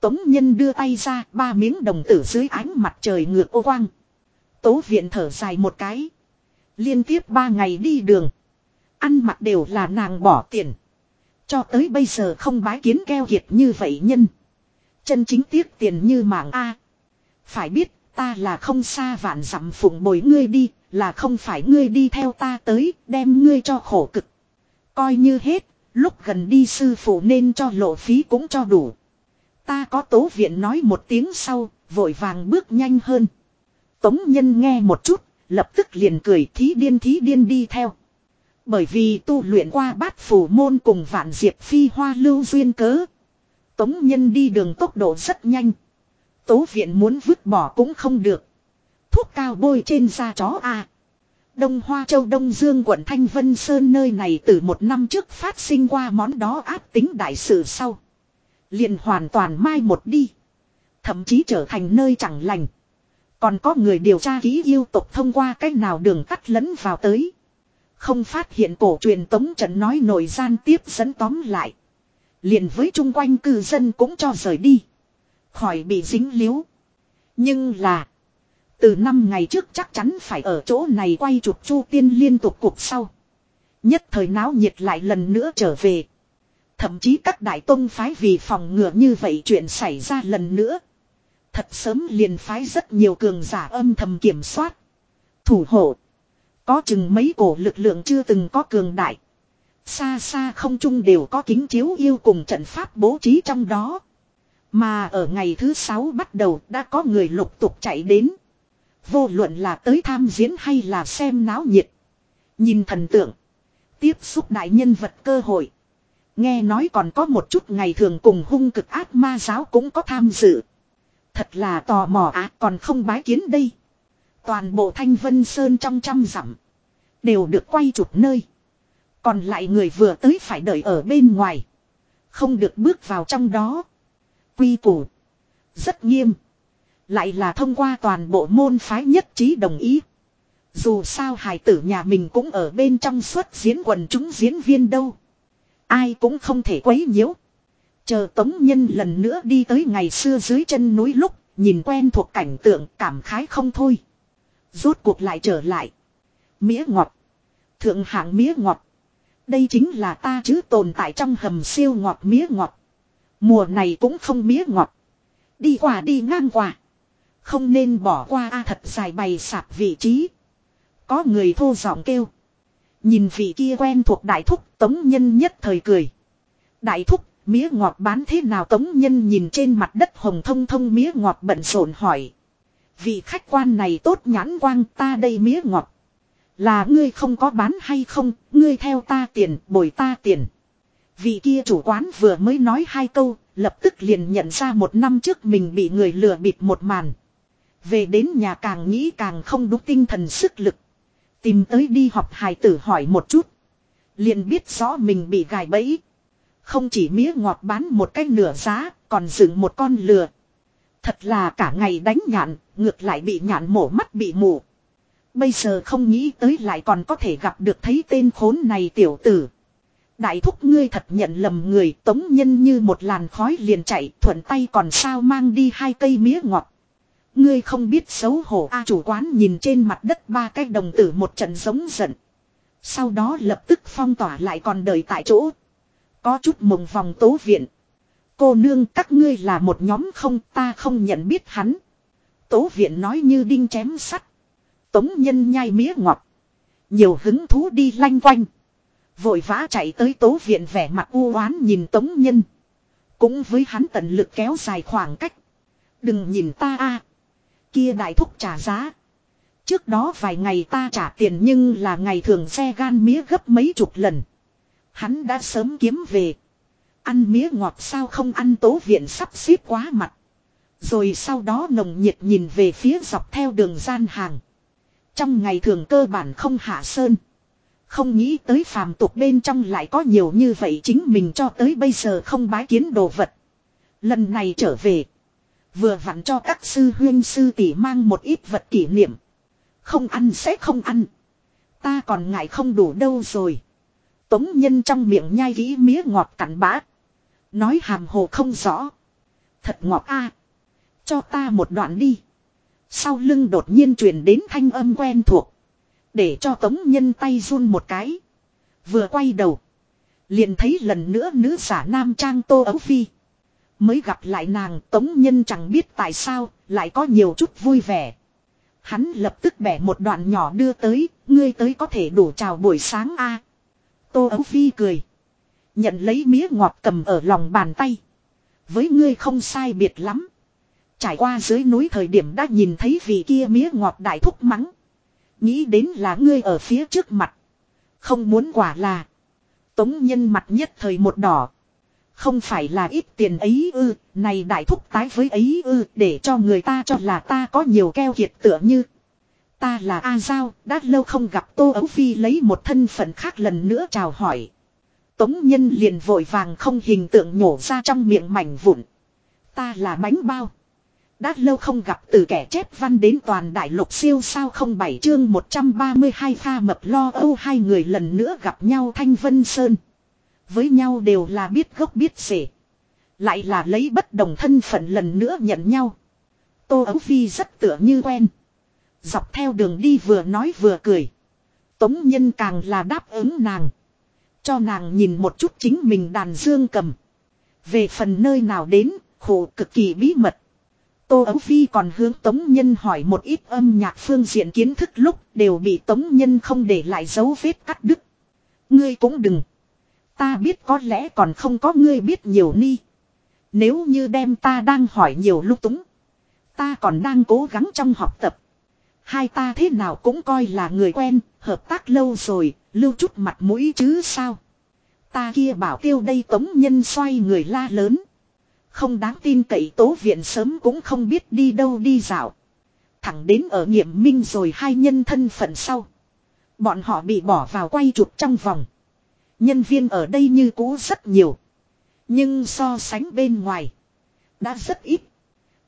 Tống nhân đưa tay ra, ba miếng đồng tử dưới ánh mặt trời ngược ô quang. Tố viện thở dài một cái. Liên tiếp ba ngày đi đường. Ăn mặc đều là nàng bỏ tiền. Cho tới bây giờ không bái kiến keo kiệt như vậy nhân. Chân chính tiếc tiền như mạng A. Phải biết ta là không xa vạn dặm phụng bồi ngươi đi, là không phải ngươi đi theo ta tới, đem ngươi cho khổ cực. Coi như hết, Lúc gần đi sư phụ nên cho lộ phí cũng cho đủ. Ta có tố viện nói một tiếng sau, vội vàng bước nhanh hơn. Tống nhân nghe một chút, lập tức liền cười thí điên thí điên đi theo. Bởi vì tu luyện qua bát phủ môn cùng vạn diệp phi hoa lưu duyên cớ. Tống nhân đi đường tốc độ rất nhanh. Tố viện muốn vứt bỏ cũng không được. Thuốc cao bôi trên da chó a. Đông Hoa Châu, Đông Dương, quận Thanh Vân Sơn nơi này từ một năm trước phát sinh qua món đó áp tính đại sự sau. Liền hoàn toàn mai một đi. Thậm chí trở thành nơi chẳng lành. Còn có người điều tra ký yêu tục thông qua cách nào đường cắt lẫn vào tới. Không phát hiện cổ truyền tống trận nói nội gian tiếp dẫn tóm lại. Liền với chung quanh cư dân cũng cho rời đi. Khỏi bị dính líu. Nhưng là. Từ năm ngày trước chắc chắn phải ở chỗ này quay chụp chu tiên liên tục cuộc sau. Nhất thời náo nhiệt lại lần nữa trở về. Thậm chí các đại tông phái vì phòng ngừa như vậy chuyện xảy ra lần nữa. Thật sớm liền phái rất nhiều cường giả âm thầm kiểm soát. Thủ hộ. Có chừng mấy cổ lực lượng chưa từng có cường đại. Xa xa không chung đều có kính chiếu yêu cùng trận pháp bố trí trong đó. Mà ở ngày thứ sáu bắt đầu đã có người lục tục chạy đến. Vô luận là tới tham diễn hay là xem náo nhiệt. Nhìn thần tượng. Tiếp xúc đại nhân vật cơ hội. Nghe nói còn có một chút ngày thường cùng hung cực ác ma giáo cũng có tham dự. Thật là tò mò á, còn không bái kiến đây. Toàn bộ thanh vân sơn trong trăm dặm Đều được quay chụp nơi. Còn lại người vừa tới phải đợi ở bên ngoài. Không được bước vào trong đó. Quy củ. Rất nghiêm. Lại là thông qua toàn bộ môn phái nhất trí đồng ý. Dù sao hài tử nhà mình cũng ở bên trong suốt diễn quần chúng diễn viên đâu. Ai cũng không thể quấy nhiễu. Chờ tống nhân lần nữa đi tới ngày xưa dưới chân núi lúc, nhìn quen thuộc cảnh tượng cảm khái không thôi. Rốt cuộc lại trở lại. Mía ngọt. Thượng hạng mía ngọt. Đây chính là ta chứ tồn tại trong hầm siêu ngọt mía ngọt. Mùa này cũng không mía ngọt. Đi qua đi ngang qua. Không nên bỏ qua a thật dài bày sạp vị trí. Có người thô giọng kêu. Nhìn vị kia quen thuộc đại thúc tống nhân nhất thời cười. Đại thúc, mía ngọt bán thế nào tống nhân nhìn trên mặt đất hồng thông thông mía ngọt bận rộn hỏi. Vị khách quan này tốt nhãn quang ta đây mía ngọt. Là ngươi không có bán hay không, ngươi theo ta tiền, bồi ta tiền. Vị kia chủ quán vừa mới nói hai câu, lập tức liền nhận ra một năm trước mình bị người lừa bịp một màn. Về đến nhà càng nghĩ càng không đúng tinh thần sức lực. Tìm tới đi học hài tử hỏi một chút. Liền biết rõ mình bị gài bẫy. Không chỉ mía ngọt bán một cái nửa giá, còn dựng một con lừa. Thật là cả ngày đánh nhạn, ngược lại bị nhạn mổ mắt bị mù. Bây giờ không nghĩ tới lại còn có thể gặp được thấy tên khốn này tiểu tử. Đại thúc ngươi thật nhận lầm người, tống nhân như một làn khói liền chạy, thuận tay còn sao mang đi hai cây mía ngọt. Ngươi không biết xấu hổ, a chủ quán nhìn trên mặt đất ba cái đồng tử một trận giống giận. Sau đó lập tức phong tỏa lại còn đợi tại chỗ. Có chút mộng vòng tố viện. Cô nương, các ngươi là một nhóm không, ta không nhận biết hắn. Tố viện nói như đinh chém sắt. Tống nhân nhai mía ngọt. Nhiều hứng thú đi lanh quanh. Vội vã chạy tới tố viện vẻ mặt u oán nhìn tống nhân. Cũng với hắn tận lực kéo dài khoảng cách. Đừng nhìn ta a Kia đại thúc trả giá. Trước đó vài ngày ta trả tiền nhưng là ngày thường xe gan mía gấp mấy chục lần. Hắn đã sớm kiếm về. Ăn mía ngọt sao không ăn tố viện sắp xếp quá mặt. Rồi sau đó nồng nhiệt nhìn về phía dọc theo đường gian hàng. Trong ngày thường cơ bản không hạ sơn. Không nghĩ tới phàm tục bên trong lại có nhiều như vậy chính mình cho tới bây giờ không bái kiến đồ vật. Lần này trở về. Vừa vặn cho các sư huyên sư tỷ mang một ít vật kỷ niệm. Không ăn sẽ không ăn. Ta còn ngại không đủ đâu rồi. Tống nhân trong miệng nhai kỹ mía ngọt cắn bã. Nói hàm hồ không rõ. Thật ngọt a Cho ta một đoạn đi. Sau lưng đột nhiên truyền đến thanh âm quen thuộc. Để cho tống nhân tay run một cái. Vừa quay đầu. Liền thấy lần nữa nữ giả nam trang tô ấu phi. Mới gặp lại nàng tống nhân chẳng biết tại sao lại có nhiều chút vui vẻ. Hắn lập tức bẻ một đoạn nhỏ đưa tới, ngươi tới có thể đủ chào buổi sáng a. Tô ấu phi cười. Nhận lấy mía ngọt cầm ở lòng bàn tay. Với ngươi không sai biệt lắm. Trải qua dưới núi thời điểm đã nhìn thấy vị kia mía ngọt đại thúc mắng. Nghĩ đến là ngươi ở phía trước mặt. Không muốn quả là. Tống nhân mặt nhất thời một đỏ. Không phải là ít tiền ấy ư, này đại thúc tái với ấy ư, để cho người ta cho là ta có nhiều keo kiệt tựa như. Ta là A Giao, đã lâu không gặp Tô Ấu Phi lấy một thân phận khác lần nữa chào hỏi. Tống Nhân liền vội vàng không hình tượng nhổ ra trong miệng mảnh vụn. Ta là bánh bao. Đã lâu không gặp từ kẻ chép văn đến toàn đại lục siêu sao không bảy chương 132 pha mập lo âu hai người lần nữa gặp nhau Thanh Vân Sơn. Với nhau đều là biết gốc biết rể. Lại là lấy bất đồng thân phận lần nữa nhận nhau. Tô Ấu Phi rất tựa như quen. Dọc theo đường đi vừa nói vừa cười. Tống Nhân càng là đáp ứng nàng. Cho nàng nhìn một chút chính mình đàn dương cầm. Về phần nơi nào đến, khổ cực kỳ bí mật. Tô Ấu Phi còn hướng Tống Nhân hỏi một ít âm nhạc phương diện kiến thức lúc đều bị Tống Nhân không để lại dấu vết cắt đứt. Ngươi cũng đừng. Ta biết có lẽ còn không có ngươi biết nhiều ni. Nếu như đem ta đang hỏi nhiều lúc túng. Ta còn đang cố gắng trong học tập. Hai ta thế nào cũng coi là người quen, hợp tác lâu rồi, lưu chút mặt mũi chứ sao. Ta kia bảo tiêu đây tống nhân xoay người la lớn. Không đáng tin cậy tố viện sớm cũng không biết đi đâu đi dạo. Thẳng đến ở nghiệm minh rồi hai nhân thân phận sau. Bọn họ bị bỏ vào quay chụp trong vòng. Nhân viên ở đây như cũ rất nhiều. Nhưng so sánh bên ngoài. Đã rất ít.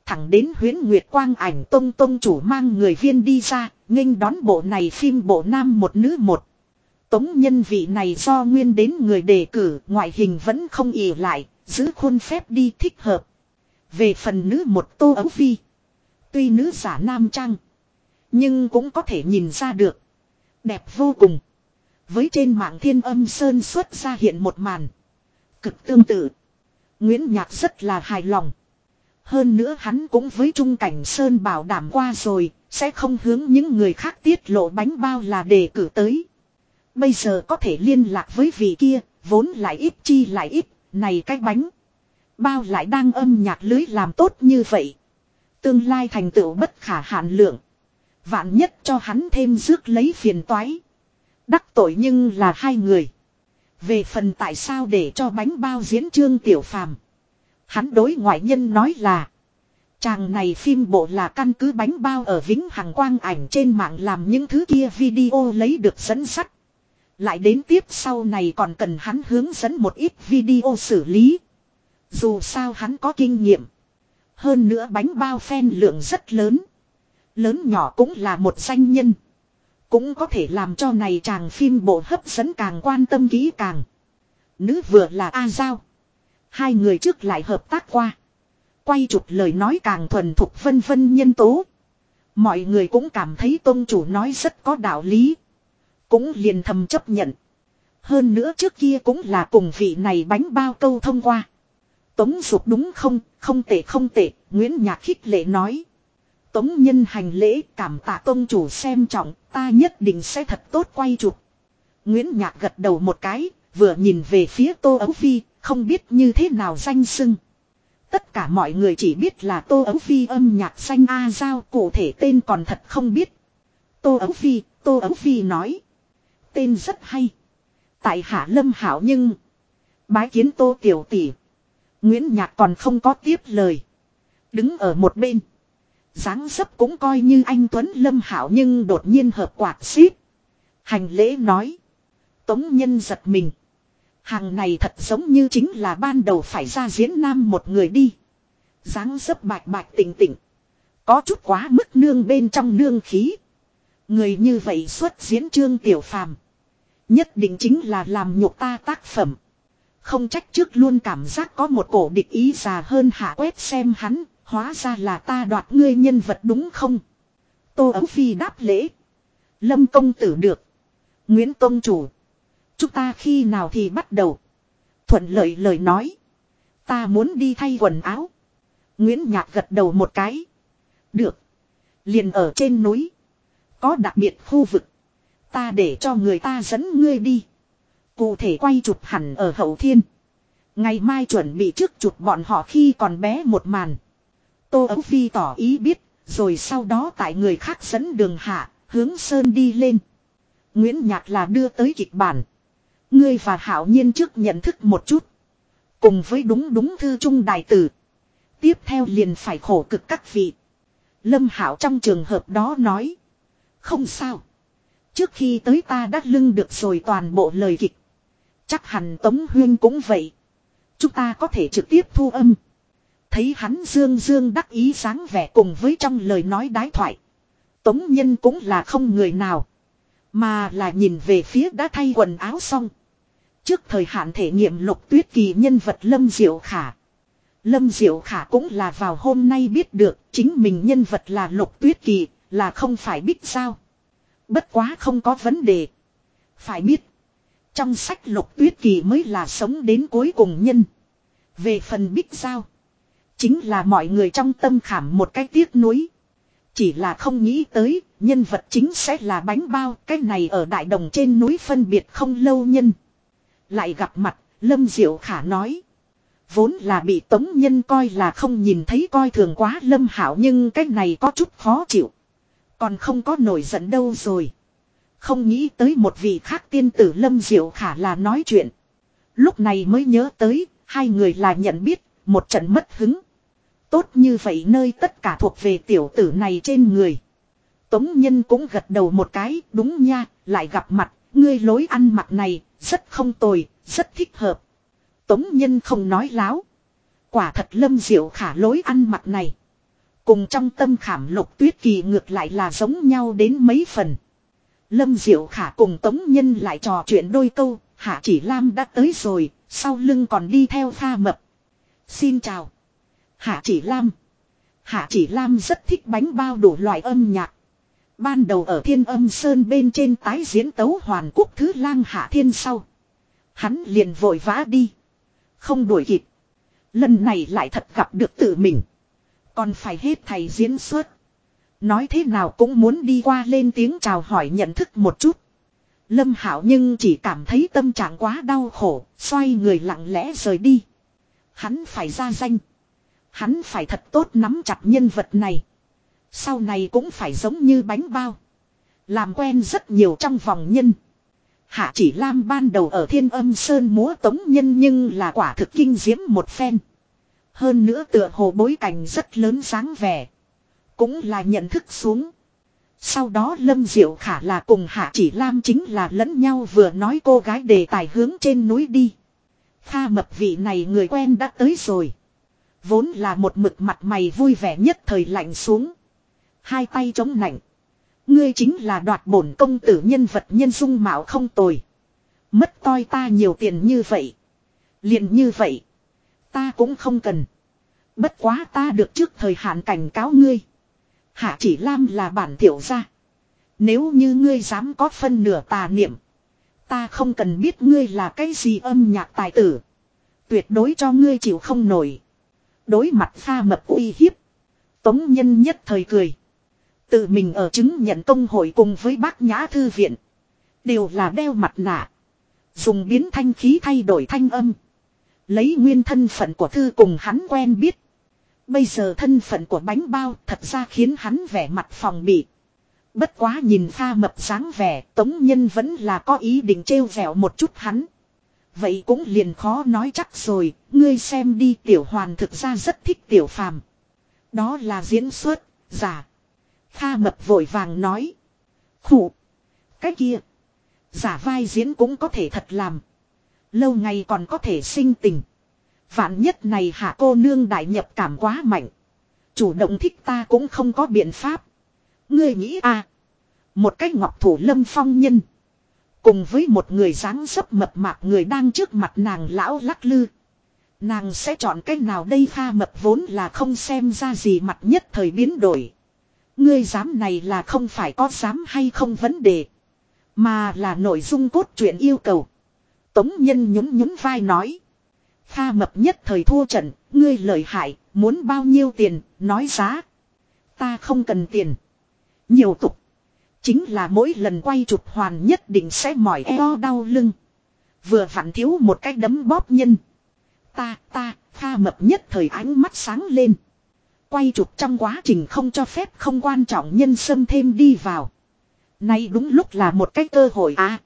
Thẳng đến huyến Nguyệt Quang ảnh tông tông chủ mang người viên đi ra. nghênh đón bộ này phim bộ nam một nữ một. Tống nhân vị này do nguyên đến người đề cử, ngoại hình vẫn không ỉ lại. Giữ khuôn phép đi thích hợp. Về phần nữ một tô ấu phi. Tuy nữ giả nam trang. Nhưng cũng có thể nhìn ra được. Đẹp vô cùng. Với trên mạng thiên âm sơn xuất ra hiện một màn. Cực tương tự. Nguyễn Nhạc rất là hài lòng. Hơn nữa hắn cũng với Trung Cảnh Sơn bảo đảm qua rồi, sẽ không hướng những người khác tiết lộ bánh bao là đề cử tới. Bây giờ có thể liên lạc với vị kia, vốn lại ít chi lại ít, này cái bánh. Bao lại đang âm nhạc lưới làm tốt như vậy. Tương lai thành tựu bất khả hạn lượng. Vạn nhất cho hắn thêm rước lấy phiền toái. Đắc tội nhưng là hai người. Về phần tại sao để cho bánh bao diễn trương tiểu phàm. Hắn đối ngoại nhân nói là. Chàng này phim bộ là căn cứ bánh bao ở Vĩnh Hằng Quang ảnh trên mạng làm những thứ kia video lấy được dẫn sắt. Lại đến tiếp sau này còn cần hắn hướng dẫn một ít video xử lý. Dù sao hắn có kinh nghiệm. Hơn nữa bánh bao phen lượng rất lớn. Lớn nhỏ cũng là một danh nhân. Cũng có thể làm cho này chàng phim bộ hấp dẫn càng quan tâm kỹ càng. Nữ vừa là A Giao. Hai người trước lại hợp tác qua. Quay chụp lời nói càng thuần thục vân vân nhân tố. Mọi người cũng cảm thấy tôn chủ nói rất có đạo lý. Cũng liền thầm chấp nhận. Hơn nữa trước kia cũng là cùng vị này bánh bao câu thông qua. Tống dục đúng không, không tệ không tệ, Nguyễn Nhạc khích lệ nói. Tống nhân hành lễ cảm tạ tôn chủ xem trọng, ta nhất định sẽ thật tốt quay chụp. Nguyễn Nhạc gật đầu một cái, vừa nhìn về phía Tô Ấu Phi, không biết như thế nào danh xưng. Tất cả mọi người chỉ biết là Tô Ấu Phi âm nhạc xanh A Giao cụ thể tên còn thật không biết. Tô Ấu Phi, Tô Ấu Phi nói. Tên rất hay. Tại Hạ Lâm Hảo nhưng. Bái kiến Tô Tiểu Tỷ. Nguyễn Nhạc còn không có tiếp lời. Đứng ở một bên dáng dấp cũng coi như anh Tuấn Lâm Hảo nhưng đột nhiên hợp quạt xít. Hành lễ nói. Tống nhân giật mình. Hàng này thật giống như chính là ban đầu phải ra diễn nam một người đi. dáng dấp bạch bạch tỉnh tỉnh. Có chút quá mức nương bên trong nương khí. Người như vậy xuất diễn trương tiểu phàm. Nhất định chính là làm nhục ta tác phẩm. Không trách trước luôn cảm giác có một cổ địch ý già hơn hạ quét xem hắn, Hóa ra là ta đoạt ngươi nhân vật đúng không? Tô Ấu Phi đáp lễ. Lâm công tử được. Nguyễn Tông Chủ. Chúng ta khi nào thì bắt đầu. Thuận lợi lời nói. Ta muốn đi thay quần áo. Nguyễn Nhạc gật đầu một cái. Được. Liền ở trên núi. Có đặc biệt khu vực. Ta để cho người ta dẫn ngươi đi. Cụ thể quay chụp hẳn ở hậu thiên. Ngày mai chuẩn bị trước chụp bọn họ khi còn bé một màn. Tô Ấu Phi tỏ ý biết, rồi sau đó tại người khác dẫn đường hạ, hướng Sơn đi lên. Nguyễn Nhạc là đưa tới kịch bản. Ngươi và Hảo Nhiên trước nhận thức một chút. Cùng với đúng đúng thư trung đại tử. Tiếp theo liền phải khổ cực các vị. Lâm Hảo trong trường hợp đó nói. Không sao. Trước khi tới ta đã lưng được rồi toàn bộ lời kịch. Chắc hẳn Tống Huyên cũng vậy. Chúng ta có thể trực tiếp thu âm. Thấy hắn dương dương đắc ý sáng vẻ cùng với trong lời nói đái thoại. Tống nhân cũng là không người nào. Mà là nhìn về phía đã thay quần áo xong. Trước thời hạn thể nghiệm lục tuyết kỳ nhân vật Lâm Diệu Khả. Lâm Diệu Khả cũng là vào hôm nay biết được chính mình nhân vật là lục tuyết kỳ, là không phải biết sao. Bất quá không có vấn đề. Phải biết. Trong sách lục tuyết kỳ mới là sống đến cuối cùng nhân. Về phần bích sao. Chính là mọi người trong tâm khảm một cái tiếc nuối. Chỉ là không nghĩ tới, nhân vật chính sẽ là bánh bao, cái này ở đại đồng trên núi phân biệt không lâu nhân. Lại gặp mặt, Lâm Diệu Khả nói. Vốn là bị tống nhân coi là không nhìn thấy coi thường quá Lâm Hảo nhưng cái này có chút khó chịu. Còn không có nổi giận đâu rồi. Không nghĩ tới một vị khác tiên tử Lâm Diệu Khả là nói chuyện. Lúc này mới nhớ tới, hai người là nhận biết, một trận mất hứng. Tốt như vậy nơi tất cả thuộc về tiểu tử này trên người. Tống Nhân cũng gật đầu một cái, đúng nha, lại gặp mặt, ngươi lối ăn mặc này, rất không tồi, rất thích hợp. Tống Nhân không nói láo. Quả thật lâm diệu khả lối ăn mặc này. Cùng trong tâm khảm lục tuyết kỳ ngược lại là giống nhau đến mấy phần. Lâm Diệu Khả cùng Tống Nhân lại trò chuyện đôi câu, Hạ Chỉ Lam đã tới rồi, sau lưng còn đi theo pha Mập. Xin chào. Hạ Chỉ Lam. Hạ Chỉ Lam rất thích bánh bao đủ loại âm nhạc. Ban đầu ở Thiên Âm Sơn bên trên tái diễn tấu Hoàn Quốc Thứ Lang Hạ Thiên sau. Hắn liền vội vã đi. Không đuổi kịp. Lần này lại thật gặp được tự mình. Còn phải hết thầy diễn xuất. Nói thế nào cũng muốn đi qua lên tiếng chào hỏi nhận thức một chút. Lâm Hảo nhưng chỉ cảm thấy tâm trạng quá đau khổ, xoay người lặng lẽ rời đi. Hắn phải ra danh. Hắn phải thật tốt nắm chặt nhân vật này. Sau này cũng phải giống như bánh bao. Làm quen rất nhiều trong vòng nhân. Hạ chỉ Lam ban đầu ở thiên âm sơn múa tống nhân nhưng là quả thực kinh diễm một phen. Hơn nữa tựa hồ bối cảnh rất lớn sáng vẻ. Cũng là nhận thức xuống. Sau đó Lâm Diệu Khả là cùng Hạ Chỉ Lam chính là lẫn nhau vừa nói cô gái đề tài hướng trên núi đi. Kha mập vị này người quen đã tới rồi. Vốn là một mực mặt mày vui vẻ nhất thời lạnh xuống. Hai tay chống nạnh. Ngươi chính là đoạt bổn công tử nhân vật nhân dung mạo không tồi. Mất toi ta nhiều tiền như vậy. liền như vậy. Ta cũng không cần. Bất quá ta được trước thời hạn cảnh cáo ngươi. Hạ chỉ lam là bản tiểu gia. Nếu như ngươi dám có phân nửa tà niệm. Ta không cần biết ngươi là cái gì âm nhạc tài tử. Tuyệt đối cho ngươi chịu không nổi. Đối mặt pha mập uy hiếp. Tống nhân nhất thời cười. Tự mình ở chứng nhận công hội cùng với bác nhã thư viện. Đều là đeo mặt nạ. Dùng biến thanh khí thay đổi thanh âm. Lấy nguyên thân phận của thư cùng hắn quen biết. Bây giờ thân phận của bánh bao thật ra khiến hắn vẻ mặt phòng bị. Bất quá nhìn pha mập dáng vẻ tống nhân vẫn là có ý định trêu dẻo một chút hắn. Vậy cũng liền khó nói chắc rồi, ngươi xem đi tiểu hoàn thực ra rất thích tiểu phàm. Đó là diễn xuất, giả. pha mập vội vàng nói. Khủ. Cái kia. Giả vai diễn cũng có thể thật làm. Lâu ngày còn có thể sinh tình. Vạn nhất này hạ cô nương đại nhập cảm quá mạnh. Chủ động thích ta cũng không có biện pháp. Ngươi nghĩ à. Một cái ngọc thủ lâm phong nhân. Cùng với một người dáng dấp mập mạp người đang trước mặt nàng lão lắc lư. Nàng sẽ chọn cách nào đây pha mập vốn là không xem ra gì mặt nhất thời biến đổi. Ngươi dám này là không phải có dám hay không vấn đề. Mà là nội dung cốt truyện yêu cầu. Tống nhân nhún nhún vai nói. Kha mập nhất thời thua trận, ngươi lợi hại, muốn bao nhiêu tiền, nói giá. Ta không cần tiền. Nhiều tục. Chính là mỗi lần quay chụp hoàn nhất định sẽ mỏi eo đau lưng. Vừa vặn thiếu một cái đấm bóp nhân. Ta, ta, pha mập nhất thời ánh mắt sáng lên. Quay chụp trong quá trình không cho phép không quan trọng nhân xâm thêm đi vào. Nay đúng lúc là một cái cơ hội à.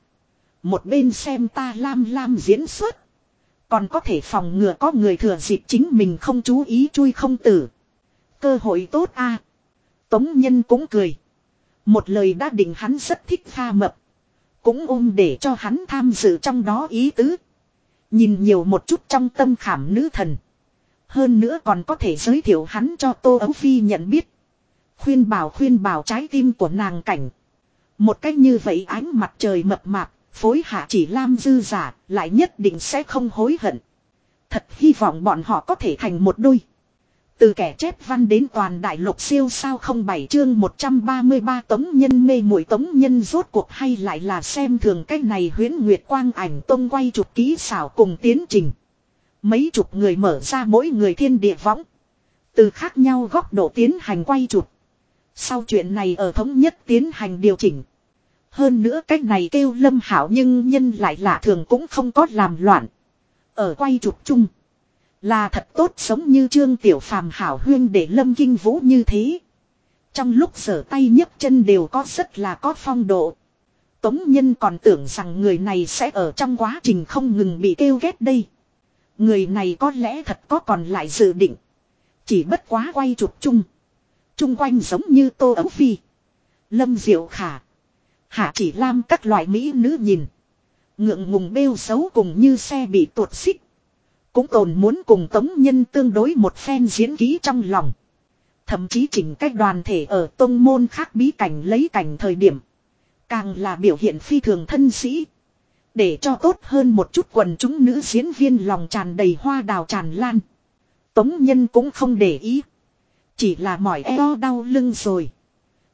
Một bên xem ta lam lam diễn xuất. Còn có thể phòng ngừa có người thừa dịp chính mình không chú ý chui không tử. Cơ hội tốt a Tống nhân cũng cười. Một lời đã định hắn rất thích pha mập. Cũng ôm để cho hắn tham dự trong đó ý tứ. Nhìn nhiều một chút trong tâm khảm nữ thần. Hơn nữa còn có thể giới thiệu hắn cho Tô Ấu Phi nhận biết. Khuyên bảo khuyên bảo trái tim của nàng cảnh. Một cách như vậy ánh mặt trời mập mạp, phối hạ chỉ lam dư giả, lại nhất định sẽ không hối hận. Thật hy vọng bọn họ có thể thành một đôi. Từ kẻ chép văn đến toàn đại lục siêu sao không bảy chương 133 tống nhân mê muội tống nhân rốt cuộc hay lại là xem thường cách này huyễn nguyệt quang ảnh tông quay chụp ký xảo cùng tiến trình. Mấy chục người mở ra mỗi người thiên địa võng. Từ khác nhau góc độ tiến hành quay chụp. Sau chuyện này ở thống nhất tiến hành điều chỉnh. Hơn nữa cách này kêu lâm hảo nhưng nhân lại lạ thường cũng không có làm loạn. Ở quay chụp chung. Là thật tốt sống như trương tiểu phàm hảo huyên để lâm kinh vũ như thế. Trong lúc sở tay nhấc chân đều có rất là có phong độ. Tống nhân còn tưởng rằng người này sẽ ở trong quá trình không ngừng bị kêu ghét đây. Người này có lẽ thật có còn lại dự định. Chỉ bất quá quay chụp chung. Chung quanh giống như tô ấu phi. Lâm diệu khả. Hạ chỉ lam các loại mỹ nữ nhìn. Ngượng ngùng bêu xấu cùng như xe bị tuột xích. Cũng tồn muốn cùng tống nhân tương đối một phen diễn ký trong lòng. Thậm chí chỉnh cách đoàn thể ở tông môn khác bí cảnh lấy cảnh thời điểm. Càng là biểu hiện phi thường thân sĩ. Để cho tốt hơn một chút quần chúng nữ diễn viên lòng tràn đầy hoa đào tràn lan. Tống nhân cũng không để ý. Chỉ là mỏi eo đau lưng rồi.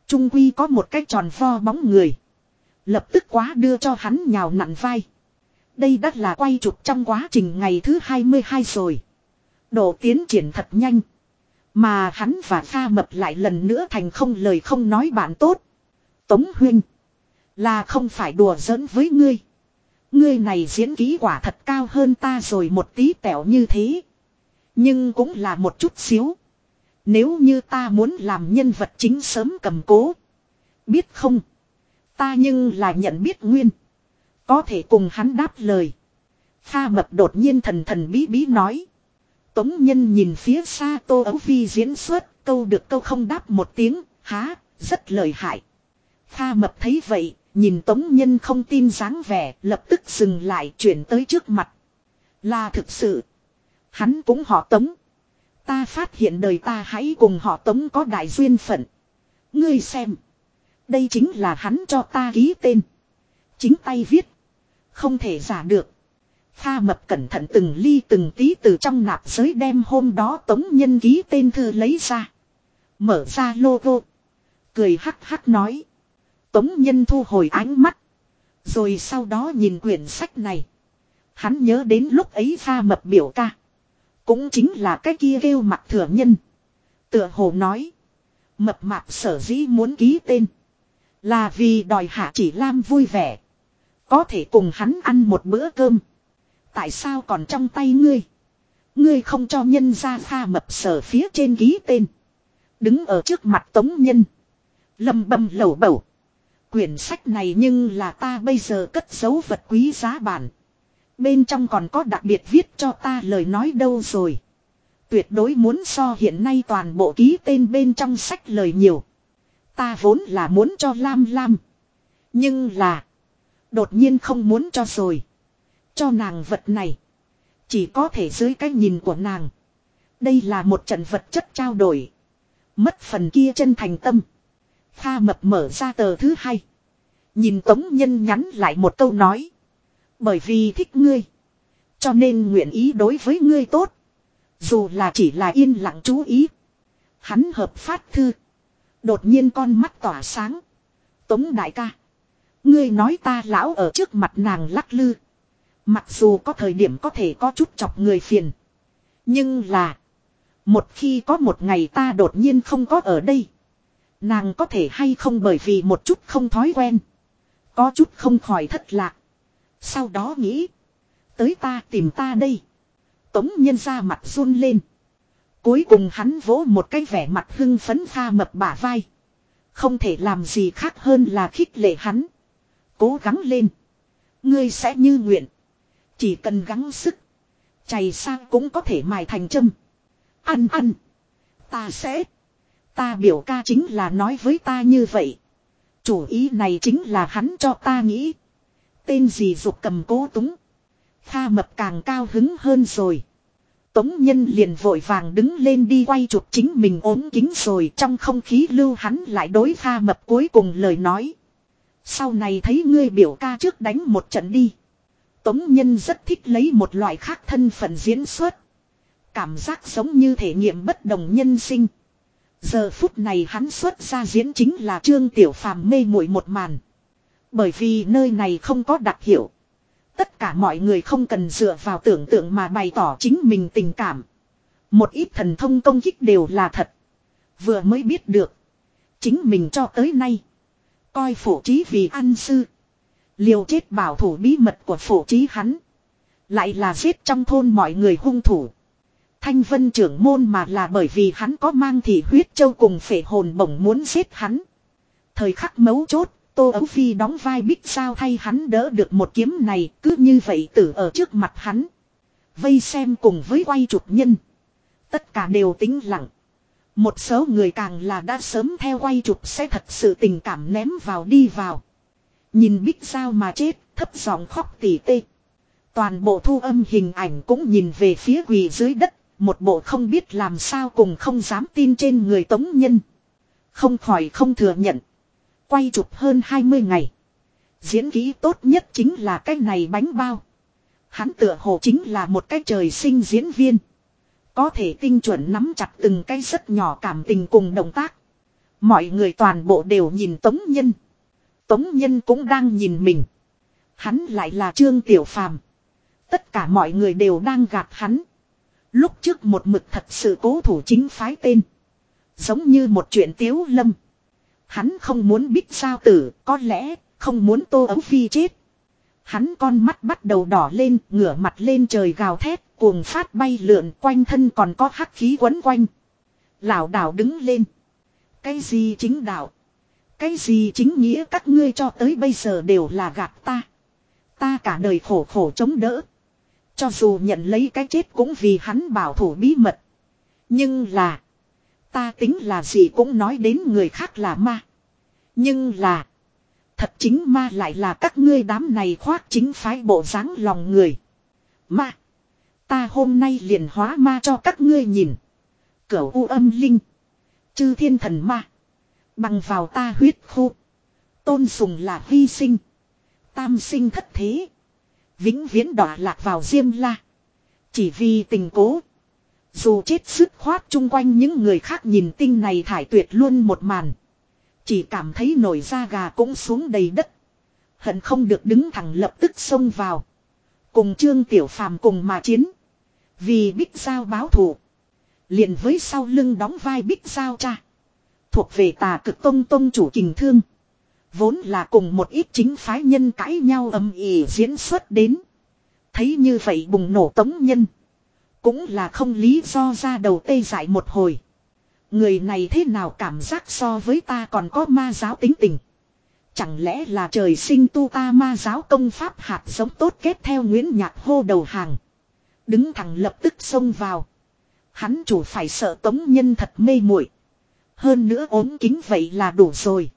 Trung quy có một cái tròn vo bóng người. Lập tức quá đưa cho hắn nhào nặn vai. Đây đã là quay chụp trong quá trình ngày thứ 22 rồi. Độ tiến triển thật nhanh. Mà hắn và Pha Mập lại lần nữa thành không lời không nói bạn tốt. Tống Huynh. Là không phải đùa giỡn với ngươi. Ngươi này diễn ký quả thật cao hơn ta rồi một tí tẹo như thế. Nhưng cũng là một chút xíu. Nếu như ta muốn làm nhân vật chính sớm cầm cố. Biết không? Ta nhưng là nhận biết nguyên. Có thể cùng hắn đáp lời. Pha mập đột nhiên thần thần bí bí nói. Tống nhân nhìn phía xa tô ấu phi diễn xuất, câu được câu không đáp một tiếng, há, rất lợi hại. Pha mập thấy vậy, nhìn tống nhân không tin dáng vẻ, lập tức dừng lại chuyển tới trước mặt. Là thực sự. Hắn cũng họ tống. Ta phát hiện đời ta hãy cùng họ tống có đại duyên phận. Ngươi xem. Đây chính là hắn cho ta ký tên. Chính tay viết. Không thể giả được. Pha mập cẩn thận từng ly từng tí từ trong nạp giới đem hôm đó tống nhân ký tên thư lấy ra. Mở ra logo. Cười hắc hắc nói. Tống nhân thu hồi ánh mắt. Rồi sau đó nhìn quyển sách này. Hắn nhớ đến lúc ấy pha mập biểu ca. Cũng chính là cái kia kêu mặt thừa nhân. Tựa hồ nói. Mập mạp sở dĩ muốn ký tên. Là vì đòi hạ chỉ lam vui vẻ. Có thể cùng hắn ăn một bữa cơm. Tại sao còn trong tay ngươi? Ngươi không cho nhân ra pha mập sở phía trên ký tên. Đứng ở trước mặt tống nhân. Lâm bầm lẩu bẩu. Quyển sách này nhưng là ta bây giờ cất giấu vật quý giá bản. Bên trong còn có đặc biệt viết cho ta lời nói đâu rồi. Tuyệt đối muốn so hiện nay toàn bộ ký tên bên trong sách lời nhiều. Ta vốn là muốn cho Lam Lam. Nhưng là. Đột nhiên không muốn cho rồi. Cho nàng vật này. Chỉ có thể dưới cái nhìn của nàng. Đây là một trận vật chất trao đổi. Mất phần kia chân thành tâm. Tha mập mở ra tờ thứ hai. Nhìn Tống Nhân nhắn lại một câu nói. Bởi vì thích ngươi. Cho nên nguyện ý đối với ngươi tốt. Dù là chỉ là yên lặng chú ý. Hắn hợp phát thư. Đột nhiên con mắt tỏa sáng. Tống đại ca. Ngươi nói ta lão ở trước mặt nàng lắc lư. Mặc dù có thời điểm có thể có chút chọc người phiền. Nhưng là. Một khi có một ngày ta đột nhiên không có ở đây. Nàng có thể hay không bởi vì một chút không thói quen. Có chút không khỏi thất lạc. Sau đó nghĩ. Tới ta tìm ta đây. Tống nhân ra mặt run lên. Cuối cùng hắn vỗ một cái vẻ mặt hưng phấn pha mập bả vai. Không thể làm gì khác hơn là khích lệ hắn. Cố gắng lên. Ngươi sẽ như nguyện. Chỉ cần gắng sức. Chày sang cũng có thể mài thành châm. Ăn ăn. Ta sẽ. Ta biểu ca chính là nói với ta như vậy. Chủ ý này chính là hắn cho ta nghĩ. Tên gì dục cầm cố túng. Kha mập càng cao hứng hơn rồi. Tống nhân liền vội vàng đứng lên đi quay chụp chính mình ốm kính rồi trong không khí lưu hắn lại đối pha mập cuối cùng lời nói. Sau này thấy ngươi biểu ca trước đánh một trận đi. Tống nhân rất thích lấy một loại khác thân phận diễn xuất. Cảm giác giống như thể nghiệm bất đồng nhân sinh. Giờ phút này hắn xuất ra diễn chính là Trương Tiểu Phàm mê muội một màn. Bởi vì nơi này không có đặc hiệu. Tất cả mọi người không cần dựa vào tưởng tượng mà bày tỏ chính mình tình cảm. Một ít thần thông công kích đều là thật. Vừa mới biết được. Chính mình cho tới nay. Coi phổ trí vì ăn sư. Liều chết bảo thủ bí mật của phổ trí hắn. Lại là giết trong thôn mọi người hung thủ. Thanh vân trưởng môn mà là bởi vì hắn có mang thị huyết châu cùng phệ hồn bổng muốn giết hắn. Thời khắc mấu chốt, Tô Ấu Phi đóng vai bích sao thay hắn đỡ được một kiếm này cứ như vậy tử ở trước mặt hắn. Vây xem cùng với quay chụp nhân. Tất cả đều tính lặng. Một số người càng là đã sớm theo quay chụp sẽ thật sự tình cảm ném vào đi vào. Nhìn bích sao mà chết, thấp giọng khóc tỉ tê. Toàn bộ thu âm hình ảnh cũng nhìn về phía quỳ dưới đất, một bộ không biết làm sao cùng không dám tin trên người tống nhân. Không khỏi không thừa nhận. Quay chụp hơn 20 ngày. Diễn kỹ tốt nhất chính là cái này bánh bao. Hắn tựa hồ chính là một cái trời sinh diễn viên. Có thể tinh chuẩn nắm chặt từng cái rất nhỏ cảm tình cùng động tác. Mọi người toàn bộ đều nhìn Tống Nhân. Tống Nhân cũng đang nhìn mình. Hắn lại là Trương Tiểu Phàm. Tất cả mọi người đều đang gạt hắn. Lúc trước một mực thật sự cố thủ chính phái tên. Giống như một chuyện tiếu lâm. Hắn không muốn biết sao tử, có lẽ không muốn tô ấu phi chết. Hắn con mắt bắt đầu đỏ lên, ngửa mặt lên trời gào thét, cuồng phát bay lượn quanh thân còn có hắc khí quấn quanh. Lão đảo đứng lên. Cái gì chính đạo? Cái gì chính nghĩa các ngươi cho tới bây giờ đều là gạt ta. Ta cả đời khổ khổ chống đỡ. Cho dù nhận lấy cái chết cũng vì hắn bảo thủ bí mật. Nhưng là. Ta tính là gì cũng nói đến người khác là ma. Nhưng là. Thật chính ma lại là các ngươi đám này khoác chính phái bộ dáng lòng người. Ma. Ta hôm nay liền hóa ma cho các ngươi nhìn. Cửu u âm linh. Chư thiên thần ma. Bằng vào ta huyết khu. Tôn sùng là hy sinh. Tam sinh thất thế. Vĩnh viễn đọa lạc vào diêm la. Chỉ vì tình cố. Dù chết sức khoát chung quanh những người khác nhìn tinh này thải tuyệt luôn một màn. Chỉ cảm thấy nổi da gà cũng xuống đầy đất. Hận không được đứng thẳng lập tức xông vào. Cùng Trương Tiểu Phàm cùng mà chiến. Vì Bích Giao báo thù. liền với sau lưng đóng vai Bích Giao cha. Thuộc về tà cực tông tông chủ kình thương. Vốn là cùng một ít chính phái nhân cãi nhau âm ỉ diễn xuất đến. Thấy như vậy bùng nổ tống nhân. Cũng là không lý do ra đầu tê dại một hồi. Người này thế nào cảm giác so với ta còn có ma giáo tính tình. Chẳng lẽ là trời sinh tu ta ma giáo công pháp hạt giống tốt kết theo Nguyễn Nhạc hô đầu hàng. Đứng thẳng lập tức xông vào. Hắn chủ phải sợ tống nhân thật mê muội Hơn nữa ốm kính vậy là đủ rồi.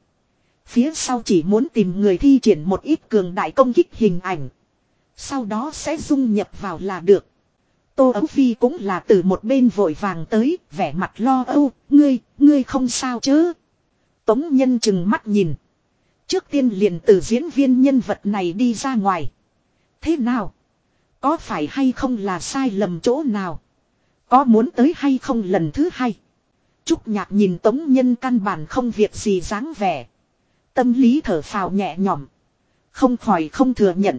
Phía sau chỉ muốn tìm người thi triển một ít cường đại công kích hình ảnh. Sau đó sẽ dung nhập vào là được. Tô Ấu Phi cũng là từ một bên vội vàng tới, vẻ mặt lo âu, ngươi, ngươi không sao chứ. Tống nhân chừng mắt nhìn. Trước tiên liền từ diễn viên nhân vật này đi ra ngoài. Thế nào? Có phải hay không là sai lầm chỗ nào? Có muốn tới hay không lần thứ hai? Trúc nhạc nhìn tống nhân căn bản không việc gì dáng vẻ. Tâm lý thở phào nhẹ nhõm. Không khỏi không thừa nhận.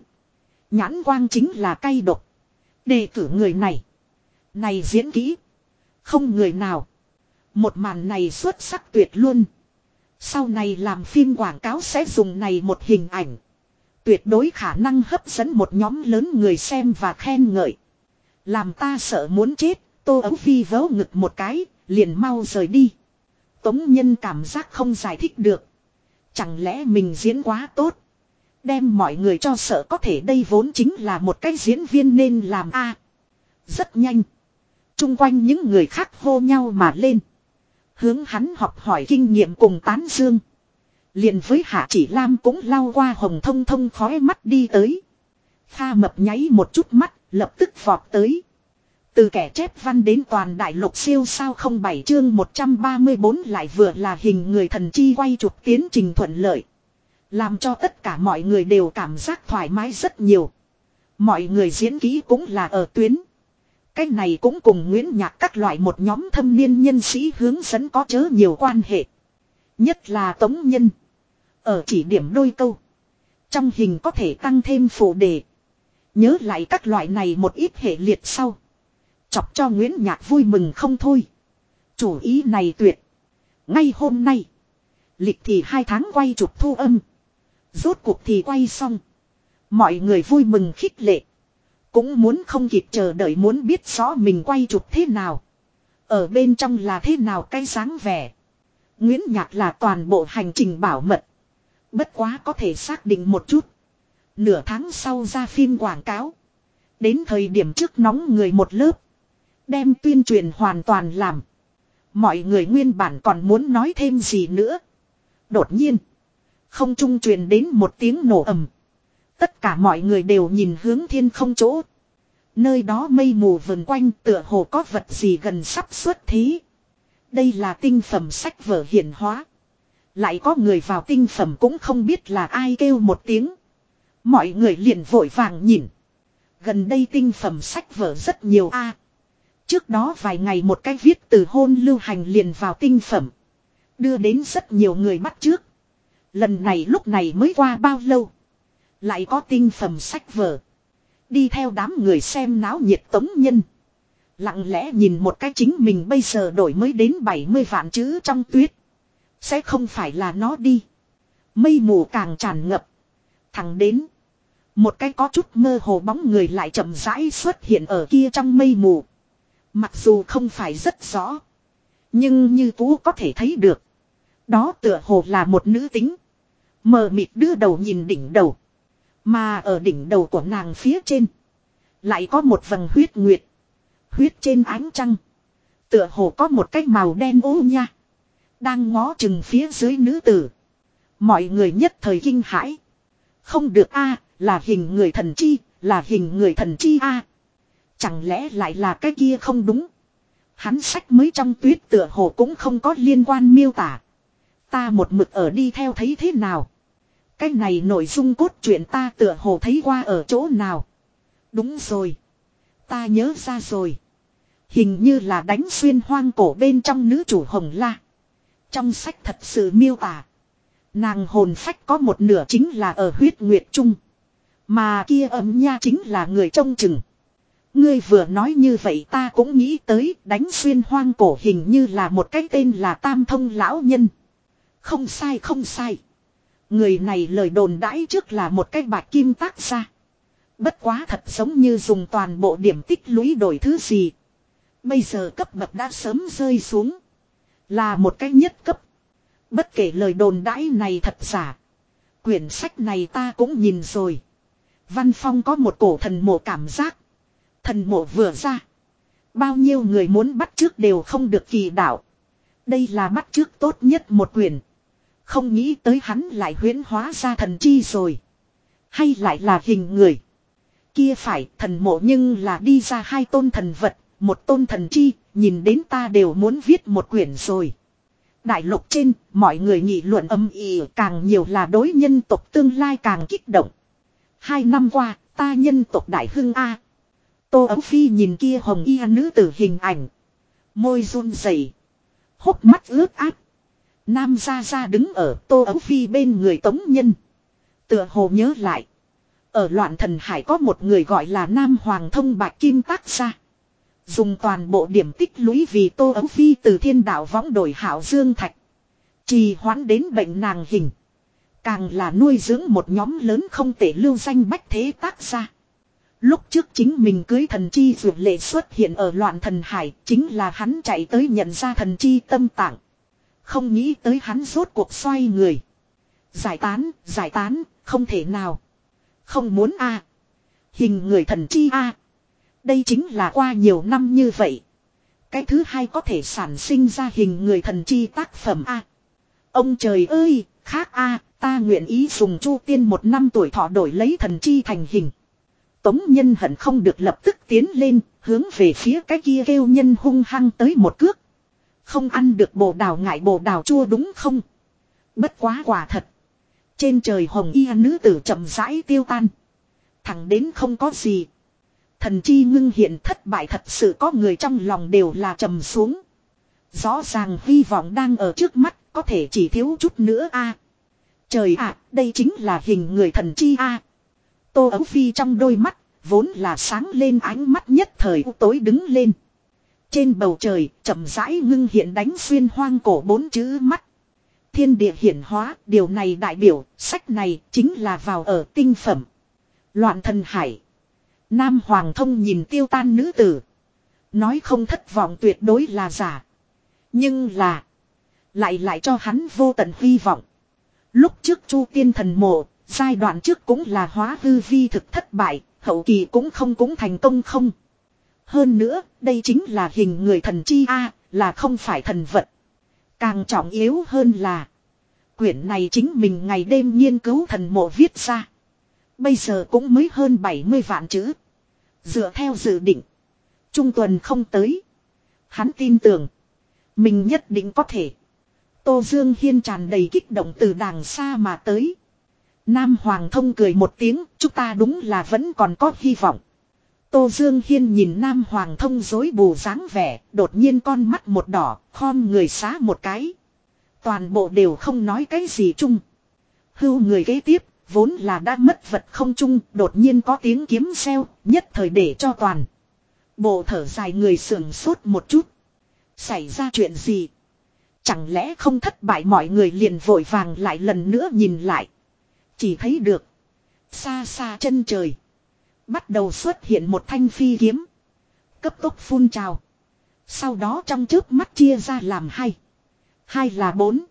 Nhãn quang chính là cay độc. Đề cử người này. Này diễn kỹ. Không người nào. Một màn này xuất sắc tuyệt luôn. Sau này làm phim quảng cáo sẽ dùng này một hình ảnh. Tuyệt đối khả năng hấp dẫn một nhóm lớn người xem và khen ngợi. Làm ta sợ muốn chết, Tô Ấu Phi vớ ngực một cái, liền mau rời đi. Tống Nhân cảm giác không giải thích được. Chẳng lẽ mình diễn quá tốt. Đem mọi người cho sợ có thể đây vốn chính là một cái diễn viên nên làm a Rất nhanh. Trung quanh những người khác hô nhau mà lên. Hướng hắn học hỏi kinh nghiệm cùng tán dương. liền với Hạ Chỉ Lam cũng lao qua hồng thông thông khói mắt đi tới. Kha mập nháy một chút mắt, lập tức vọt tới. Từ kẻ chép văn đến toàn đại lục siêu sao không bảy chương 134 lại vừa là hình người thần chi quay chụp tiến trình thuận lợi. Làm cho tất cả mọi người đều cảm giác thoải mái rất nhiều. Mọi người diễn ký cũng là ở tuyến. Cái này cũng cùng Nguyễn Nhạc các loại một nhóm thâm niên nhân sĩ hướng dẫn có chớ nhiều quan hệ. Nhất là Tống Nhân. Ở chỉ điểm đôi câu. Trong hình có thể tăng thêm phụ đề. Nhớ lại các loại này một ít hệ liệt sau. Chọc cho Nguyễn Nhạc vui mừng không thôi. Chủ ý này tuyệt. Ngay hôm nay. Lịch thì hai tháng quay chụp thu âm. Rốt cuộc thì quay xong. Mọi người vui mừng khích lệ. Cũng muốn không kịp chờ đợi muốn biết rõ mình quay chụp thế nào. Ở bên trong là thế nào cái sáng vẻ. Nguyễn Nhạc là toàn bộ hành trình bảo mật. Bất quá có thể xác định một chút. Nửa tháng sau ra phim quảng cáo. Đến thời điểm trước nóng người một lớp. Đem tuyên truyền hoàn toàn làm. Mọi người nguyên bản còn muốn nói thêm gì nữa. Đột nhiên. Không trung truyền đến một tiếng nổ ầm. Tất cả mọi người đều nhìn hướng thiên không chỗ. Nơi đó mây mù vần quanh tựa hồ có vật gì gần sắp xuất thí. Đây là tinh phẩm sách vở hiển hóa. Lại có người vào tinh phẩm cũng không biết là ai kêu một tiếng. Mọi người liền vội vàng nhìn. Gần đây tinh phẩm sách vở rất nhiều a. trước đó vài ngày một cái viết từ hôn lưu hành liền vào tinh phẩm. Đưa đến rất nhiều người bắt trước. Lần này lúc này mới qua bao lâu. Lại có tinh phẩm sách vở. Đi theo đám người xem náo nhiệt tống nhân. Lặng lẽ nhìn một cái chính mình bây giờ đổi mới đến 70 vạn chữ trong tuyết. Sẽ không phải là nó đi. Mây mù càng tràn ngập. Thẳng đến. Một cái có chút mơ hồ bóng người lại chậm rãi xuất hiện ở kia trong mây mù. Mặc dù không phải rất rõ. Nhưng như cũ có thể thấy được. Đó tựa hồ là một nữ tính. Mờ mịt đưa đầu nhìn đỉnh đầu. Mà ở đỉnh đầu của nàng phía trên. Lại có một vầng huyết nguyệt. Huyết trên ánh trăng. Tựa hồ có một cái màu đen ô nha. Đang ngó chừng phía dưới nữ tử. Mọi người nhất thời kinh hãi. Không được a là hình người thần chi, là hình người thần chi a Chẳng lẽ lại là cái kia không đúng. Hắn sách mới trong tuyết tựa hồ cũng không có liên quan miêu tả. Ta một mực ở đi theo thấy thế nào. Cái này nội dung cốt truyện ta tựa hồ thấy qua ở chỗ nào. Đúng rồi. Ta nhớ ra rồi. Hình như là đánh xuyên hoang cổ bên trong nữ chủ hồng la. Trong sách thật sự miêu tả. Nàng hồn phách có một nửa chính là ở huyết nguyệt trung. Mà kia ấm nha chính là người trông chừng. Ngươi vừa nói như vậy ta cũng nghĩ tới đánh xuyên hoang cổ hình như là một cái tên là Tam Thông Lão Nhân. Không sai không sai. Người này lời đồn đãi trước là một cái bạc kim tác ra. Bất quá thật giống như dùng toàn bộ điểm tích lũy đổi thứ gì. Bây giờ cấp bậc đã sớm rơi xuống. Là một cái nhất cấp. Bất kể lời đồn đãi này thật giả. Quyển sách này ta cũng nhìn rồi. Văn Phong có một cổ thần mộ cảm giác. Thần mộ vừa ra. Bao nhiêu người muốn bắt trước đều không được kỳ đạo. Đây là bắt trước tốt nhất một quyển. Không nghĩ tới hắn lại huyễn hóa ra thần chi rồi. Hay lại là hình người. Kia phải thần mộ nhưng là đi ra hai tôn thần vật, một tôn thần chi, nhìn đến ta đều muốn viết một quyển rồi. Đại lục trên, mọi người nghị luận âm ỉ càng nhiều là đối nhân tộc tương lai càng kích động. Hai năm qua, ta nhân tộc đại hưng A. Tô Ấu Phi nhìn kia hồng y nữ tử hình ảnh. Môi run rẩy Hốc mắt ướt át. Nam Gia Gia đứng ở Tô Ấu Phi bên người Tống Nhân. Tựa hồ nhớ lại. Ở loạn thần hải có một người gọi là Nam Hoàng Thông Bạch Kim Tác Gia. Dùng toàn bộ điểm tích lũy vì Tô Ấu Phi từ thiên đạo võng đổi hảo Dương Thạch. Trì hoãn đến bệnh nàng hình. Càng là nuôi dưỡng một nhóm lớn không thể lưu danh bách thế tác gia. Lúc trước chính mình cưới thần chi dược lệ xuất hiện ở loạn thần hải, chính là hắn chạy tới nhận ra thần chi tâm tạng. Không nghĩ tới hắn rốt cuộc xoay người. Giải tán, giải tán, không thể nào. Không muốn a Hình người thần chi a Đây chính là qua nhiều năm như vậy. Cái thứ hai có thể sản sinh ra hình người thần chi tác phẩm a Ông trời ơi, khác a ta nguyện ý dùng chu tiên một năm tuổi thọ đổi lấy thần chi thành hình. Tống nhân hận không được lập tức tiến lên, hướng về phía cái kia kêu nhân hung hăng tới một cước. Không ăn được bồ đào ngại bồ đào chua đúng không? Bất quá quả thật. Trên trời hồng y nữ tử chậm rãi tiêu tan. Thẳng đến không có gì. Thần chi ngưng hiện thất bại thật sự có người trong lòng đều là trầm xuống. Rõ ràng hy vọng đang ở trước mắt, có thể chỉ thiếu chút nữa a. Trời ạ, đây chính là hình người thần chi a. Tô Ấu Phi trong đôi mắt, vốn là sáng lên ánh mắt nhất thời u tối đứng lên. Trên bầu trời, chậm rãi ngưng hiện đánh xuyên hoang cổ bốn chữ mắt. Thiên địa hiển hóa, điều này đại biểu, sách này chính là vào ở tinh phẩm. Loạn thần hải. Nam Hoàng thông nhìn tiêu tan nữ tử. Nói không thất vọng tuyệt đối là giả. Nhưng là. Lại lại cho hắn vô tận hy vọng. Lúc trước chu tiên thần mộ. Giai đoạn trước cũng là hóa hư vi thực thất bại. Hậu kỳ cũng không cũng thành công không. Hơn nữa, đây chính là hình người thần chi A, là không phải thần vật. Càng trọng yếu hơn là. Quyển này chính mình ngày đêm nghiên cứu thần mộ viết ra. Bây giờ cũng mới hơn 70 vạn chữ. Dựa theo dự định. Trung tuần không tới. Hắn tin tưởng. Mình nhất định có thể. Tô Dương Hiên tràn đầy kích động từ đàng xa mà tới. Nam Hoàng thông cười một tiếng. Chúng ta đúng là vẫn còn có hy vọng. Tô Dương Hiên nhìn Nam Hoàng thông dối bù dáng vẻ. Đột nhiên con mắt một đỏ. Khom người xá một cái. Toàn bộ đều không nói cái gì chung. Hưu người kế tiếp Vốn là đã mất vật không chung, đột nhiên có tiếng kiếm xeo, nhất thời để cho toàn. Bộ thở dài người sườn sốt một chút. Xảy ra chuyện gì? Chẳng lẽ không thất bại mọi người liền vội vàng lại lần nữa nhìn lại. Chỉ thấy được. Xa xa chân trời. Bắt đầu xuất hiện một thanh phi kiếm. Cấp tốc phun trào. Sau đó trong trước mắt chia ra làm hai. Hai là bốn.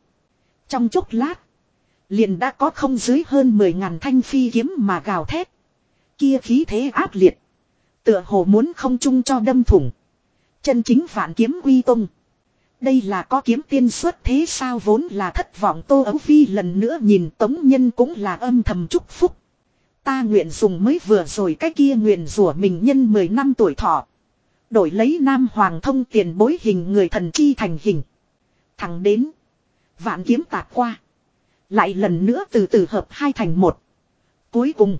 Trong chốc lát. Liền đã có không dưới hơn 10 ngàn thanh phi kiếm mà gào thét. Kia khí thế áp liệt. Tựa hồ muốn không chung cho đâm thủng. Chân chính phản kiếm uy tung. Đây là có kiếm tiên xuất thế sao vốn là thất vọng Tô Ấu Phi lần nữa nhìn Tống Nhân cũng là âm thầm chúc phúc. Ta nguyện dùng mới vừa rồi cái kia nguyện rủa mình nhân 10 năm tuổi thọ. Đổi lấy Nam Hoàng thông tiền bối hình người thần chi thành hình. Thẳng đến. Vạn kiếm tạc qua. Lại lần nữa từ từ hợp hai thành một. Cuối cùng.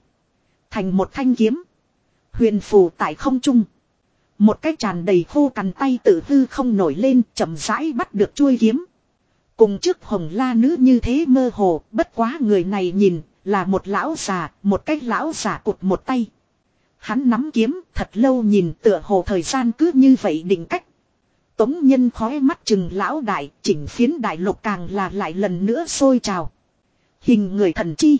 Thành một thanh kiếm. Huyền phù tại không trung. Một cái tràn đầy khô cằn tay tự hư không nổi lên chậm rãi bắt được chuôi kiếm. Cùng trước hồng la nữ như thế mơ hồ, bất quá người này nhìn, là một lão già, một cách lão già cụt một tay. Hắn nắm kiếm, thật lâu nhìn tựa hồ thời gian cứ như vậy định cách. Tống nhân khói mắt chừng lão đại, chỉnh phiến đại lục càng là lại lần nữa sôi trào. Hình người thần chi.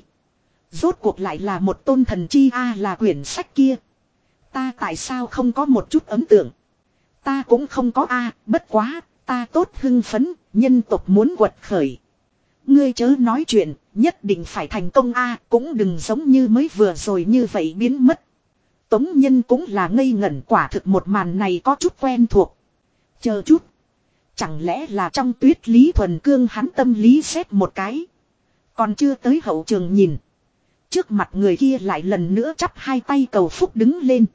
Rốt cuộc lại là một tôn thần chi a là quyển sách kia. Ta tại sao không có một chút ấn tượng. Ta cũng không có a bất quá, ta tốt hưng phấn, nhân tộc muốn quật khởi. Ngươi chớ nói chuyện, nhất định phải thành công a cũng đừng giống như mới vừa rồi như vậy biến mất. Tống nhân cũng là ngây ngẩn quả thực một màn này có chút quen thuộc. Chờ chút. Chẳng lẽ là trong tuyết lý thuần cương hắn tâm lý xét một cái. Còn chưa tới hậu trường nhìn. Trước mặt người kia lại lần nữa chắp hai tay cầu phúc đứng lên.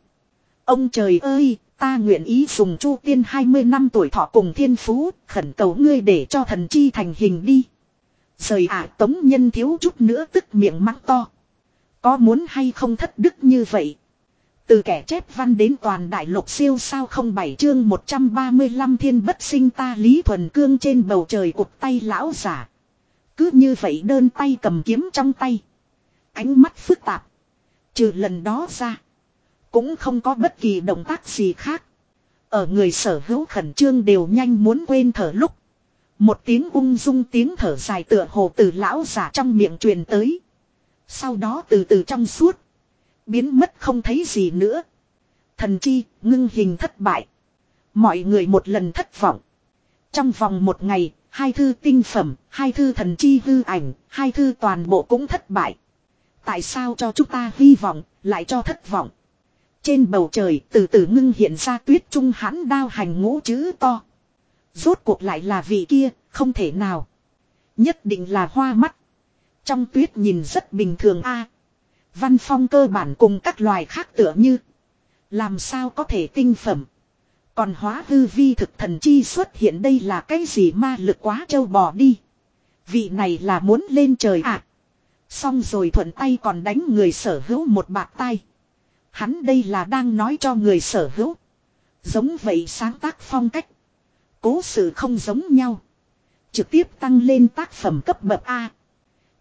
Ông trời ơi, ta nguyện ý dùng chu tiên 20 năm tuổi thọ cùng thiên phú, khẩn cầu ngươi để cho thần chi thành hình đi. Rời ả tống nhân thiếu chút nữa tức miệng mắng to. Có muốn hay không thất đức như vậy? Từ kẻ chép văn đến toàn đại lục siêu sao không bảy chương 135 thiên bất sinh ta Lý Thuần Cương trên bầu trời cục tay lão giả. Cứ như vậy đơn tay cầm kiếm trong tay. Ánh mắt phức tạp. Trừ lần đó ra. Cũng không có bất kỳ động tác gì khác. Ở người sở hữu khẩn trương đều nhanh muốn quên thở lúc. Một tiếng ung dung tiếng thở dài tựa hồ từ lão giả trong miệng truyền tới. Sau đó từ từ trong suốt. Biến mất không thấy gì nữa. Thần chi, ngưng hình thất bại. Mọi người một lần thất vọng. Trong vòng một ngày, hai thư tinh phẩm, hai thư thần chi hư ảnh, hai thư toàn bộ cũng thất bại. Tại sao cho chúng ta hy vọng, lại cho thất vọng. Trên bầu trời từ từ ngưng hiện ra tuyết trung hãn đao hành ngũ chữ to. Rốt cuộc lại là vị kia, không thể nào. Nhất định là hoa mắt. Trong tuyết nhìn rất bình thường a. văn phong cơ bản cùng các loài khác tựa như. Làm sao có thể tinh phẩm. Còn hóa hư vi thực thần chi xuất hiện đây là cái gì ma lực quá trâu bò đi. Vị này là muốn lên trời à. Xong rồi thuận tay còn đánh người sở hữu một bạc tay. Hắn đây là đang nói cho người sở hữu. Giống vậy sáng tác phong cách. Cố sự không giống nhau. Trực tiếp tăng lên tác phẩm cấp bậc A.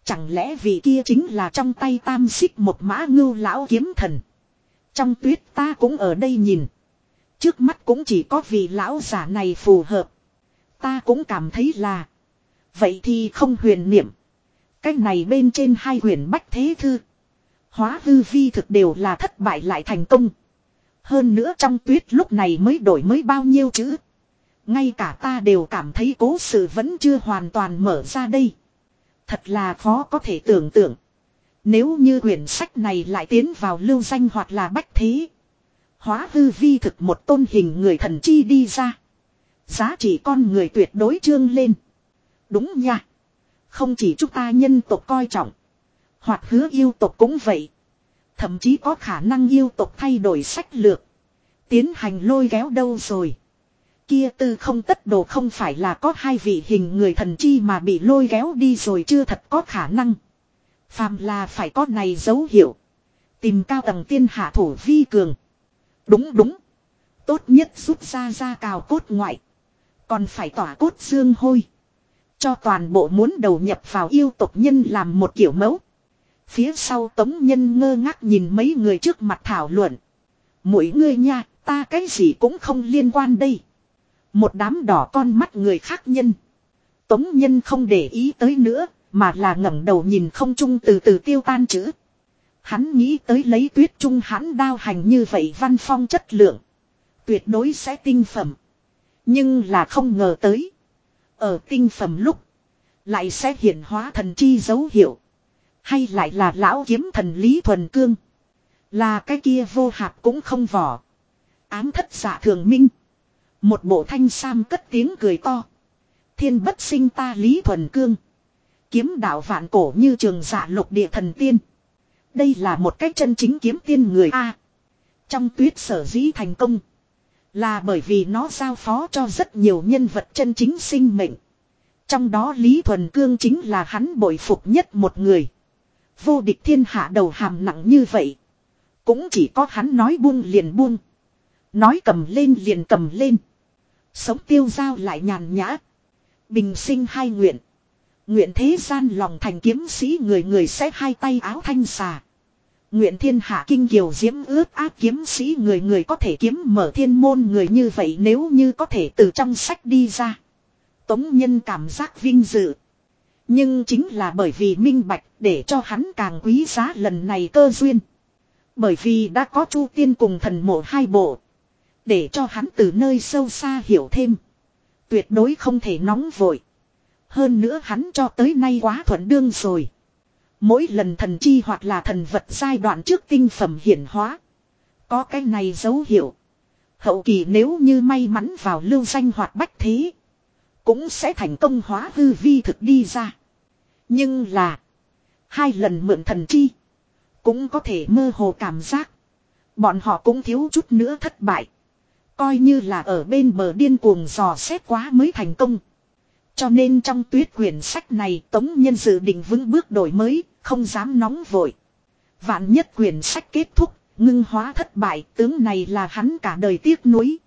Chẳng lẽ vị kia chính là trong tay tam xích một mã ngưu lão kiếm thần. Trong tuyết ta cũng ở đây nhìn. Trước mắt cũng chỉ có vị lão giả này phù hợp. Ta cũng cảm thấy là. Vậy thì không huyền niệm. Cách này bên trên hai huyền bách thế thư. Hóa hư vi thực đều là thất bại lại thành công. Hơn nữa trong tuyết lúc này mới đổi mới bao nhiêu chữ. Ngay cả ta đều cảm thấy cố sự vẫn chưa hoàn toàn mở ra đây. Thật là khó có thể tưởng tượng. Nếu như quyển sách này lại tiến vào lưu danh hoặc là bách thế. Hóa hư vi thực một tôn hình người thần chi đi ra. Giá trị con người tuyệt đối trương lên. Đúng nha. Không chỉ chúng ta nhân tộc coi trọng. Hoặc hứa yêu tộc cũng vậy. Thậm chí có khả năng yêu tộc thay đổi sách lược. Tiến hành lôi kéo đâu rồi. Kia tư không tất đồ không phải là có hai vị hình người thần chi mà bị lôi kéo đi rồi chưa thật có khả năng. Phàm là phải có này dấu hiệu. Tìm cao tầng tiên hạ thủ vi cường. Đúng đúng. Tốt nhất rút ra ra cào cốt ngoại. Còn phải tỏa cốt xương hôi. Cho toàn bộ muốn đầu nhập vào yêu tộc nhân làm một kiểu mẫu. Phía sau tống nhân ngơ ngác nhìn mấy người trước mặt thảo luận. Mỗi người nha, ta cái gì cũng không liên quan đây. Một đám đỏ con mắt người khác nhân. Tống nhân không để ý tới nữa, mà là ngẩng đầu nhìn không trung từ từ tiêu tan chữ. Hắn nghĩ tới lấy tuyết trung hắn đao hành như vậy văn phong chất lượng. Tuyệt đối sẽ tinh phẩm. Nhưng là không ngờ tới. Ở tinh phẩm lúc. Lại sẽ hiện hóa thần chi dấu hiệu. Hay lại là lão kiếm thần Lý Thuần Cương. Là cái kia vô hạp cũng không vỏ. Ám thất giả thường minh. Một bộ thanh sam cất tiếng cười to. Thiên bất sinh ta Lý Thuần Cương. Kiếm đạo vạn cổ như trường giả lục địa thần tiên. Đây là một cách chân chính kiếm tiên người A. trong tuyết sở dĩ thành công. Là bởi vì nó giao phó cho rất nhiều nhân vật chân chính sinh mệnh. Trong đó Lý Thuần Cương chính là hắn bội phục nhất một người. Vô địch thiên hạ đầu hàm nặng như vậy. Cũng chỉ có hắn nói buông liền buông. Nói cầm lên liền cầm lên. Sống tiêu giao lại nhàn nhã. Bình sinh hai nguyện. Nguyện thế gian lòng thành kiếm sĩ người người sẽ hai tay áo thanh xà. Nguyện thiên hạ kinh kiều diễm ướp áp kiếm sĩ người người có thể kiếm mở thiên môn người như vậy nếu như có thể từ trong sách đi ra. Tống nhân cảm giác vinh dự. Nhưng chính là bởi vì minh bạch để cho hắn càng quý giá lần này cơ duyên. Bởi vì đã có chu tiên cùng thần mộ hai bộ. Để cho hắn từ nơi sâu xa hiểu thêm. Tuyệt đối không thể nóng vội. Hơn nữa hắn cho tới nay quá thuận đương rồi. Mỗi lần thần chi hoặc là thần vật giai đoạn trước tinh phẩm hiển hóa. Có cái này dấu hiệu. Hậu kỳ nếu như may mắn vào lưu danh hoạt bách thế. Cũng sẽ thành công hóa hư vi thực đi ra. Nhưng là. Hai lần mượn thần chi. Cũng có thể mơ hồ cảm giác. Bọn họ cũng thiếu chút nữa thất bại. Coi như là ở bên bờ điên cuồng dò xét quá mới thành công. Cho nên trong tuyết quyển sách này Tống Nhân dự định vững bước đổi mới, không dám nóng vội. Vạn nhất quyển sách kết thúc, ngưng hóa thất bại, tướng này là hắn cả đời tiếc nuối.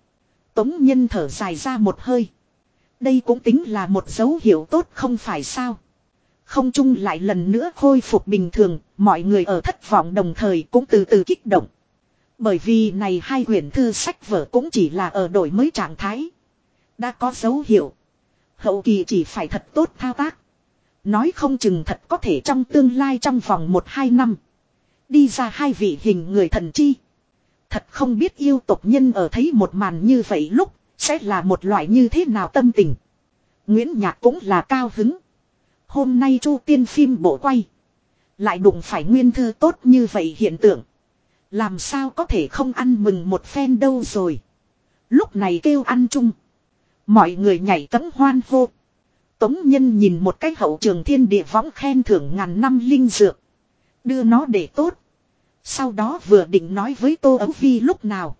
Tống Nhân thở dài ra một hơi. Đây cũng tính là một dấu hiệu tốt không phải sao. Không chung lại lần nữa khôi phục bình thường, mọi người ở thất vọng đồng thời cũng từ từ kích động. Bởi vì này hai quyển thư sách vở cũng chỉ là ở đổi mới trạng thái. Đã có dấu hiệu. Hậu kỳ chỉ phải thật tốt thao tác. Nói không chừng thật có thể trong tương lai trong vòng 1-2 năm. Đi ra hai vị hình người thần chi. Thật không biết yêu tộc nhân ở thấy một màn như vậy lúc, sẽ là một loại như thế nào tâm tình. Nguyễn Nhạc cũng là cao hứng. Hôm nay Chu tiên phim bộ quay. Lại đụng phải nguyên thư tốt như vậy hiện tượng. Làm sao có thể không ăn mừng một phen đâu rồi. Lúc này kêu ăn chung. Mọi người nhảy cấm hoan hô. Tống nhân nhìn một cái hậu trường thiên địa võng khen thưởng ngàn năm linh dược. Đưa nó để tốt. Sau đó vừa định nói với Tô Ấu Phi lúc nào.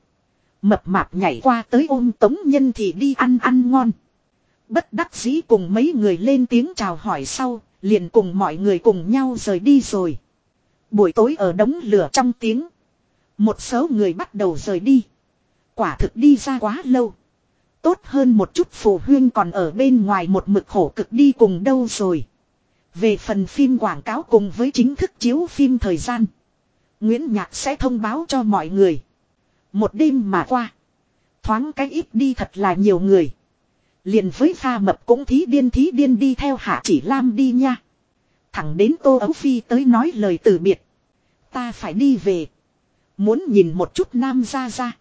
Mập mạp nhảy qua tới ôm tống nhân thì đi ăn ăn ngon. Bất đắc dĩ cùng mấy người lên tiếng chào hỏi sau, liền cùng mọi người cùng nhau rời đi rồi. Buổi tối ở đống lửa trong tiếng. Một số người bắt đầu rời đi. Quả thực đi ra quá lâu. Tốt hơn một chút phù huyên còn ở bên ngoài một mực khổ cực đi cùng đâu rồi. Về phần phim quảng cáo cùng với chính thức chiếu phim thời gian. Nguyễn Nhạc sẽ thông báo cho mọi người. Một đêm mà qua. Thoáng cái ít đi thật là nhiều người. Liền với pha mập cũng thí điên thí điên đi theo hạ chỉ lam đi nha. Thẳng đến tô ấu phi tới nói lời từ biệt. Ta phải đi về. Muốn nhìn một chút nam ra ra.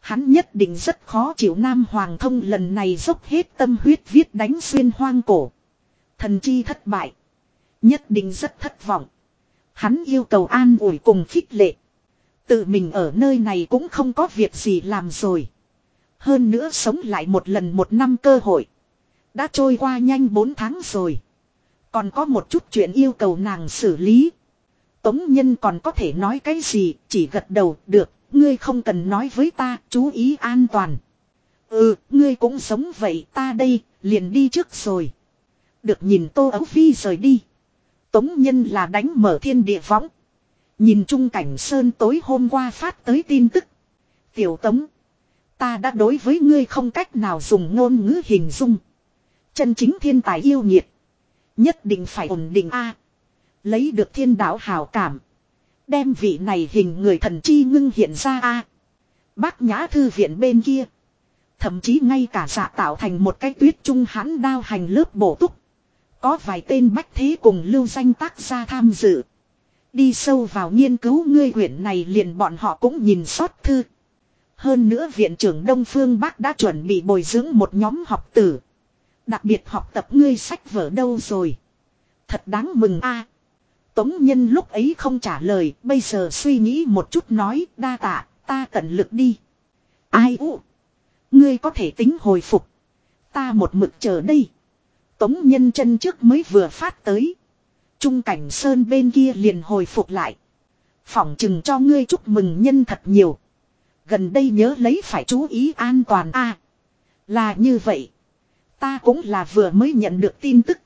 Hắn nhất định rất khó chịu Nam Hoàng thông lần này dốc hết tâm huyết viết đánh xuyên hoang cổ. Thần chi thất bại. Nhất định rất thất vọng. Hắn yêu cầu an ủi cùng khích lệ. Tự mình ở nơi này cũng không có việc gì làm rồi. Hơn nữa sống lại một lần một năm cơ hội. Đã trôi qua nhanh 4 tháng rồi. Còn có một chút chuyện yêu cầu nàng xử lý. Tống nhân còn có thể nói cái gì, chỉ gật đầu, được, ngươi không cần nói với ta, chú ý an toàn. Ừ, ngươi cũng sống vậy, ta đây, liền đi trước rồi. Được nhìn Tô Ấu Phi rời đi. Tống nhân là đánh mở thiên địa võng. Nhìn trung cảnh sơn tối hôm qua phát tới tin tức. Tiểu Tống. Ta đã đối với ngươi không cách nào dùng ngôn ngữ hình dung. Chân chính thiên tài yêu nhiệt. Nhất định phải ổn định A. Lấy được thiên đạo hào cảm. Đem vị này hình người thần chi ngưng hiện ra A. Bác nhã thư viện bên kia. Thậm chí ngay cả dạ tạo thành một cái tuyết trung hãn đao hành lớp bổ túc. Có vài tên bách thế cùng lưu danh tác gia tham dự. Đi sâu vào nghiên cứu ngươi quyển này liền bọn họ cũng nhìn xót thư. Hơn nữa viện trưởng Đông Phương Bắc đã chuẩn bị bồi dưỡng một nhóm học tử. Đặc biệt học tập ngươi sách vở đâu rồi. Thật đáng mừng a. Tống Nhân lúc ấy không trả lời, bây giờ suy nghĩ một chút nói, đa tạ, ta tận lực đi. Ai u? Ngươi có thể tính hồi phục. Ta một mực chờ đây. Tống Nhân chân trước mới vừa phát tới. Trung cảnh sơn bên kia liền hồi phục lại. Phỏng chừng cho ngươi chúc mừng nhân thật nhiều. Gần đây nhớ lấy phải chú ý an toàn a. là như vậy. Ta cũng là vừa mới nhận được tin tức.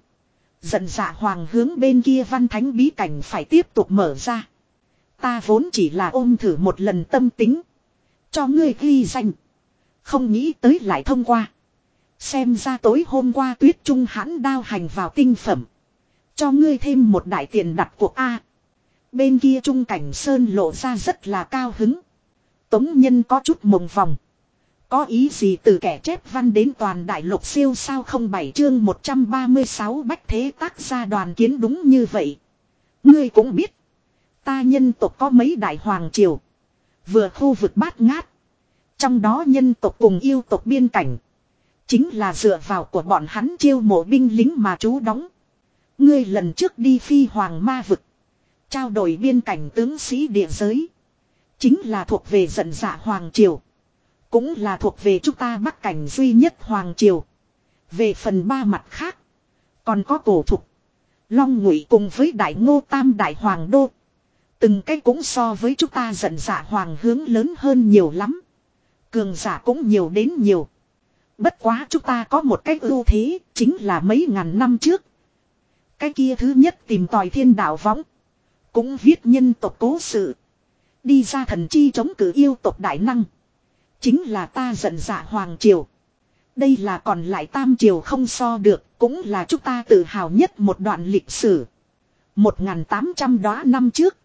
Dần dạ hoàng hướng bên kia văn thánh bí cảnh phải tiếp tục mở ra. Ta vốn chỉ là ôm thử một lần tâm tính. Cho ngươi ghi danh. Không nghĩ tới lại thông qua. Xem ra tối hôm qua tuyết trung hãn đao hành vào tinh phẩm. Cho ngươi thêm một đại tiền đặt cuộc A. Bên kia trung cảnh sơn lộ ra rất là cao hứng. Tống nhân có chút mộng vòng. Có ý gì từ kẻ chép văn đến toàn đại lục siêu sao không bảy chương 136 bách thế tác gia đoàn kiến đúng như vậy. Ngươi cũng biết. Ta nhân tộc có mấy đại hoàng triều. Vừa khu vực bát ngát. Trong đó nhân tộc cùng yêu tộc biên cảnh. Chính là dựa vào của bọn hắn chiêu mộ binh lính mà chú đóng. Ngươi lần trước đi phi hoàng ma vực. Trao đổi biên cảnh tướng sĩ địa giới. Chính là thuộc về giận dạ Hoàng Triều. Cũng là thuộc về chúng ta bắc cảnh duy nhất Hoàng Triều. Về phần ba mặt khác. Còn có cổ thục. Long ngụy cùng với đại ngô tam đại hoàng đô. Từng cái cũng so với chúng ta giận dạ hoàng hướng lớn hơn nhiều lắm. Cường giả cũng nhiều đến nhiều. Bất quá chúng ta có một cách ưu thế, chính là mấy ngàn năm trước. Cái kia thứ nhất tìm tòi thiên đạo võng. Cũng viết nhân tộc cố sự. Đi ra thần chi chống cử yêu tộc đại năng. Chính là ta giận dạ hoàng triều. Đây là còn lại tam triều không so được, cũng là chúng ta tự hào nhất một đoạn lịch sử. 1.800 đó năm trước.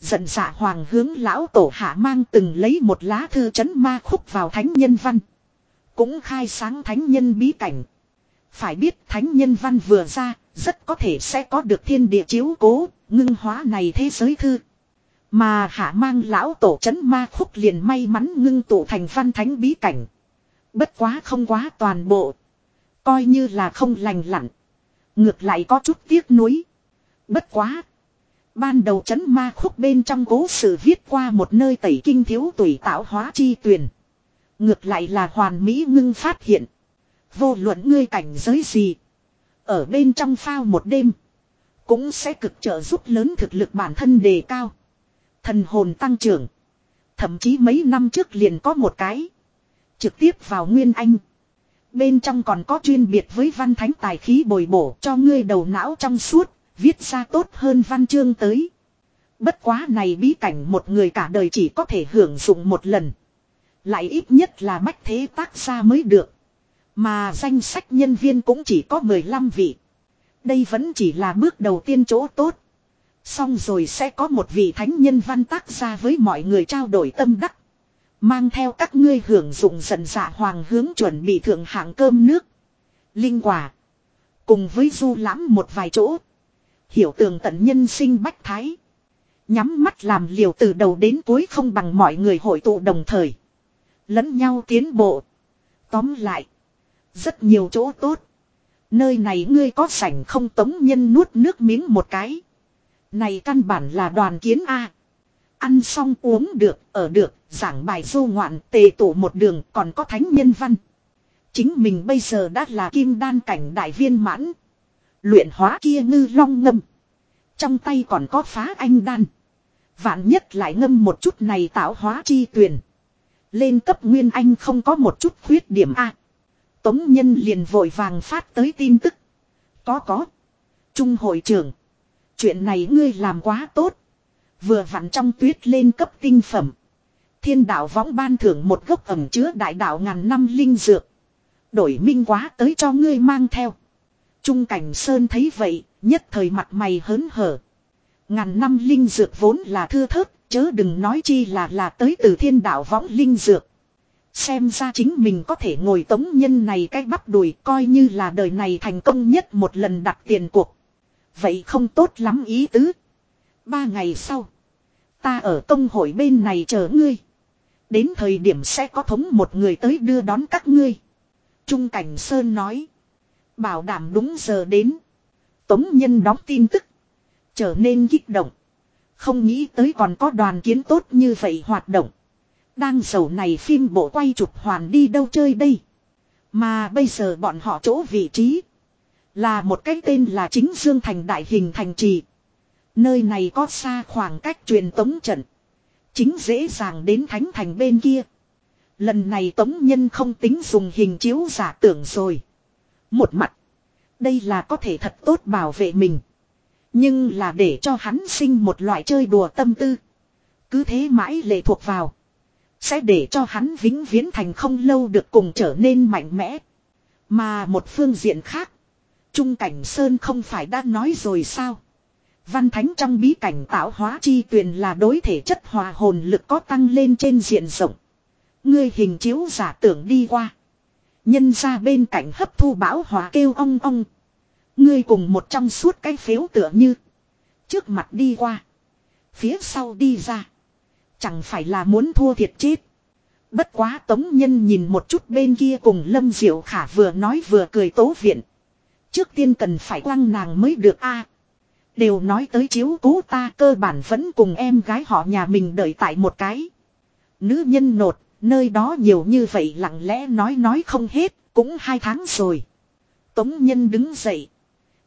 Giận dạ hoàng hướng lão tổ hạ mang từng lấy một lá thư chấn ma khúc vào thánh nhân văn. Cũng khai sáng thánh nhân bí cảnh. Phải biết thánh nhân văn vừa ra, rất có thể sẽ có được thiên địa chiếu cố, ngưng hóa này thế giới thư. Mà hạ mang lão tổ chấn ma khúc liền may mắn ngưng tụ thành văn thánh bí cảnh. Bất quá không quá toàn bộ. Coi như là không lành lặn. Ngược lại có chút tiếc nuối. Bất quá. Ban đầu chấn ma khúc bên trong cố sự viết qua một nơi tẩy kinh thiếu tùy tạo hóa chi tuyển. Ngược lại là hoàn mỹ ngưng phát hiện. Vô luận ngươi cảnh giới gì. Ở bên trong phao một đêm. Cũng sẽ cực trợ giúp lớn thực lực bản thân đề cao. Thần hồn tăng trưởng. Thậm chí mấy năm trước liền có một cái. Trực tiếp vào Nguyên Anh. Bên trong còn có chuyên biệt với văn thánh tài khí bồi bổ cho ngươi đầu não trong suốt, viết ra tốt hơn văn chương tới. Bất quá này bí cảnh một người cả đời chỉ có thể hưởng dụng một lần. Lại ít nhất là bách thế tác gia mới được. Mà danh sách nhân viên cũng chỉ có 15 vị. Đây vẫn chỉ là bước đầu tiên chỗ tốt. Xong rồi sẽ có một vị thánh nhân văn tác ra với mọi người trao đổi tâm đắc. Mang theo các ngươi hưởng dụng dần dạ hoàng hướng chuẩn bị thượng hạng cơm nước. Linh quả. Cùng với du lãm một vài chỗ. Hiểu tường tận nhân sinh bách thái. Nhắm mắt làm liều từ đầu đến cuối không bằng mọi người hội tụ đồng thời. Lẫn nhau tiến bộ. Tóm lại. Rất nhiều chỗ tốt. Nơi này ngươi có sảnh không tống nhân nuốt nước miếng một cái. Này căn bản là đoàn kiến A. Ăn xong uống được, ở được, giảng bài du ngoạn, tề tổ một đường còn có thánh nhân văn. Chính mình bây giờ đã là kim đan cảnh đại viên mãn. Luyện hóa kia ngư long ngâm. Trong tay còn có phá anh đan. Vạn nhất lại ngâm một chút này tạo hóa chi tuyển. Lên cấp nguyên anh không có một chút khuyết điểm A. Tống nhân liền vội vàng phát tới tin tức. Có có. Trung hội trưởng. Chuyện này ngươi làm quá tốt. Vừa vặn trong tuyết lên cấp tinh phẩm. Thiên đạo võng ban thưởng một gốc ẩm chứa đại đạo ngàn năm linh dược. Đổi minh quá tới cho ngươi mang theo. Trung cảnh sơn thấy vậy, nhất thời mặt mày hớn hở. Ngàn năm linh dược vốn là thưa thớt, chớ đừng nói chi là là tới từ thiên đạo võng linh dược. Xem ra chính mình có thể ngồi tống nhân này cái bắp đùi coi như là đời này thành công nhất một lần đặt tiền cuộc. Vậy không tốt lắm ý tứ. Ba ngày sau. Ta ở công hội bên này chờ ngươi. Đến thời điểm sẽ có thống một người tới đưa đón các ngươi. Trung Cảnh Sơn nói. Bảo đảm đúng giờ đến. Tống nhân đóng tin tức. Trở nên kích động. Không nghĩ tới còn có đoàn kiến tốt như vậy hoạt động. Đang sầu này phim bộ quay chụp hoàn đi đâu chơi đây. Mà bây giờ bọn họ chỗ vị trí. Là một cái tên là chính Dương Thành Đại Hình Thành Trì. Nơi này có xa khoảng cách truyền tống trận. Chính dễ dàng đến Thánh Thành bên kia. Lần này tống nhân không tính dùng hình chiếu giả tưởng rồi. Một mặt. Đây là có thể thật tốt bảo vệ mình. Nhưng là để cho hắn sinh một loại chơi đùa tâm tư. Cứ thế mãi lệ thuộc vào. Sẽ để cho hắn vĩnh viễn thành không lâu được cùng trở nên mạnh mẽ. Mà một phương diện khác. Trung cảnh Sơn không phải đã nói rồi sao? Văn thánh trong bí cảnh tạo hóa chi tuyền là đối thể chất hòa hồn lực có tăng lên trên diện rộng. Ngươi hình chiếu giả tưởng đi qua. Nhân ra bên cạnh hấp thu bão hòa kêu ong ong. Ngươi cùng một trong suốt cái phiếu tựa như. Trước mặt đi qua. Phía sau đi ra. Chẳng phải là muốn thua thiệt chết. Bất quá tống nhân nhìn một chút bên kia cùng lâm diệu khả vừa nói vừa cười tố viện. Trước tiên cần phải quăng nàng mới được a Đều nói tới chiếu cố ta cơ bản vẫn cùng em gái họ nhà mình đợi tại một cái. Nữ nhân nột, nơi đó nhiều như vậy lặng lẽ nói nói không hết, cũng hai tháng rồi. Tống nhân đứng dậy.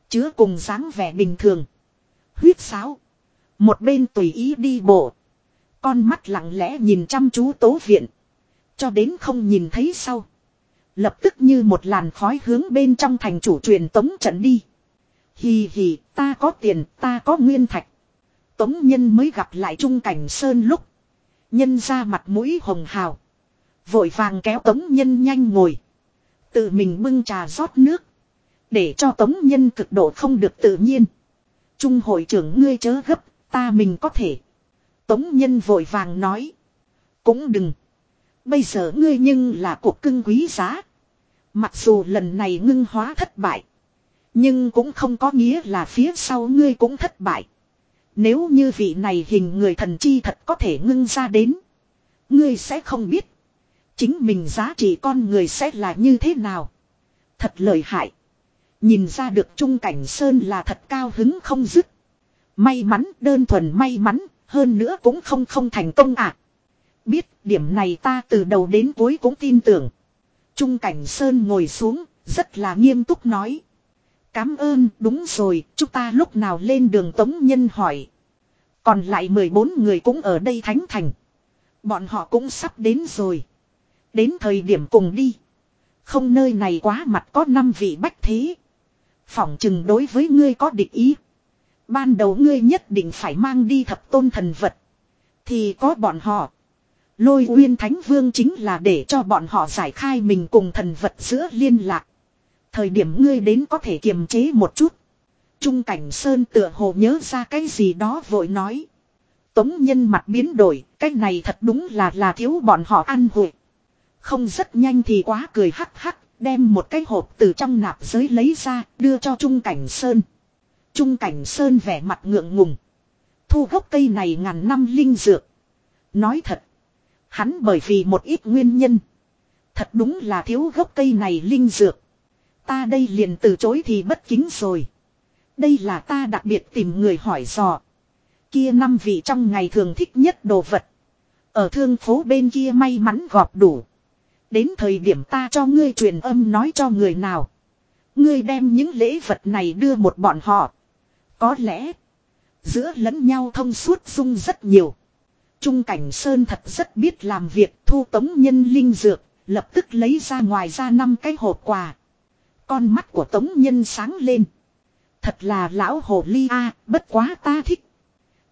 Chứa cùng dáng vẻ bình thường. Huyết sáo. Một bên tùy ý đi bộ. Con mắt lặng lẽ nhìn chăm chú tố viện. Cho đến không nhìn thấy sau. Lập tức như một làn khói hướng bên trong thành chủ truyền tống trận đi. Hì hì, ta có tiền, ta có nguyên thạch. Tống nhân mới gặp lại Trung Cảnh Sơn lúc. Nhân ra mặt mũi hồng hào. Vội vàng kéo tống nhân nhanh ngồi. Tự mình bưng trà rót nước. Để cho tống nhân cực độ không được tự nhiên. Trung hội trưởng ngươi chớ gấp, ta mình có thể. Tống nhân vội vàng nói. Cũng đừng. Bây giờ ngươi nhưng là cuộc cưng quý giá. Mặc dù lần này ngưng hóa thất bại. Nhưng cũng không có nghĩa là phía sau ngươi cũng thất bại. Nếu như vị này hình người thần chi thật có thể ngưng ra đến. Ngươi sẽ không biết. Chính mình giá trị con người sẽ là như thế nào. Thật lợi hại. Nhìn ra được Trung Cảnh Sơn là thật cao hứng không dứt. May mắn, đơn thuần may mắn. Hơn nữa cũng không không thành công ạ. À. Biết điểm này ta từ đầu đến cuối cũng tin tưởng. Trung Cảnh Sơn ngồi xuống. Rất là nghiêm túc nói. Cám ơn, đúng rồi. Chúng ta lúc nào lên đường Tống Nhân hỏi. Còn lại 14 người cũng ở đây Thánh Thành. Bọn họ cũng sắp đến rồi. Đến thời điểm cùng đi. Không nơi này quá mặt có năm vị bách thế. Phỏng chừng đối với ngươi có địch ý. Ban đầu ngươi nhất định phải mang đi thập tôn thần vật. Thì có bọn họ. Lôi uyên thánh vương chính là để cho bọn họ giải khai mình cùng thần vật giữa liên lạc. Thời điểm ngươi đến có thể kiềm chế một chút. Trung cảnh sơn tựa hồ nhớ ra cái gì đó vội nói. Tống nhân mặt biến đổi, cái này thật đúng là là thiếu bọn họ ăn hội. Không rất nhanh thì quá cười hắc hắc, đem một cái hộp từ trong nạp giới lấy ra, đưa cho Trung Cảnh Sơn. Trung Cảnh Sơn vẻ mặt ngượng ngùng. Thu gốc cây này ngàn năm linh dược. Nói thật, hắn bởi vì một ít nguyên nhân. Thật đúng là thiếu gốc cây này linh dược. Ta đây liền từ chối thì bất kính rồi. Đây là ta đặc biệt tìm người hỏi dò. Kia năm vị trong ngày thường thích nhất đồ vật. Ở thương phố bên kia may mắn gọp đủ. Đến thời điểm ta cho ngươi truyền âm nói cho người nào. Ngươi đem những lễ vật này đưa một bọn họ. Có lẽ. Giữa lẫn nhau thông suốt dung rất nhiều. Trung cảnh Sơn thật rất biết làm việc, thu tống nhân linh dược. Lập tức lấy ra ngoài ra năm cái hộp quà. Con mắt của tống nhân sáng lên. Thật là lão hồ ly a, bất quá ta thích.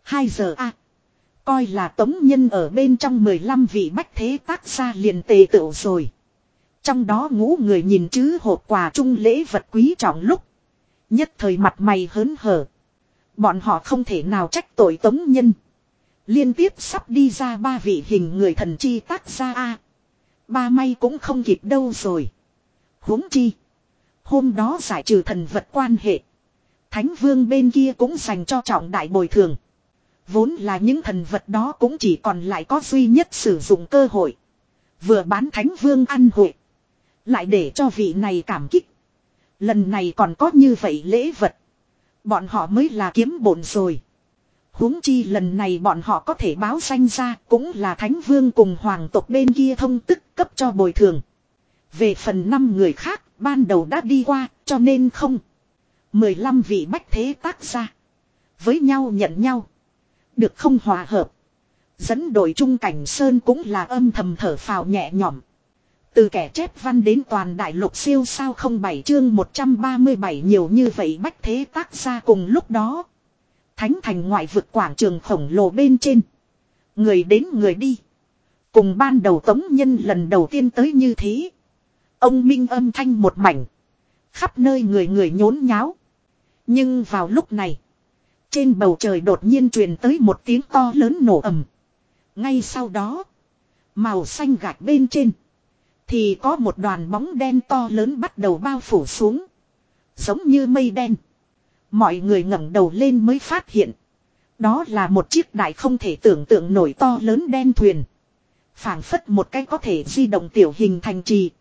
Hai giờ a Coi là tống nhân ở bên trong 15 vị bách thế tác gia liền tề tựu rồi. Trong đó ngũ người nhìn chứ hộp quà trung lễ vật quý trọng lúc. Nhất thời mặt mày hớn hở. Bọn họ không thể nào trách tội tống nhân. Liên tiếp sắp đi ra ba vị hình người thần chi tác ra A. Ba may cũng không kịp đâu rồi. huống chi. Hôm đó giải trừ thần vật quan hệ. Thánh vương bên kia cũng dành cho trọng đại bồi thường. Vốn là những thần vật đó cũng chỉ còn lại có duy nhất sử dụng cơ hội. Vừa bán thánh vương ăn hội. Lại để cho vị này cảm kích. Lần này còn có như vậy lễ vật. Bọn họ mới là kiếm bổn rồi huống chi lần này bọn họ có thể báo danh ra cũng là thánh vương cùng hoàng tộc bên kia thông tức cấp cho bồi thường. Về phần năm người khác, ban đầu đã đi qua, cho nên không. 15 vị bách thế tác ra. Với nhau nhận nhau. Được không hòa hợp. Dẫn đội trung cảnh Sơn cũng là âm thầm thở phào nhẹ nhõm. Từ kẻ chép văn đến toàn đại lục siêu sao không bảy chương 137 nhiều như vậy bách thế tác ra cùng lúc đó. Thánh thành ngoại vực quảng trường khổng lồ bên trên. Người đến người đi. Cùng ban đầu tống nhân lần đầu tiên tới như thế. Ông Minh âm thanh một mảnh. Khắp nơi người người nhốn nháo. Nhưng vào lúc này. Trên bầu trời đột nhiên truyền tới một tiếng to lớn nổ ầm. Ngay sau đó. Màu xanh gạch bên trên. Thì có một đoàn bóng đen to lớn bắt đầu bao phủ xuống. Giống như mây đen. Mọi người ngẩng đầu lên mới phát hiện. Đó là một chiếc đại không thể tưởng tượng nổi to lớn đen thuyền. phảng phất một cái có thể di động tiểu hình thành trì.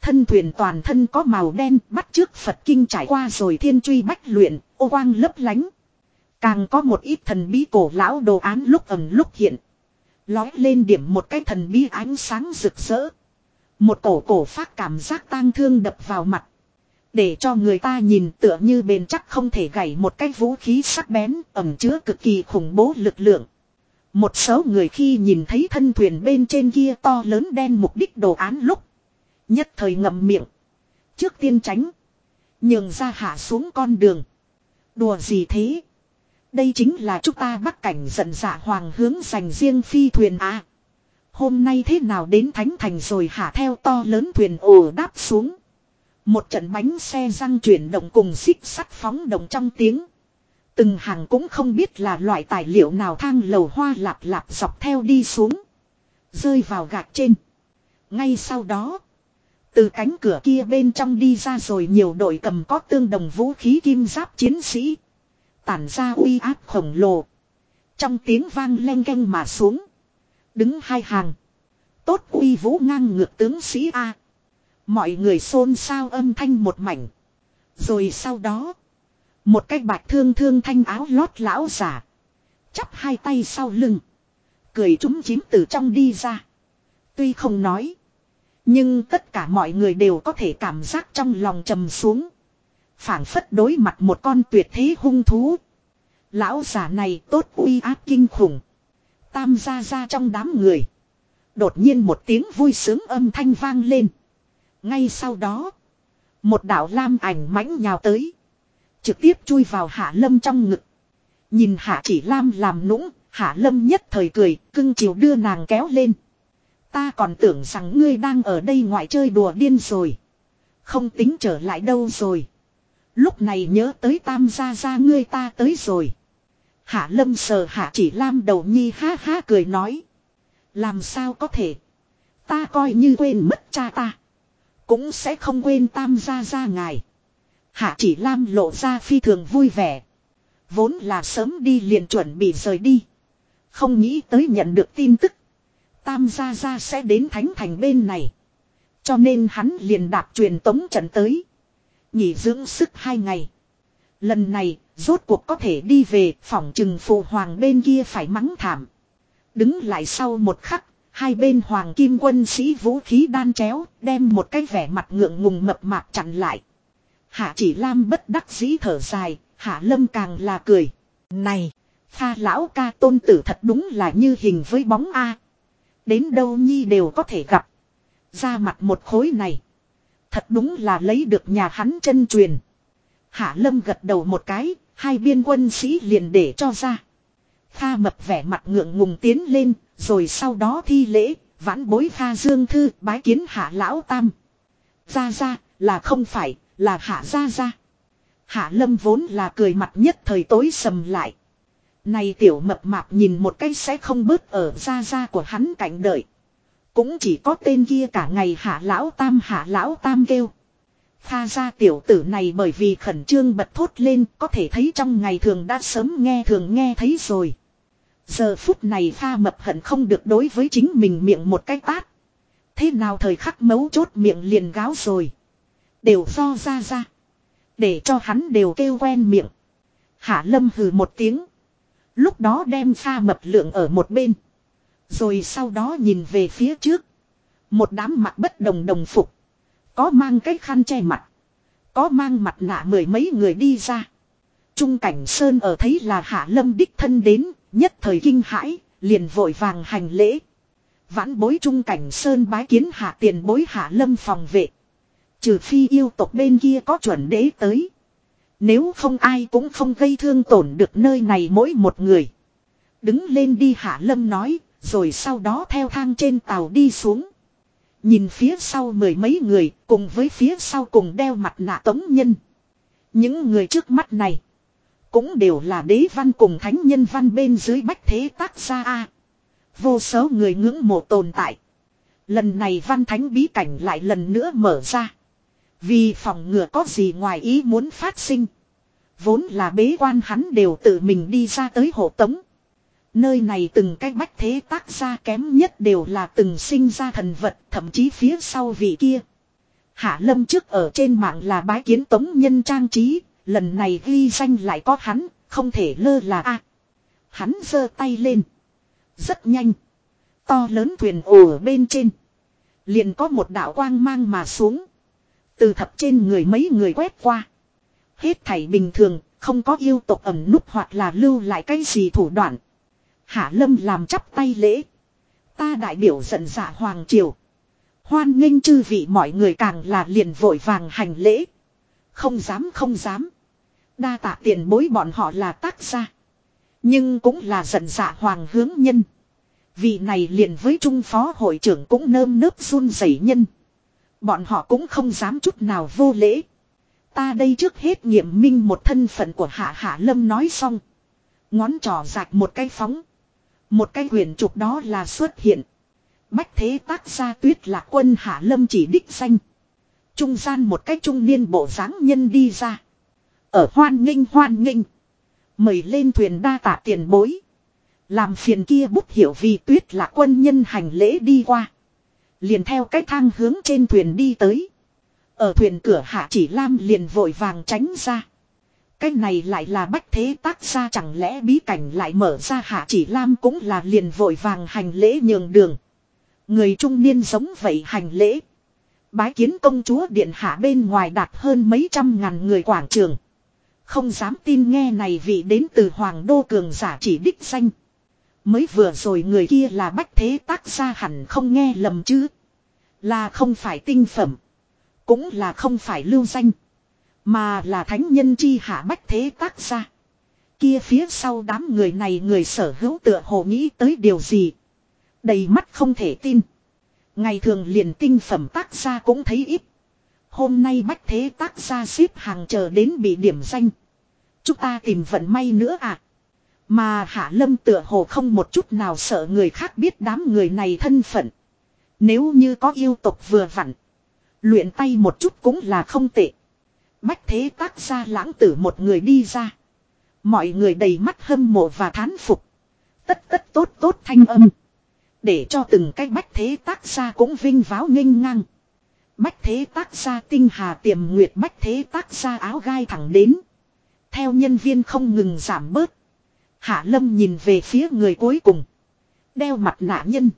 Thân thuyền toàn thân có màu đen bắt trước Phật kinh trải qua rồi thiên truy bách luyện, ô quang lấp lánh. Càng có một ít thần bí cổ lão đồ án lúc ẩn lúc hiện. Lói lên điểm một cái thần bí ánh sáng rực rỡ. Một cổ cổ phát cảm giác tang thương đập vào mặt. Để cho người ta nhìn tựa như bền chắc không thể gảy một cái vũ khí sắc bén, ẩm chứa cực kỳ khủng bố lực lượng. Một số người khi nhìn thấy thân thuyền bên trên kia to lớn đen mục đích đồ án lúc. Nhất thời ngậm miệng. Trước tiên tránh. Nhường ra hạ xuống con đường. Đùa gì thế? Đây chính là chúng ta bắt cảnh giận dạ hoàng hướng dành riêng phi thuyền à. Hôm nay thế nào đến Thánh Thành rồi hạ theo to lớn thuyền ồ đáp xuống. Một trận bánh xe răng chuyển động cùng xích sắt phóng động trong tiếng. Từng hàng cũng không biết là loại tài liệu nào thang lầu hoa lạp lạp dọc theo đi xuống. Rơi vào gạc trên. Ngay sau đó. Từ cánh cửa kia bên trong đi ra rồi nhiều đội cầm có tương đồng vũ khí kim giáp chiến sĩ. Tản ra uy áp khổng lồ. Trong tiếng vang len canh mà xuống. Đứng hai hàng. Tốt uy vũ ngang ngược tướng sĩ A. Mọi người xôn xao âm thanh một mảnh. Rồi sau đó. Một cái bạch thương thương thanh áo lót lão giả. Chắp hai tay sau lưng. Cười trúng chím từ trong đi ra. Tuy không nói. Nhưng tất cả mọi người đều có thể cảm giác trong lòng trầm xuống. phảng phất đối mặt một con tuyệt thế hung thú. Lão giả này tốt uy áp kinh khủng. Tam gia ra trong đám người. Đột nhiên một tiếng vui sướng âm thanh vang lên. Ngay sau đó. Một đạo lam ảnh mãnh nhào tới. Trực tiếp chui vào hạ lâm trong ngực. Nhìn hạ chỉ lam làm nũng. Hạ lâm nhất thời cười. Cưng chiều đưa nàng kéo lên. Ta còn tưởng rằng ngươi đang ở đây ngoại chơi đùa điên rồi. Không tính trở lại đâu rồi. Lúc này nhớ tới tam gia gia ngươi ta tới rồi. Hạ lâm sờ hạ chỉ lam đầu nhi ha ha cười nói. Làm sao có thể. Ta coi như quên mất cha ta. Cũng sẽ không quên tam gia gia ngài. Hạ chỉ lam lộ ra phi thường vui vẻ. Vốn là sớm đi liền chuẩn bị rời đi. Không nghĩ tới nhận được tin tức. Tam gia gia sẽ đến thánh thành bên này. Cho nên hắn liền đạp truyền tống trận tới. Nhỉ dưỡng sức hai ngày. Lần này, rốt cuộc có thể đi về phòng trừng phụ hoàng bên kia phải mắng thảm. Đứng lại sau một khắc, hai bên hoàng kim quân sĩ vũ khí đan chéo, đem một cái vẻ mặt ngượng ngùng mập mạp chặn lại. Hạ chỉ lam bất đắc dĩ thở dài, hạ lâm càng là cười. Này, pha lão ca tôn tử thật đúng là như hình với bóng A. Đến đâu nhi đều có thể gặp. Ra mặt một khối này. Thật đúng là lấy được nhà hắn chân truyền. Hạ lâm gật đầu một cái, hai biên quân sĩ liền để cho ra. Kha mập vẻ mặt ngượng ngùng tiến lên, rồi sau đó thi lễ, vãn bối Kha Dương Thư bái kiến hạ lão tam. Ra ra, là không phải, là hạ ra ra. Hạ lâm vốn là cười mặt nhất thời tối sầm lại. Này tiểu mập mạp nhìn một cái sẽ không bớt ở ra ra của hắn cạnh đợi. Cũng chỉ có tên kia cả ngày hạ lão tam hạ lão tam kêu. Kha ra tiểu tử này bởi vì khẩn trương bật thốt lên có thể thấy trong ngày thường đã sớm nghe thường nghe thấy rồi. Giờ phút này pha mập hận không được đối với chính mình miệng một cái tát. Thế nào thời khắc mấu chốt miệng liền gáo rồi. Đều do ra ra. Để cho hắn đều kêu quen miệng. Hạ lâm hừ một tiếng. Lúc đó đem pha mập lượng ở một bên. Rồi sau đó nhìn về phía trước. Một đám mặt bất đồng đồng phục. Có mang cái khăn che mặt. Có mang mặt nạ mười mấy người đi ra. Trung cảnh Sơn ở thấy là Hạ Lâm đích thân đến, nhất thời kinh hãi, liền vội vàng hành lễ. Vãn bối Trung cảnh Sơn bái kiến Hạ tiền bối Hạ Lâm phòng vệ. Trừ phi yêu tộc bên kia có chuẩn đế tới. Nếu không ai cũng không gây thương tổn được nơi này mỗi một người. Đứng lên đi Hạ Lâm nói, rồi sau đó theo thang trên tàu đi xuống. Nhìn phía sau mười mấy người cùng với phía sau cùng đeo mặt nạ tống nhân. Những người trước mắt này cũng đều là đế văn cùng thánh nhân văn bên dưới bách thế tác gia A. Vô số người ngưỡng mộ tồn tại. Lần này văn thánh bí cảnh lại lần nữa mở ra. Vì phòng ngừa có gì ngoài ý muốn phát sinh. Vốn là bế quan hắn đều tự mình đi ra tới hộ tống. Nơi này từng cái bách thế tác gia kém nhất đều là từng sinh ra thần vật, thậm chí phía sau vị kia. Hạ lâm trước ở trên mạng là bái kiến tống nhân trang trí, lần này ghi danh lại có hắn, không thể lơ là a. hắn giơ tay lên. Rất nhanh. To lớn thuyền ồ bên trên. Liền có một đạo quang mang mà xuống. Từ thập trên người mấy người quét qua. Hết thảy bình thường, không có yêu tộc ẩm núp hoặc là lưu lại cái gì thủ đoạn. Hạ Lâm làm chắp tay lễ. Ta đại biểu giận dạ Hoàng Triều. Hoan nghênh chư vị mọi người càng là liền vội vàng hành lễ. Không dám không dám. Đa tạ tiền bối bọn họ là tác gia. Nhưng cũng là giận dạ hoàng hướng nhân. Vị này liền với trung phó hội trưởng cũng nơm nớp run rẩy nhân. Bọn họ cũng không dám chút nào vô lễ. Ta đây trước hết nghiệm minh một thân phận của hạ hạ lâm nói xong. Ngón trỏ rạch một cái phóng. Một cái huyền trục đó là xuất hiện. Bách thế tác gia tuyết là quân hạ lâm chỉ đích danh. Trung gian một cái trung niên bộ dáng nhân đi ra. Ở hoan nghênh hoan nghênh. Mời lên thuyền đa tạ tiền bối. Làm phiền kia bút hiểu vì tuyết là quân nhân hành lễ đi qua. Liền theo cái thang hướng trên thuyền đi tới. Ở thuyền cửa hạ chỉ lam liền vội vàng tránh ra. Cái này lại là bách thế tác ra chẳng lẽ bí cảnh lại mở ra hạ chỉ lam cũng là liền vội vàng hành lễ nhường đường. Người trung niên giống vậy hành lễ. Bái kiến công chúa điện hạ bên ngoài đạt hơn mấy trăm ngàn người quảng trường. Không dám tin nghe này vì đến từ hoàng đô cường giả chỉ đích danh. Mới vừa rồi người kia là bách thế tác gia hẳn không nghe lầm chứ. Là không phải tinh phẩm. Cũng là không phải lưu danh. Mà là thánh nhân chi hạ bách thế tác gia. Kia phía sau đám người này người sở hữu tựa hồ nghĩ tới điều gì. Đầy mắt không thể tin. Ngày thường liền tinh phẩm tác gia cũng thấy ít. Hôm nay bách thế tác gia xếp hàng chờ đến bị điểm danh. Chúng ta tìm vận may nữa à. Mà Hạ Lâm tựa hồ không một chút nào sợ người khác biết đám người này thân phận. Nếu như có yêu tục vừa vặn. Luyện tay một chút cũng là không tệ. Bách thế tác gia lãng tử một người đi ra. Mọi người đầy mắt hâm mộ và thán phục. Tất tất tốt tốt thanh âm. Để cho từng cái bách thế tác gia cũng vinh váo nghênh ngang. Bách thế tác ra tinh hà tiềm nguyệt bách thế tác ra áo gai thẳng đến. Theo nhân viên không ngừng giảm bớt. Hạ lâm nhìn về phía người cuối cùng. Đeo mặt nạ nhân.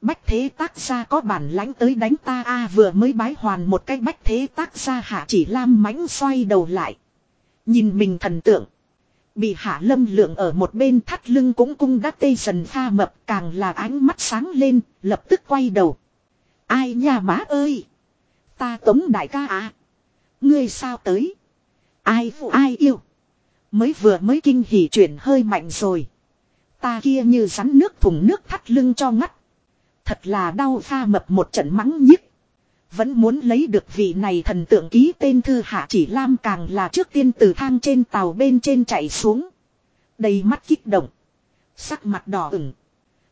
Bách thế tác gia có bản lãnh tới đánh ta a vừa mới bái hoàn một cái bách thế tác gia hạ chỉ lam mãnh xoay đầu lại. Nhìn mình thần tượng. Bị hạ lâm lượng ở một bên thắt lưng cũng cung đắc tê dần pha mập càng là ánh mắt sáng lên, lập tức quay đầu. Ai nha má ơi! Ta tống đại ca à! Ngươi sao tới? Ai phụ ai yêu? Mới vừa mới kinh hỉ chuyển hơi mạnh rồi. Ta kia như rắn nước thùng nước thắt lưng cho ngắt. Thật là đau pha mập một trận mắng nhức. Vẫn muốn lấy được vị này thần tượng ký tên thư hạ chỉ lam càng là trước tiên từ thang trên tàu bên trên chạy xuống. Đầy mắt kích động. Sắc mặt đỏ ửng.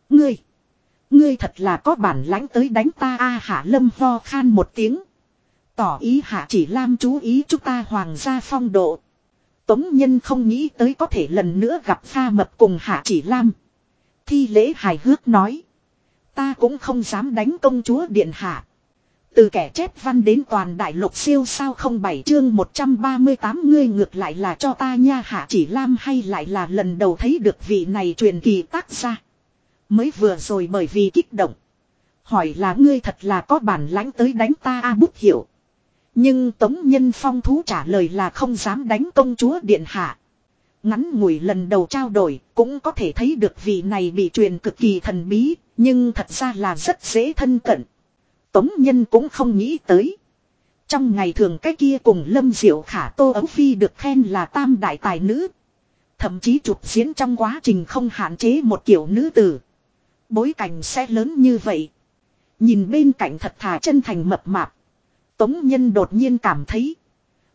Ngươi. Ngươi thật là có bản lãnh tới đánh ta a hạ lâm ho khan một tiếng. Tỏ ý hạ chỉ lam chú ý chúng ta hoàng gia phong độ. Tống nhân không nghĩ tới có thể lần nữa gặp pha mập cùng hạ chỉ lam. Thi lễ hài hước nói. Ta cũng không dám đánh công chúa điện hạ. Từ kẻ chép văn đến toàn đại lục siêu sao không bảy chương 138 ngươi ngược lại là cho ta nha hạ chỉ lam hay lại là lần đầu thấy được vị này truyền kỳ tác ra. Mới vừa rồi bởi vì kích động. Hỏi là ngươi thật là có bản lãnh tới đánh ta a bút hiểu. Nhưng Tống Nhân Phong thú trả lời là không dám đánh công chúa điện hạ. Ngắn ngủi lần đầu trao đổi cũng có thể thấy được vị này bị truyền cực kỳ thần bí, nhưng thật ra là rất dễ thân cận. Tống Nhân cũng không nghĩ tới. Trong ngày thường cái kia cùng Lâm Diệu Khả Tô Ấu Phi được khen là tam đại tài nữ. Thậm chí chụp diễn trong quá trình không hạn chế một kiểu nữ tử. Bối cảnh sẽ lớn như vậy. Nhìn bên cạnh thật thà chân thành mập mạp. Tống Nhân đột nhiên cảm thấy.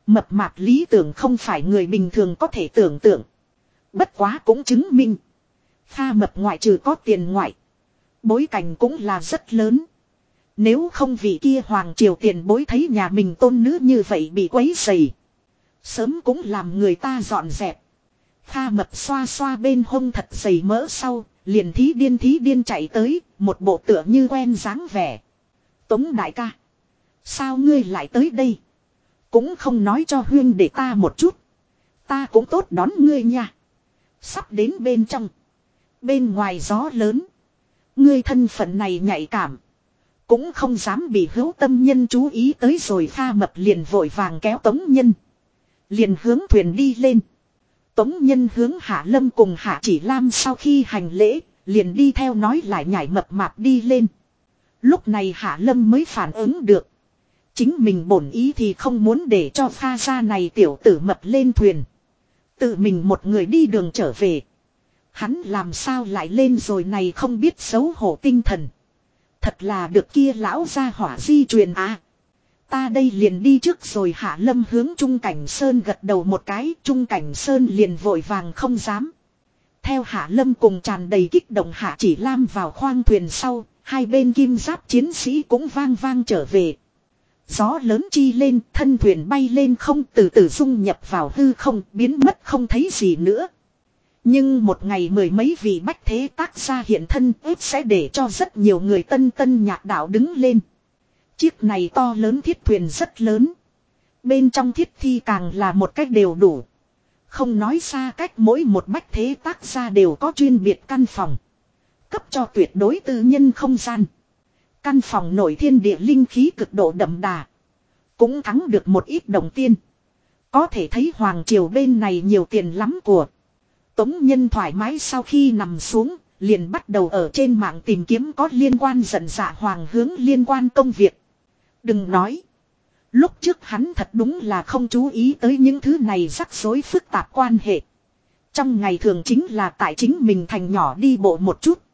Mập mạp lý tưởng không phải người bình thường có thể tưởng tượng. Bất quá cũng chứng minh. Pha mập ngoại trừ có tiền ngoại. Bối cảnh cũng là rất lớn. Nếu không vì kia hoàng triều tiền bối thấy nhà mình tôn nữ như vậy bị quấy dày. Sớm cũng làm người ta dọn dẹp. Pha mập xoa xoa bên hông thật dày mỡ sau, liền thí điên thí điên chạy tới, một bộ tựa như quen dáng vẻ. Tống đại ca. Sao ngươi lại tới đây? Cũng không nói cho huyên để ta một chút. Ta cũng tốt đón ngươi nha. Sắp đến bên trong. Bên ngoài gió lớn. Ngươi thân phận này nhạy cảm. Cũng không dám bị hữu tâm nhân chú ý tới rồi pha mập liền vội vàng kéo tống nhân. Liền hướng thuyền đi lên. Tống nhân hướng hạ lâm cùng hạ chỉ lam sau khi hành lễ, liền đi theo nói lại nhảy mập mạp đi lên. Lúc này hạ lâm mới phản ứng được. Chính mình bổn ý thì không muốn để cho pha gia này tiểu tử mập lên thuyền. Tự mình một người đi đường trở về. Hắn làm sao lại lên rồi này không biết xấu hổ tinh thần. Thật là được kia lão ra hỏa di truyền à. Ta đây liền đi trước rồi hạ lâm hướng Trung Cảnh Sơn gật đầu một cái. Trung Cảnh Sơn liền vội vàng không dám. Theo hạ lâm cùng tràn đầy kích động hạ chỉ lam vào khoang thuyền sau. Hai bên kim giáp chiến sĩ cũng vang vang trở về. Gió lớn chi lên, thân thuyền bay lên không từ từ dung nhập vào hư không, biến mất không thấy gì nữa. Nhưng một ngày mười mấy vị bách thế tác gia hiện thân ếp sẽ để cho rất nhiều người tân tân nhạc đạo đứng lên. Chiếc này to lớn thiết thuyền rất lớn. Bên trong thiết thi càng là một cách đều đủ. Không nói xa cách mỗi một bách thế tác gia đều có chuyên biệt căn phòng. Cấp cho tuyệt đối tư nhân không gian. Căn phòng nổi thiên địa linh khí cực độ đậm đà. Cũng thắng được một ít đồng tiên. Có thể thấy Hoàng Triều bên này nhiều tiền lắm của. Tống Nhân thoải mái sau khi nằm xuống, liền bắt đầu ở trên mạng tìm kiếm có liên quan giận dạ Hoàng hướng liên quan công việc. Đừng nói. Lúc trước hắn thật đúng là không chú ý tới những thứ này rắc rối phức tạp quan hệ. Trong ngày thường chính là tại chính mình thành nhỏ đi bộ một chút.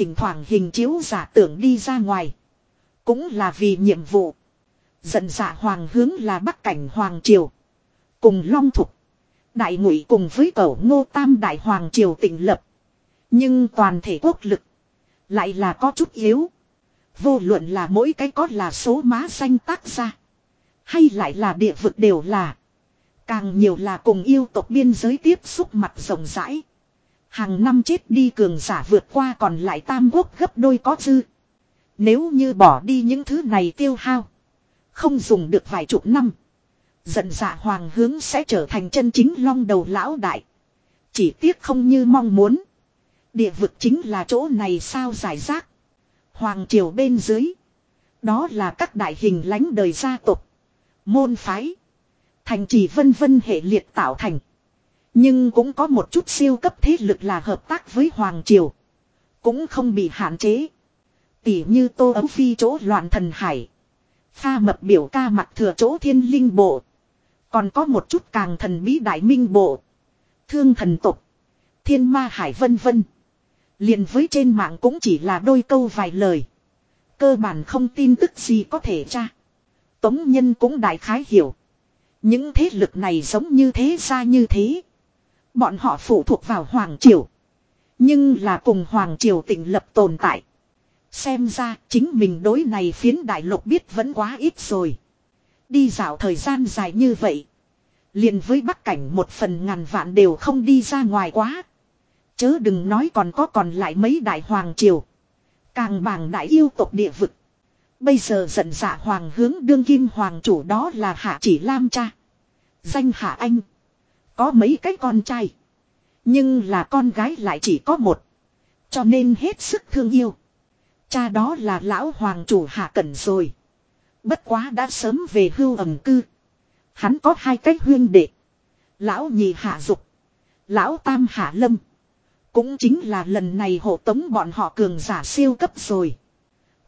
Thỉnh thoảng hình chiếu giả tưởng đi ra ngoài. Cũng là vì nhiệm vụ. Giận dạ hoàng hướng là bắc cảnh hoàng triều. Cùng long thục. Đại ngụy cùng với cẩu ngô tam đại hoàng triều tỉnh lập. Nhưng toàn thể quốc lực. Lại là có chút yếu. Vô luận là mỗi cái có là số má xanh tác ra. Hay lại là địa vực đều là. Càng nhiều là cùng yêu tộc biên giới tiếp xúc mặt rộng rãi. Hàng năm chết đi cường giả vượt qua còn lại tam quốc gấp đôi có dư. Nếu như bỏ đi những thứ này tiêu hao. Không dùng được vài chục năm. Giận dạ hoàng hướng sẽ trở thành chân chính long đầu lão đại. Chỉ tiếc không như mong muốn. Địa vực chính là chỗ này sao giải rác. Hoàng triều bên dưới. Đó là các đại hình lãnh đời gia tộc. Môn phái. Thành trì vân vân hệ liệt tạo thành. Nhưng cũng có một chút siêu cấp thế lực là hợp tác với Hoàng Triều. Cũng không bị hạn chế. Tỉ như Tô Ấu Phi chỗ loạn thần hải. Pha mập biểu ca mặt thừa chỗ thiên linh bộ. Còn có một chút càng thần bí đại minh bộ. Thương thần tục. Thiên ma hải vân vân. liền với trên mạng cũng chỉ là đôi câu vài lời. Cơ bản không tin tức gì có thể tra. Tống nhân cũng đại khái hiểu. Những thế lực này giống như thế ra như thế. Bọn họ phụ thuộc vào Hoàng Triều. Nhưng là cùng Hoàng Triều tỉnh lập tồn tại. Xem ra chính mình đối này phiến đại lục biết vẫn quá ít rồi. Đi dạo thời gian dài như vậy. liền với bắc cảnh một phần ngàn vạn đều không đi ra ngoài quá. Chớ đừng nói còn có còn lại mấy đại hoàng triều. Càng bàng đại yêu tộc địa vực. Bây giờ giận dạ hoàng hướng đương kim hoàng chủ đó là hạ chỉ lam cha. Danh hạ anh. Có mấy cái con trai. Nhưng là con gái lại chỉ có một. Cho nên hết sức thương yêu. Cha đó là lão hoàng chủ hạ cẩn rồi. Bất quá đã sớm về hưu ẩm cư. Hắn có hai cái huyên đệ. Lão nhị hạ dục. Lão tam hạ lâm. Cũng chính là lần này hộ tống bọn họ cường giả siêu cấp rồi.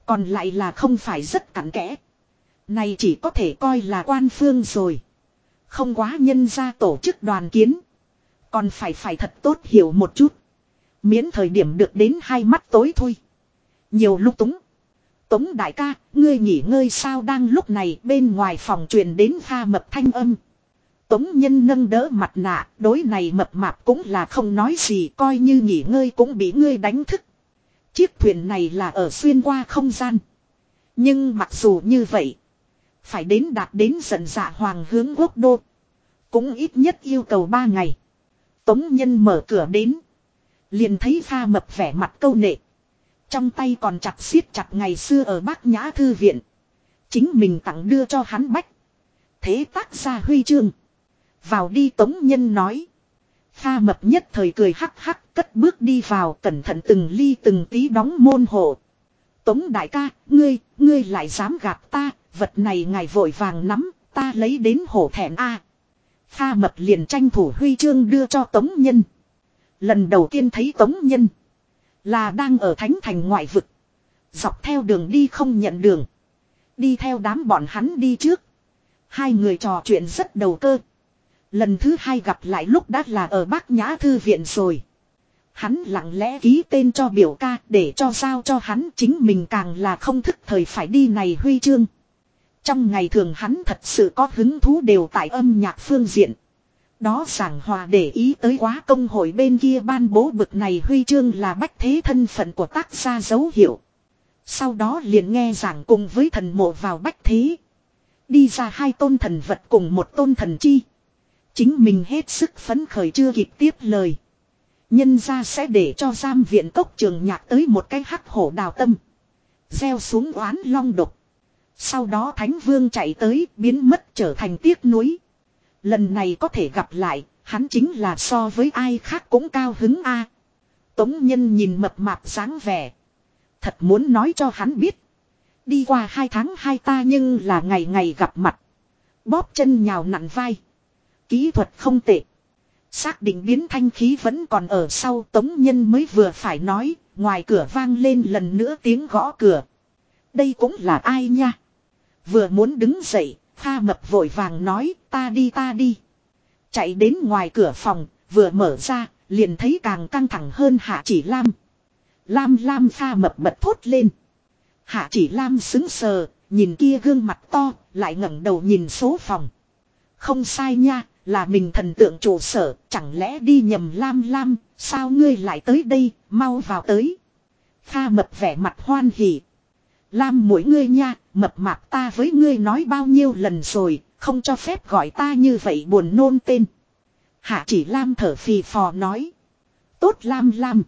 Còn lại là không phải rất cặn kẽ. Này chỉ có thể coi là quan phương rồi. Không quá nhân ra tổ chức đoàn kiến. Còn phải phải thật tốt hiểu một chút. Miễn thời điểm được đến hai mắt tối thôi. Nhiều lúc túng. Tống đại ca, ngươi nghỉ ngơi sao đang lúc này bên ngoài phòng truyền đến pha mập thanh âm. Tống nhân nâng đỡ mặt nạ, đối này mập mạp cũng là không nói gì, coi như nghỉ ngơi cũng bị ngươi đánh thức. Chiếc thuyền này là ở xuyên qua không gian. Nhưng mặc dù như vậy, phải đến đạt đến dần dạ hoàng hướng quốc đô. Cũng ít nhất yêu cầu ba ngày. Tống nhân mở cửa đến. Liền thấy pha mập vẻ mặt câu nệ. Trong tay còn chặt siết chặt ngày xưa ở bác nhã thư viện. Chính mình tặng đưa cho hắn bách. Thế tác ra huy chương. Vào đi tống nhân nói. Pha mập nhất thời cười hắc hắc cất bước đi vào cẩn thận từng ly từng tí đóng môn hộ. Tống đại ca, ngươi, ngươi lại dám gặp ta, vật này ngài vội vàng nắm, ta lấy đến hổ thẹn a. Pha mập liền tranh thủ huy chương đưa cho Tống Nhân. Lần đầu tiên thấy Tống Nhân. Là đang ở Thánh Thành ngoại vực. Dọc theo đường đi không nhận đường. Đi theo đám bọn hắn đi trước. Hai người trò chuyện rất đầu cơ. Lần thứ hai gặp lại lúc đã là ở Bác Nhã Thư Viện rồi. Hắn lặng lẽ ký tên cho biểu ca để cho sao cho hắn chính mình càng là không thức thời phải đi này huy chương. Trong ngày thường hắn thật sự có hứng thú đều tại âm nhạc phương diện. Đó giảng hòa để ý tới quá công hội bên kia ban bố bực này huy chương là bách thế thân phận của tác gia dấu hiệu. Sau đó liền nghe giảng cùng với thần mộ vào bách thế. Đi ra hai tôn thần vật cùng một tôn thần chi. Chính mình hết sức phấn khởi chưa kịp tiếp lời. Nhân ra sẽ để cho giam viện cốc trường nhạc tới một cái hắc hổ đào tâm. Gieo xuống oán long độc. Sau đó Thánh Vương chạy tới biến mất trở thành tiếc núi. Lần này có thể gặp lại, hắn chính là so với ai khác cũng cao hứng a. Tống Nhân nhìn mập mạp dáng vẻ. Thật muốn nói cho hắn biết. Đi qua hai tháng hai ta nhưng là ngày ngày gặp mặt. Bóp chân nhào nặn vai. Kỹ thuật không tệ. Xác định biến thanh khí vẫn còn ở sau tống nhân mới vừa phải nói, ngoài cửa vang lên lần nữa tiếng gõ cửa. Đây cũng là ai nha? Vừa muốn đứng dậy, pha mập vội vàng nói, ta đi ta đi. Chạy đến ngoài cửa phòng, vừa mở ra, liền thấy càng căng thẳng hơn hạ chỉ lam. Lam lam pha mập bật thốt lên. Hạ chỉ lam xứng sờ, nhìn kia gương mặt to, lại ngẩng đầu nhìn số phòng. Không sai nha, là mình thần tượng trụ sở, chẳng lẽ đi nhầm lam lam, sao ngươi lại tới đây, mau vào tới. Pha mập vẻ mặt hoan hỉ. Lam mỗi ngươi nha, mập mạp ta với ngươi nói bao nhiêu lần rồi, không cho phép gọi ta như vậy buồn nôn tên. Hạ chỉ Lam thở phì phò nói. Tốt Lam Lam.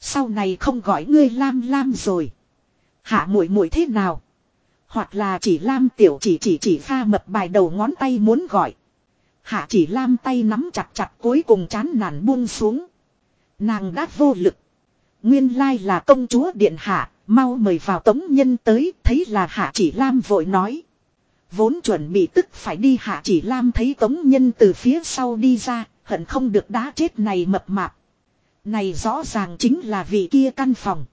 Sau này không gọi ngươi Lam Lam rồi. Hạ muội muội thế nào? Hoặc là chỉ Lam tiểu chỉ chỉ chỉ pha mập bài đầu ngón tay muốn gọi. Hạ chỉ Lam tay nắm chặt chặt cuối cùng chán nản buông xuống. Nàng đã vô lực. Nguyên lai là công chúa điện hạ, mau mời vào tống nhân tới, thấy là hạ chỉ Lam vội nói. Vốn chuẩn bị tức phải đi hạ chỉ Lam thấy tống nhân từ phía sau đi ra, hận không được đá chết này mập mạp. Này rõ ràng chính là vị kia căn phòng.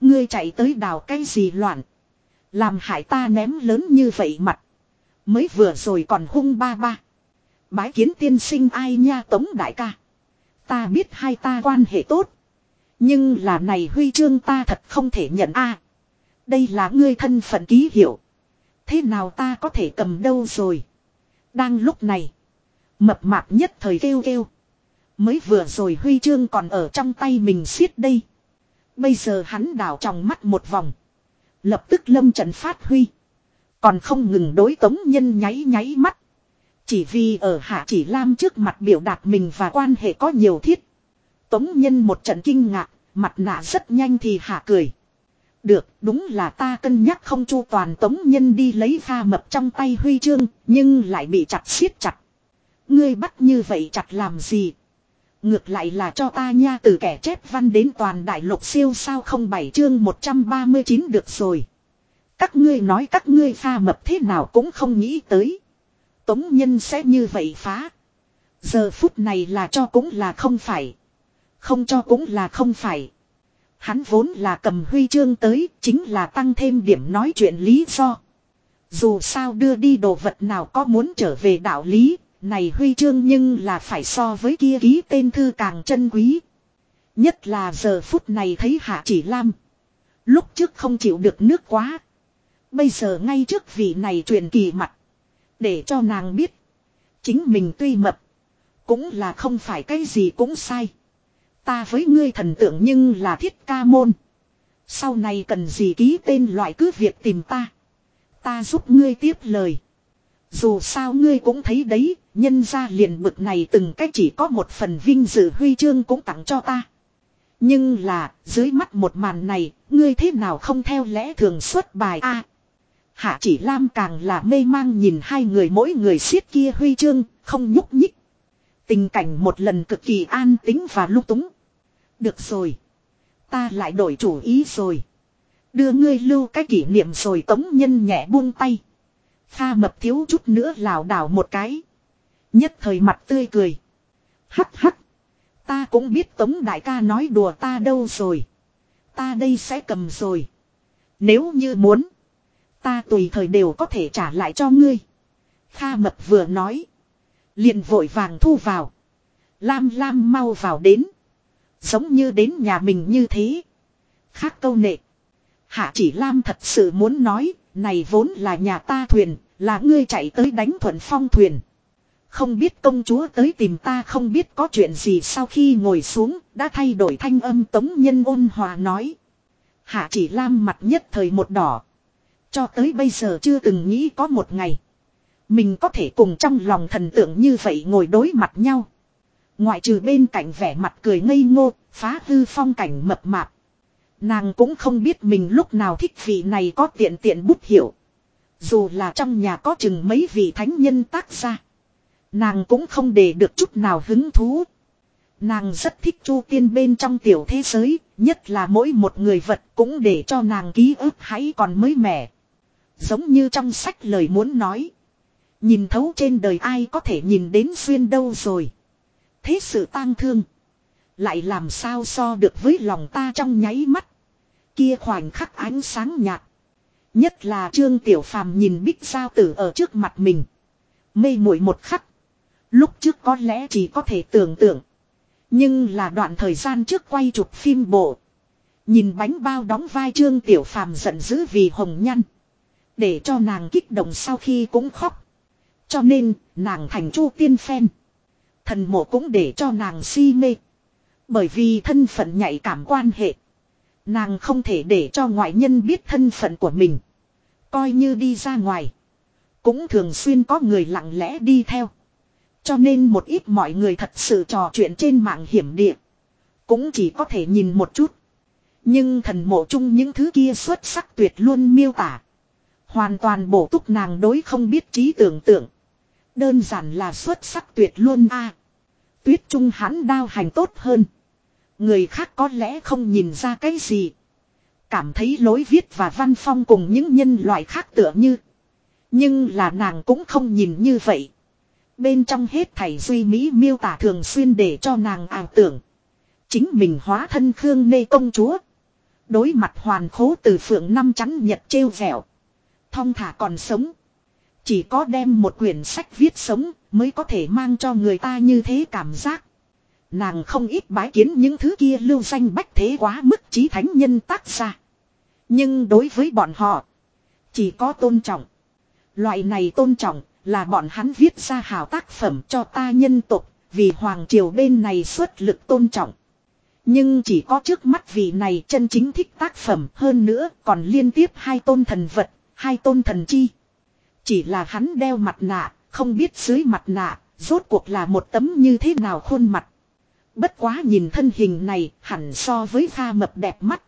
Ngươi chạy tới đào cái gì loạn. Làm hại ta ném lớn như vậy mặt. Mới vừa rồi còn hung ba ba. Bái kiến tiên sinh ai nha tống đại ca. Ta biết hai ta quan hệ tốt. Nhưng là này huy chương ta thật không thể nhận a. đây là ngươi thân phận ký hiệu. Thế nào ta có thể cầm đâu rồi. Đang lúc này. Mập mạp nhất thời kêu kêu. Mới vừa rồi huy chương còn ở trong tay mình siết đây. Bây giờ hắn đảo trong mắt một vòng. Lập tức lâm trận phát huy. Còn không ngừng đối tống nhân nháy nháy mắt. Chỉ vì ở hạ chỉ lam trước mặt biểu đạt mình và quan hệ có nhiều thiết. Tống nhân một trận kinh ngạc, mặt nạ rất nhanh thì hạ cười. Được, đúng là ta cân nhắc không chu toàn tống nhân đi lấy pha mập trong tay huy chương, nhưng lại bị chặt siết chặt. Ngươi bắt như vậy chặt làm gì? Ngược lại là cho ta nha từ kẻ chép văn đến toàn đại lục siêu sao không bảy chương 139 được rồi. Các ngươi nói các ngươi pha mập thế nào cũng không nghĩ tới. Tống nhân sẽ như vậy phá. Giờ phút này là cho cũng là không phải. Không cho cũng là không phải. Hắn vốn là cầm huy chương tới chính là tăng thêm điểm nói chuyện lý do. Dù sao đưa đi đồ vật nào có muốn trở về đạo lý, này huy chương nhưng là phải so với kia ký tên thư càng chân quý. Nhất là giờ phút này thấy Hạ Chỉ Lam. Lúc trước không chịu được nước quá. Bây giờ ngay trước vị này truyền kỳ mặt. Để cho nàng biết. Chính mình tuy mập. Cũng là không phải cái gì cũng sai. Ta với ngươi thần tượng nhưng là thiết ca môn. Sau này cần gì ký tên loại cứ việc tìm ta. Ta giúp ngươi tiếp lời. Dù sao ngươi cũng thấy đấy, nhân ra liền bực này từng cách chỉ có một phần vinh dự huy chương cũng tặng cho ta. Nhưng là, dưới mắt một màn này, ngươi thế nào không theo lẽ thường xuất bài a Hạ chỉ Lam càng là mê mang nhìn hai người mỗi người siết kia huy chương, không nhúc nhích. Tình cảnh một lần cực kỳ an tính và lúc túng. Được rồi. Ta lại đổi chủ ý rồi. Đưa ngươi lưu cái kỷ niệm rồi tống nhân nhẹ buông tay. Pha mập thiếu chút nữa lảo đảo một cái. Nhất thời mặt tươi cười. Hắc hắc. Ta cũng biết tống đại ca nói đùa ta đâu rồi. Ta đây sẽ cầm rồi. Nếu như muốn. Ta tùy thời đều có thể trả lại cho ngươi. Kha mập vừa nói. Liền vội vàng thu vào. Lam lam mau vào đến. Giống như đến nhà mình như thế. Khác câu nệ. Hạ chỉ Lam thật sự muốn nói. Này vốn là nhà ta thuyền. Là ngươi chạy tới đánh thuận phong thuyền. Không biết công chúa tới tìm ta không biết có chuyện gì sau khi ngồi xuống, đã thay đổi thanh âm tống nhân ôn hòa nói. Hạ chỉ Lam mặt nhất thời một đỏ cho tới bây giờ chưa từng nghĩ có một ngày. Mình có thể cùng trong lòng thần tượng như vậy ngồi đối mặt nhau. Ngoại trừ bên cạnh vẻ mặt cười ngây ngô, phá hư phong cảnh mập mạp. Nàng cũng không biết mình lúc nào thích vị này có tiện tiện bút hiểu. Dù là trong nhà có chừng mấy vị thánh nhân tác ra. Nàng cũng không để được chút nào hứng thú. Nàng rất thích chu tiên bên trong tiểu thế giới, nhất là mỗi một người vật cũng để cho nàng ký ức hãy còn mới mẻ. Giống như trong sách lời muốn nói. Nhìn thấu trên đời ai có thể nhìn đến xuyên đâu rồi. Thế sự tang thương. Lại làm sao so được với lòng ta trong nháy mắt. Kia khoảnh khắc ánh sáng nhạt. Nhất là Trương Tiểu Phàm nhìn Bích Giao Tử ở trước mặt mình. Mê muội một khắc. Lúc trước có lẽ chỉ có thể tưởng tượng. Nhưng là đoạn thời gian trước quay chụp phim bộ. Nhìn bánh bao đóng vai Trương Tiểu Phàm giận dữ vì hồng nhăn. Để cho nàng kích động sau khi cũng khóc. Cho nên, nàng thành chu tiên phen. Thần mộ cũng để cho nàng si mê. Bởi vì thân phận nhạy cảm quan hệ. Nàng không thể để cho ngoại nhân biết thân phận của mình. Coi như đi ra ngoài. Cũng thường xuyên có người lặng lẽ đi theo. Cho nên một ít mọi người thật sự trò chuyện trên mạng hiểm địa. Cũng chỉ có thể nhìn một chút. Nhưng thần mộ chung những thứ kia xuất sắc tuyệt luôn miêu tả. Hoàn toàn bổ túc nàng đối không biết trí tưởng tượng. Đơn giản là xuất sắc tuyệt luôn a. tuyết trung hắn đao hành tốt hơn. Người khác có lẽ không nhìn ra cái gì. Cảm thấy lối viết và văn phong cùng những nhân loại khác tựa như. Nhưng là nàng cũng không nhìn như vậy. Bên trong hết thảy duy mỹ miêu tả thường xuyên để cho nàng ảo tưởng. Chính mình hóa thân Khương Nê công chúa. Đối mặt hoàn khố từ phượng năm chắn nhật trêu vẹo. Thong thả còn sống. Chỉ có đem một quyển sách viết sống mới có thể mang cho người ta như thế cảm giác. Nàng không ít bái kiến những thứ kia lưu danh bách thế quá mức trí thánh nhân tác ra. Nhưng đối với bọn họ, chỉ có tôn trọng. Loại này tôn trọng là bọn hắn viết ra hào tác phẩm cho ta nhân tục, vì hoàng triều bên này xuất lực tôn trọng. Nhưng chỉ có trước mắt vị này chân chính thích tác phẩm hơn nữa còn liên tiếp hai tôn thần vật, hai tôn thần chi. Chỉ là hắn đeo mặt nạ, không biết dưới mặt nạ, rốt cuộc là một tấm như thế nào khuôn mặt. Bất quá nhìn thân hình này hẳn so với pha mập đẹp mắt.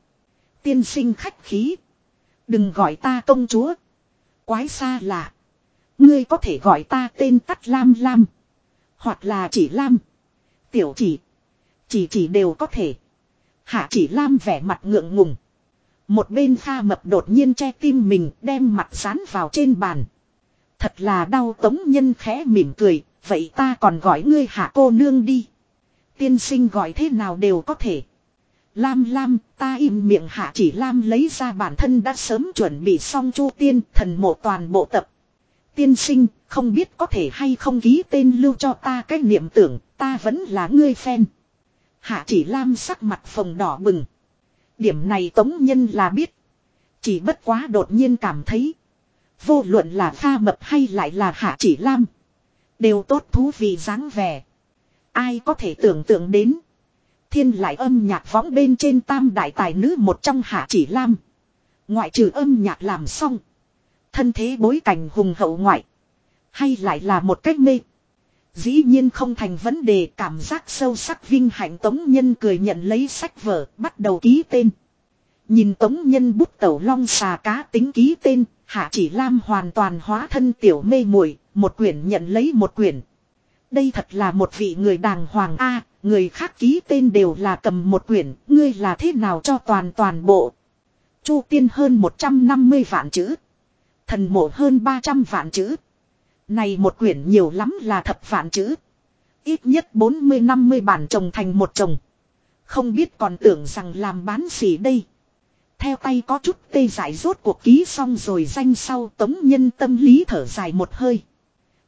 Tiên sinh khách khí. Đừng gọi ta công chúa. Quái xa lạ. Ngươi có thể gọi ta tên tắt Lam Lam. Hoặc là chỉ Lam. Tiểu chỉ. Chỉ chỉ đều có thể. Hạ chỉ Lam vẻ mặt ngượng ngùng. Một bên pha mập đột nhiên che tim mình đem mặt dán vào trên bàn. Thật là đau tống nhân khẽ mỉm cười. Vậy ta còn gọi ngươi hạ cô nương đi. Tiên sinh gọi thế nào đều có thể. Lam Lam, ta im miệng hạ chỉ Lam lấy ra bản thân đã sớm chuẩn bị xong chu tiên thần mộ toàn bộ tập. Tiên sinh, không biết có thể hay không ký tên lưu cho ta cái niệm tưởng, ta vẫn là ngươi fan. Hạ chỉ Lam sắc mặt phồng đỏ bừng. Điểm này tống nhân là biết. Chỉ bất quá đột nhiên cảm thấy. Vô luận là pha mập hay lại là hạ chỉ Lam. Đều tốt thú vị dáng vẻ. Ai có thể tưởng tượng đến. Thiên lại âm nhạc võng bên trên tam đại tài nữ một trong hạ chỉ lam. Ngoại trừ âm nhạc làm xong. Thân thế bối cảnh hùng hậu ngoại. Hay lại là một cách mê. Dĩ nhiên không thành vấn đề cảm giác sâu sắc vinh hạnh tống nhân cười nhận lấy sách vở bắt đầu ký tên. Nhìn tống nhân bút tẩu long xà cá tính ký tên, hạ chỉ lam hoàn toàn hóa thân tiểu mê muội một quyển nhận lấy một quyển. Đây thật là một vị người đàng hoàng A, người khác ký tên đều là cầm một quyển, ngươi là thế nào cho toàn toàn bộ. Chu tiên hơn 150 vạn chữ. Thần mộ hơn 300 vạn chữ. Này một quyển nhiều lắm là thập vạn chữ. Ít nhất 40-50 bản chồng thành một chồng. Không biết còn tưởng rằng làm bán xỉ đây. Theo tay có chút tê giải rốt cuộc ký xong rồi danh sau tống nhân tâm lý thở dài một hơi.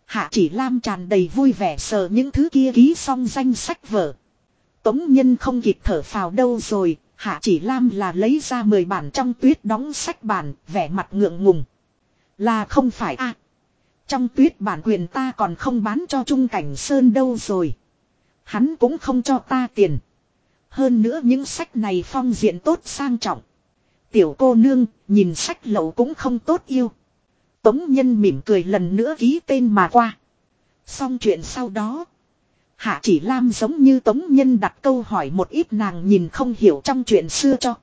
Hạ chỉ lam tràn đầy vui vẻ sờ những thứ kia ký xong danh sách vở. Tống nhân không kịp thở phào đâu rồi, hạ chỉ lam là lấy ra 10 bản trong tuyết đóng sách bản, vẻ mặt ngượng ngùng. Là không phải a Trong tuyết bản quyền ta còn không bán cho Trung Cảnh Sơn đâu rồi. Hắn cũng không cho ta tiền. Hơn nữa những sách này phong diện tốt sang trọng. Tiểu cô nương, nhìn sách lậu cũng không tốt yêu. Tống Nhân mỉm cười lần nữa ký tên mà qua. Xong chuyện sau đó. Hạ chỉ Lam giống như Tống Nhân đặt câu hỏi một ít nàng nhìn không hiểu trong chuyện xưa cho.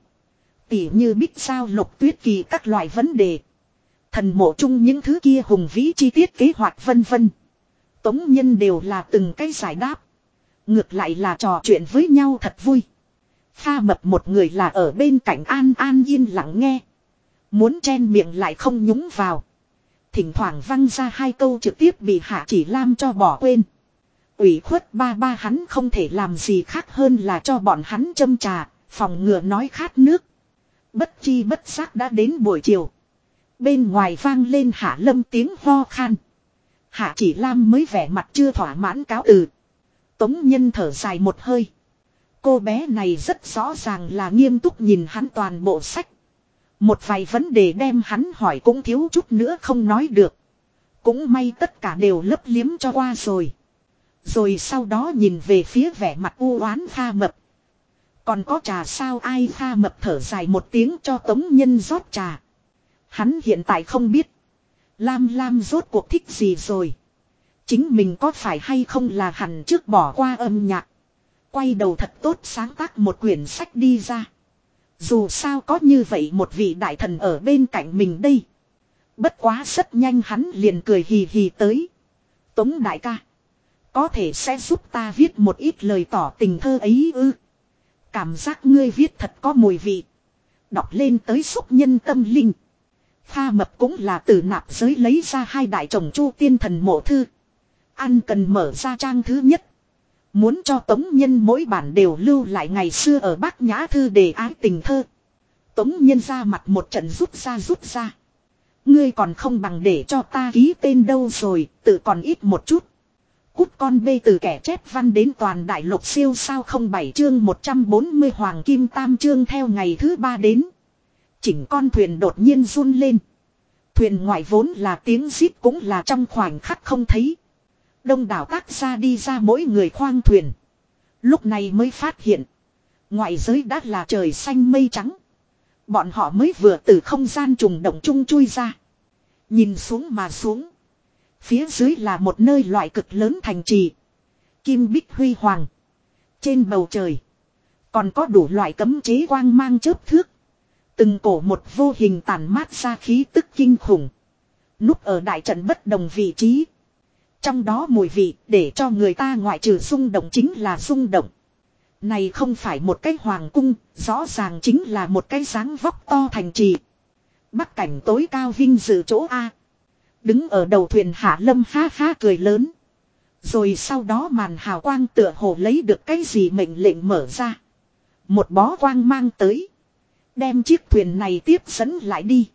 Tỉ như biết sao lục tuyết kỳ các loại vấn đề. Thần mộ chung những thứ kia hùng vĩ chi tiết kế hoạch vân vân. Tống Nhân đều là từng cái giải đáp. Ngược lại là trò chuyện với nhau thật vui. Pha mập một người là ở bên cạnh an an yên lặng nghe. Muốn chen miệng lại không nhúng vào. Thỉnh thoảng văng ra hai câu trực tiếp bị hạ chỉ lam cho bỏ quên. ủy khuất ba ba hắn không thể làm gì khác hơn là cho bọn hắn châm trà, phòng ngừa nói khát nước. Bất chi bất giác đã đến buổi chiều. Bên ngoài vang lên hạ lâm tiếng ho khan. Hạ chỉ lam mới vẻ mặt chưa thỏa mãn cáo từ. Tống nhân thở dài một hơi. Cô bé này rất rõ ràng là nghiêm túc nhìn hắn toàn bộ sách. Một vài vấn đề đem hắn hỏi cũng thiếu chút nữa không nói được. Cũng may tất cả đều lấp liếm cho qua rồi. Rồi sau đó nhìn về phía vẻ mặt u oán pha mập. Còn có trà sao ai pha mập thở dài một tiếng cho tống nhân rót trà. Hắn hiện tại không biết. Lam Lam rốt cuộc thích gì rồi. Chính mình có phải hay không là hẳn trước bỏ qua âm nhạc. Quay đầu thật tốt sáng tác một quyển sách đi ra. Dù sao có như vậy một vị đại thần ở bên cạnh mình đây. Bất quá rất nhanh hắn liền cười hì hì tới. Tống đại ca. Có thể sẽ giúp ta viết một ít lời tỏ tình thơ ấy ư. Cảm giác ngươi viết thật có mùi vị. Đọc lên tới xúc nhân tâm linh. Pha mập cũng là từ nạp giới lấy ra hai đại chồng chu tiên thần mộ thư. Ăn cần mở ra trang thứ nhất. Muốn cho tống nhân mỗi bản đều lưu lại ngày xưa ở bác nhã thư đề ái tình thơ. Tống nhân ra mặt một trận rút ra rút ra. Ngươi còn không bằng để cho ta ký tên đâu rồi, tự còn ít một chút. Cút con bê từ kẻ chép văn đến toàn đại lục siêu sao không bảy chương 140 hoàng kim tam chương theo ngày thứ ba đến. Chỉnh con thuyền đột nhiên run lên. Thuyền ngoại vốn là tiếng xít cũng là trong khoảnh khắc không thấy. Đông đảo tác ra đi ra mỗi người khoang thuyền. Lúc này mới phát hiện. Ngoại giới đã là trời xanh mây trắng. Bọn họ mới vừa từ không gian trùng động chung chui ra. Nhìn xuống mà xuống. Phía dưới là một nơi loại cực lớn thành trì. Kim bích huy hoàng. Trên bầu trời. Còn có đủ loại cấm chế quang mang chớp thước. Từng cổ một vô hình tàn mát ra khí tức kinh khủng. Núp ở đại trận bất đồng vị trí. Trong đó mùi vị để cho người ta ngoại trừ rung động chính là rung động. Này không phải một cái hoàng cung, rõ ràng chính là một cái dáng vóc to thành trì. Bắc cảnh tối cao vinh dự chỗ A. Đứng ở đầu thuyền hạ lâm ha ha cười lớn. Rồi sau đó màn hào quang tựa hồ lấy được cái gì mệnh lệnh mở ra. Một bó quang mang tới. Đem chiếc thuyền này tiếp dẫn lại đi.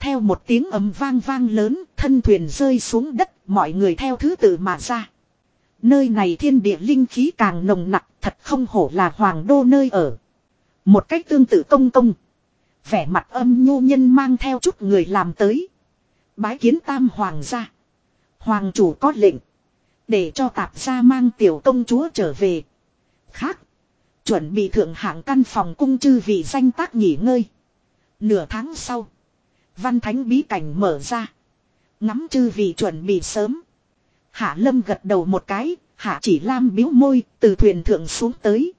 Theo một tiếng ầm vang vang lớn, thân thuyền rơi xuống đất, mọi người theo thứ tự mà ra. Nơi này thiên địa linh khí càng nồng nặc, thật không hổ là hoàng đô nơi ở. Một cách tương tự công công. Vẻ mặt âm nhu nhân mang theo chút người làm tới. Bái kiến tam hoàng gia. Hoàng chủ có lệnh. Để cho tạp gia mang tiểu công chúa trở về. Khác. Chuẩn bị thượng hạng căn phòng cung chư vị danh tác nghỉ ngơi. Nửa tháng sau. Văn thánh bí cảnh mở ra. Ngắm chư vị chuẩn bị sớm. Hạ lâm gật đầu một cái. Hạ chỉ lam biếu môi, từ thuyền thượng xuống tới.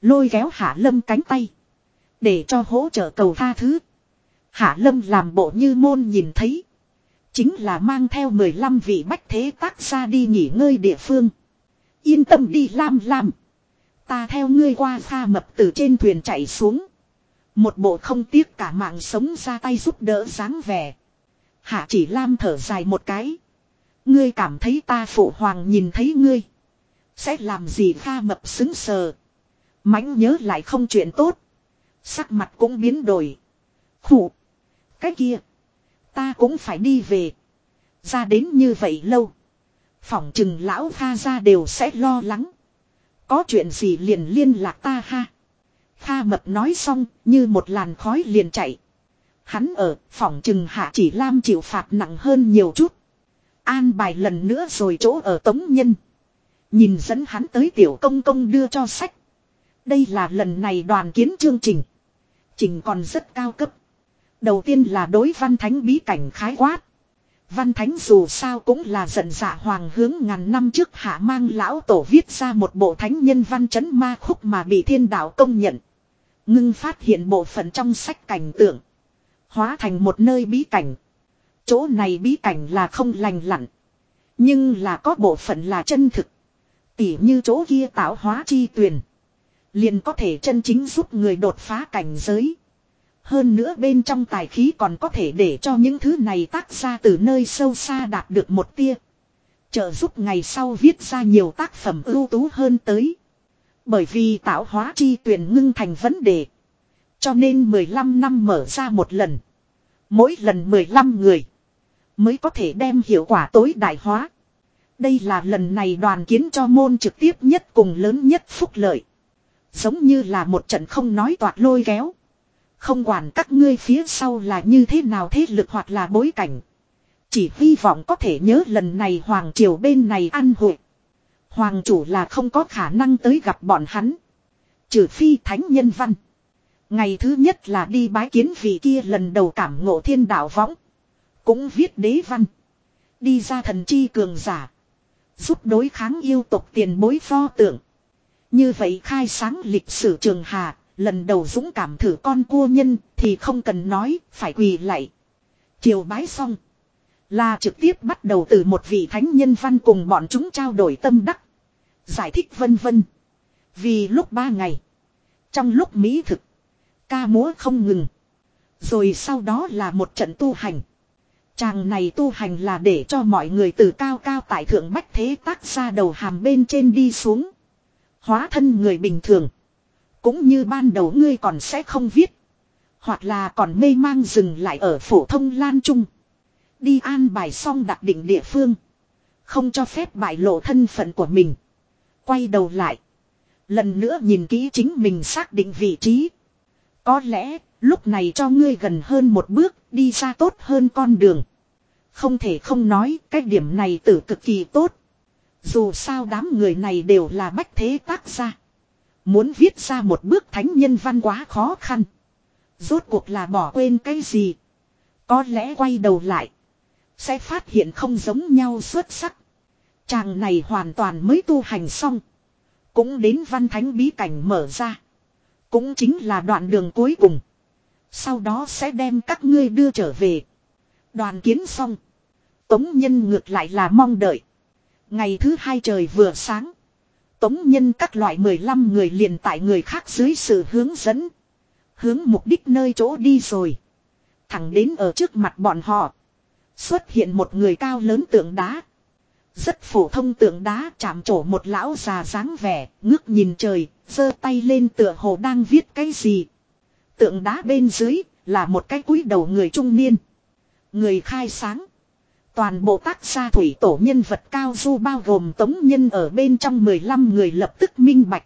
Lôi kéo hạ lâm cánh tay. Để cho hỗ trợ cầu tha thứ. Hạ lâm làm bộ như môn nhìn thấy. Chính là mang theo 15 vị bách thế tác ra đi nghỉ ngơi địa phương. Yên tâm đi lam lam. Ta theo ngươi qua pha mập từ trên thuyền chạy xuống. Một bộ không tiếc cả mạng sống ra tay giúp đỡ dáng vẻ. Hạ chỉ lam thở dài một cái. Ngươi cảm thấy ta phụ hoàng nhìn thấy ngươi. Sẽ làm gì pha mập xứng sờ. Mánh nhớ lại không chuyện tốt. Sắc mặt cũng biến đổi. Khủ. Cái kia. Ta cũng phải đi về. Ra đến như vậy lâu. Phỏng chừng lão pha ra đều sẽ lo lắng. Có chuyện gì liền liên lạc ta ha. Kha mập nói xong, như một làn khói liền chạy. Hắn ở phòng trừng hạ chỉ lam chịu phạt nặng hơn nhiều chút. An bài lần nữa rồi chỗ ở tống nhân. Nhìn dẫn hắn tới tiểu công công đưa cho sách. Đây là lần này đoàn kiến chương trình. Trình còn rất cao cấp. Đầu tiên là đối văn thánh bí cảnh khái quát. Văn Thánh dù sao cũng là giận dạ hoàng hướng ngàn năm trước hạ mang lão tổ viết ra một bộ thánh nhân văn chấn ma khúc mà bị thiên đạo công nhận. Ngưng phát hiện bộ phận trong sách cảnh tượng. Hóa thành một nơi bí cảnh. Chỗ này bí cảnh là không lành lặn. Nhưng là có bộ phận là chân thực. Tỉ như chỗ kia tạo hóa chi tuyền. Liền có thể chân chính giúp người đột phá cảnh giới. Hơn nữa bên trong tài khí còn có thể để cho những thứ này tác ra từ nơi sâu xa đạt được một tia. Trợ giúp ngày sau viết ra nhiều tác phẩm ưu tú hơn tới. Bởi vì tạo hóa chi tuyển ngưng thành vấn đề. Cho nên 15 năm mở ra một lần. Mỗi lần 15 người. Mới có thể đem hiệu quả tối đại hóa. Đây là lần này đoàn kiến cho môn trực tiếp nhất cùng lớn nhất phúc lợi. Giống như là một trận không nói toạc lôi kéo. Không quản các ngươi phía sau là như thế nào thế lực hoặc là bối cảnh. Chỉ hy vọng có thể nhớ lần này Hoàng Triều bên này ăn hội. Hoàng chủ là không có khả năng tới gặp bọn hắn. Trừ phi thánh nhân văn. Ngày thứ nhất là đi bái kiến vị kia lần đầu cảm ngộ thiên đạo võng. Cũng viết đế văn. Đi ra thần chi cường giả. Giúp đối kháng yêu tộc tiền bối pho tượng. Như vậy khai sáng lịch sử trường hà, lần đầu dũng cảm thử con cua nhân thì không cần nói, phải quỳ lạy. Chiều bái xong. Là trực tiếp bắt đầu từ một vị thánh nhân văn cùng bọn chúng trao đổi tâm đắc. Giải thích vân vân. Vì lúc ba ngày. Trong lúc mỹ thực. Ca múa không ngừng. Rồi sau đó là một trận tu hành. Chàng này tu hành là để cho mọi người từ cao cao tại thượng bách thế tác ra đầu hàm bên trên đi xuống. Hóa thân người bình thường. Cũng như ban đầu ngươi còn sẽ không viết. Hoặc là còn mê mang dừng lại ở phổ thông lan trung. Đi an bài xong đặc định địa phương. Không cho phép bại lộ thân phận của mình. Quay đầu lại. Lần nữa nhìn kỹ chính mình xác định vị trí. Có lẽ, lúc này cho ngươi gần hơn một bước, đi ra tốt hơn con đường. Không thể không nói, cái điểm này tử cực kỳ tốt. Dù sao đám người này đều là bách thế tác gia. Muốn viết ra một bước thánh nhân văn quá khó khăn. Rốt cuộc là bỏ quên cái gì. Có lẽ quay đầu lại. Sẽ phát hiện không giống nhau xuất sắc. Chàng này hoàn toàn mới tu hành xong. Cũng đến văn thánh bí cảnh mở ra. Cũng chính là đoạn đường cuối cùng. Sau đó sẽ đem các ngươi đưa trở về. Đoàn kiến xong. Tống nhân ngược lại là mong đợi. Ngày thứ hai trời vừa sáng. Tống nhân các loại 15 người liền tại người khác dưới sự hướng dẫn. Hướng mục đích nơi chỗ đi rồi. Thẳng đến ở trước mặt bọn họ. Xuất hiện một người cao lớn tượng đá. Rất phổ thông tượng đá chạm trổ một lão già dáng vẻ, ngước nhìn trời, giơ tay lên tựa hồ đang viết cái gì. Tượng đá bên dưới, là một cái cúi đầu người trung niên. Người khai sáng. Toàn bộ tác gia thủy tổ nhân vật cao du bao gồm tống nhân ở bên trong 15 người lập tức minh bạch.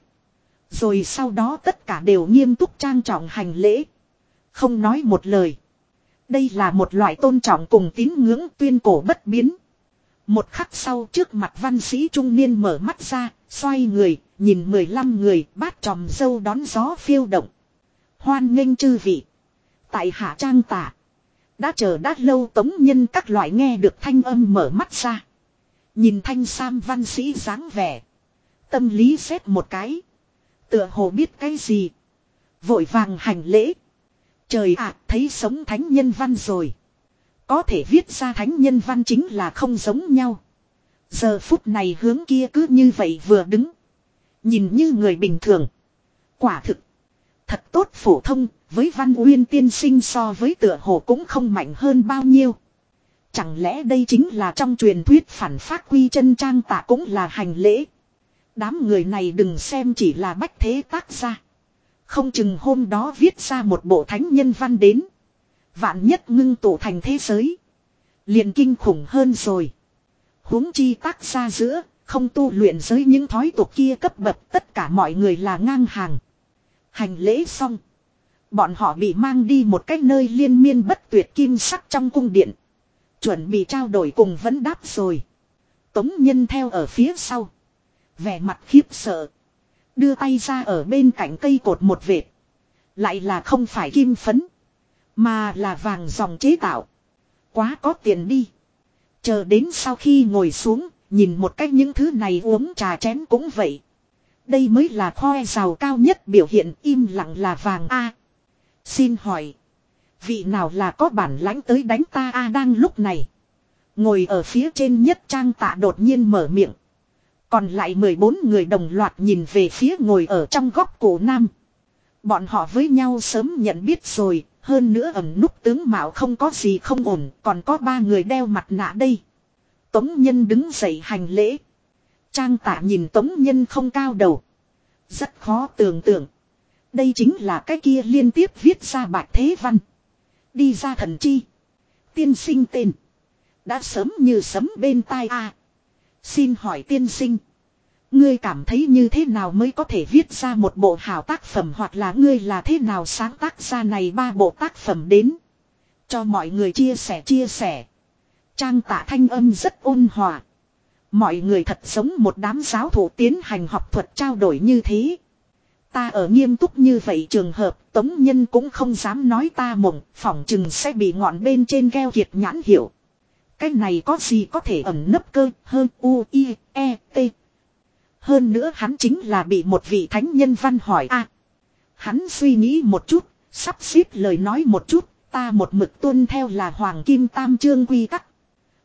Rồi sau đó tất cả đều nghiêm túc trang trọng hành lễ. Không nói một lời. Đây là một loại tôn trọng cùng tín ngưỡng tuyên cổ bất biến. Một khắc sau trước mặt văn sĩ trung niên mở mắt ra, xoay người, nhìn 15 người bát tròm dâu đón gió phiêu động. Hoan nghênh chư vị. Tại hạ trang tả. Đã chờ đã lâu tống nhân các loại nghe được thanh âm mở mắt ra. Nhìn thanh sam văn sĩ dáng vẻ. Tâm lý xét một cái. Tựa hồ biết cái gì. Vội vàng hành lễ. Trời ạ thấy sống thánh nhân văn rồi. Có thể viết ra thánh nhân văn chính là không giống nhau. Giờ phút này hướng kia cứ như vậy vừa đứng. Nhìn như người bình thường. Quả thực. Thật tốt phổ thông, với văn uyên tiên sinh so với tựa hồ cũng không mạnh hơn bao nhiêu. Chẳng lẽ đây chính là trong truyền thuyết phản phát quy chân trang tạ cũng là hành lễ. Đám người này đừng xem chỉ là bách thế tác ra Không chừng hôm đó viết ra một bộ thánh nhân văn đến. Vạn nhất ngưng tụ thành thế giới. liền kinh khủng hơn rồi. huống chi tác gia giữa, không tu luyện giới những thói tục kia cấp bậc tất cả mọi người là ngang hàng. Hành lễ xong. Bọn họ bị mang đi một cái nơi liên miên bất tuyệt kim sắc trong cung điện. Chuẩn bị trao đổi cùng vấn đáp rồi. Tống nhân theo ở phía sau. Vẻ mặt khiếp sợ. Đưa tay ra ở bên cạnh cây cột một vệt. Lại là không phải kim phấn. Mà là vàng dòng chế tạo. Quá có tiền đi. Chờ đến sau khi ngồi xuống, nhìn một cách những thứ này uống trà chén cũng vậy. Đây mới là khoe giàu cao nhất biểu hiện im lặng là vàng A. xin hỏi. Vị nào là có bản lãnh tới đánh ta A đang lúc này. Ngồi ở phía trên nhất trang tạ đột nhiên mở miệng. Còn lại 14 người đồng loạt nhìn về phía ngồi ở trong góc cổ nam. Bọn họ với nhau sớm nhận biết rồi, hơn nữa ẩn núp tướng mạo không có gì không ổn, còn có ba người đeo mặt nạ đây. Tống Nhân đứng dậy hành lễ. Trang tạ nhìn Tống Nhân không cao đầu. Rất khó tưởng tượng. Đây chính là cái kia liên tiếp viết ra bạch thế văn. Đi ra thần chi. Tiên sinh tên. Đã sớm như sấm bên tai a. Xin hỏi tiên sinh. Ngươi cảm thấy như thế nào mới có thể viết ra một bộ hảo tác phẩm hoặc là ngươi là thế nào sáng tác ra này ba bộ tác phẩm đến. Cho mọi người chia sẻ chia sẻ. Trang tạ thanh âm rất ôn hòa. Mọi người thật giống một đám giáo thủ tiến hành học thuật trao đổi như thế. Ta ở nghiêm túc như vậy trường hợp, tống nhân cũng không dám nói ta mộng, phỏng chừng sẽ bị ngọn bên trên keo kiệt nhãn hiệu. Cái này có gì có thể ẩn nấp cơ hơn u, i e t. Hơn nữa hắn chính là bị một vị thánh nhân văn hỏi a. hắn suy nghĩ một chút, sắp xếp lời nói một chút, ta một mực tuân theo là Hoàng Kim Tam Trương quy tắc.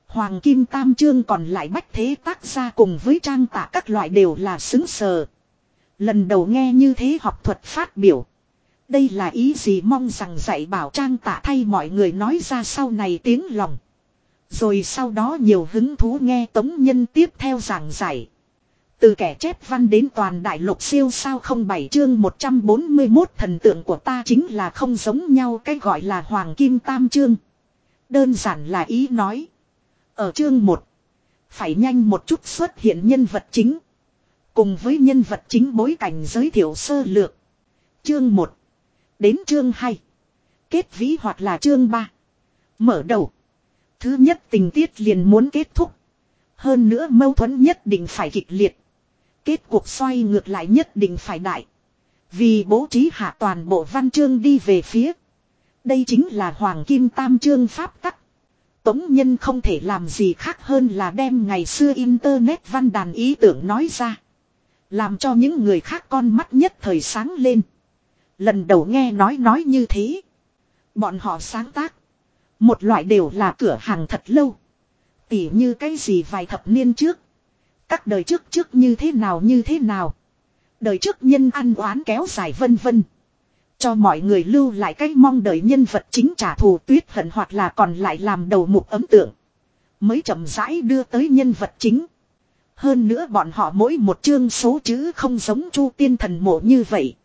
Hoàng Kim Tam Trương còn lại bách thế tác ra cùng với trang tạ các loại đều là xứng sờ. Lần đầu nghe như thế học thuật phát biểu. Đây là ý gì mong rằng dạy bảo trang tạ thay mọi người nói ra sau này tiếng lòng. Rồi sau đó nhiều hứng thú nghe tống nhân tiếp theo giảng giải. Từ kẻ chép văn đến toàn đại lục siêu sao không bảy chương 141 thần tượng của ta chính là không giống nhau, cái gọi là Hoàng Kim Tam chương. Đơn giản là ý nói. Ở chương 1. Phải nhanh một chút xuất hiện nhân vật chính. Cùng với nhân vật chính bối cảnh giới thiệu sơ lược. Chương 1. Đến chương 2. Kết vĩ hoặc là chương 3. Mở đầu. Thứ nhất tình tiết liền muốn kết thúc. Hơn nữa mâu thuẫn nhất định phải kịch liệt. Kết cuộc xoay ngược lại nhất định phải đại. Vì bố trí hạ toàn bộ văn chương đi về phía. Đây chính là Hoàng Kim Tam Chương Pháp tắc. Tống Nhân không thể làm gì khác hơn là đem ngày xưa Internet văn đàn ý tưởng nói ra. Làm cho những người khác con mắt nhất thời sáng lên. Lần đầu nghe nói nói như thế. Bọn họ sáng tác. Một loại đều là cửa hàng thật lâu. Tỉ như cái gì vài thập niên trước. Các đời trước trước như thế nào như thế nào. Đời trước nhân ăn oán kéo dài vân vân. Cho mọi người lưu lại cách mong đợi nhân vật chính trả thù tuyết hận hoặc là còn lại làm đầu mục ấm tượng. Mới chậm rãi đưa tới nhân vật chính. Hơn nữa bọn họ mỗi một chương số chữ không giống chu tiên thần mộ như vậy.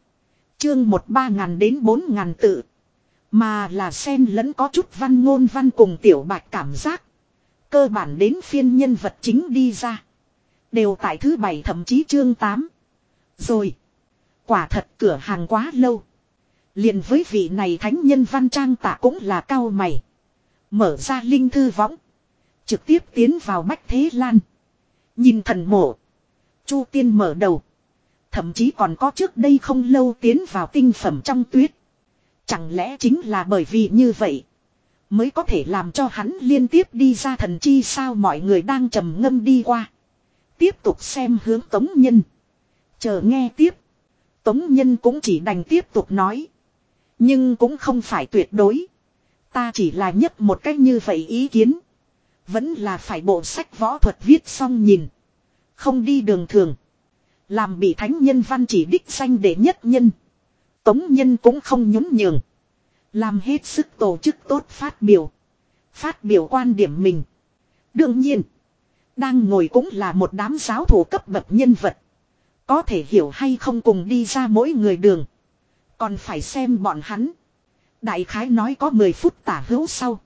Chương một ba ngàn đến bốn ngàn tự. Mà là sen lẫn có chút văn ngôn văn cùng tiểu bạch cảm giác. Cơ bản đến phiên nhân vật chính đi ra. Đều tại thứ bảy thậm chí chương 8. Rồi. Quả thật cửa hàng quá lâu. liền với vị này thánh nhân văn trang tạ cũng là cao mày. Mở ra linh thư võng. Trực tiếp tiến vào bách thế lan. Nhìn thần mộ. Chu tiên mở đầu. Thậm chí còn có trước đây không lâu tiến vào tinh phẩm trong tuyết. Chẳng lẽ chính là bởi vì như vậy. Mới có thể làm cho hắn liên tiếp đi ra thần chi sao mọi người đang trầm ngâm đi qua. Tiếp tục xem hướng Tống Nhân. Chờ nghe tiếp. Tống Nhân cũng chỉ đành tiếp tục nói. Nhưng cũng không phải tuyệt đối. Ta chỉ là nhất một cách như vậy ý kiến. Vẫn là phải bộ sách võ thuật viết xong nhìn. Không đi đường thường. Làm bị thánh nhân văn chỉ đích danh để nhất nhân. Tống nhân cũng không nhún nhường. Làm hết sức tổ chức tốt phát biểu. Phát biểu quan điểm mình. Đương nhiên. Đang ngồi cũng là một đám giáo thủ cấp bậc nhân vật. Có thể hiểu hay không cùng đi ra mỗi người đường. Còn phải xem bọn hắn. Đại khái nói có 10 phút tả hữu sau.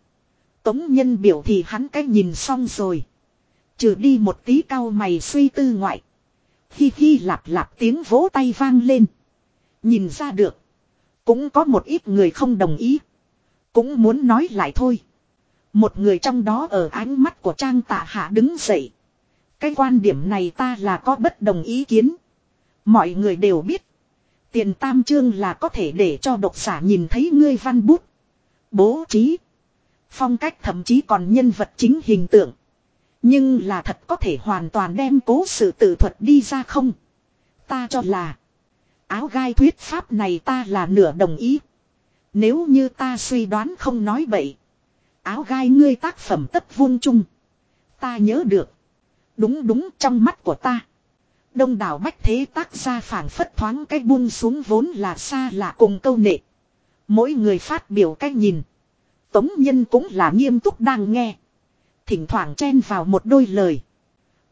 Tống nhân biểu thì hắn cái nhìn xong rồi. Trừ đi một tí cao mày suy tư ngoại. Hi hi lạp lạp tiếng vỗ tay vang lên. Nhìn ra được. Cũng có một ít người không đồng ý. Cũng muốn nói lại thôi. Một người trong đó ở ánh mắt của Trang Tạ Hạ đứng dậy. Cái quan điểm này ta là có bất đồng ý kiến. Mọi người đều biết. Tiền tam chương là có thể để cho độc giả nhìn thấy ngươi văn bút. Bố trí. Phong cách thậm chí còn nhân vật chính hình tượng. Nhưng là thật có thể hoàn toàn đem cố sự tự thuật đi ra không? Ta cho là. Áo gai thuyết pháp này ta là nửa đồng ý. Nếu như ta suy đoán không nói bậy. Áo gai ngươi tác phẩm tất vuông chung. Ta nhớ được. Đúng đúng trong mắt của ta. Đông đảo bách thế tác ra phảng phất thoáng cái buông xuống vốn là xa lạ cùng câu nệ. Mỗi người phát biểu cách nhìn. Tống nhân cũng là nghiêm túc đang nghe. Thỉnh thoảng chen vào một đôi lời.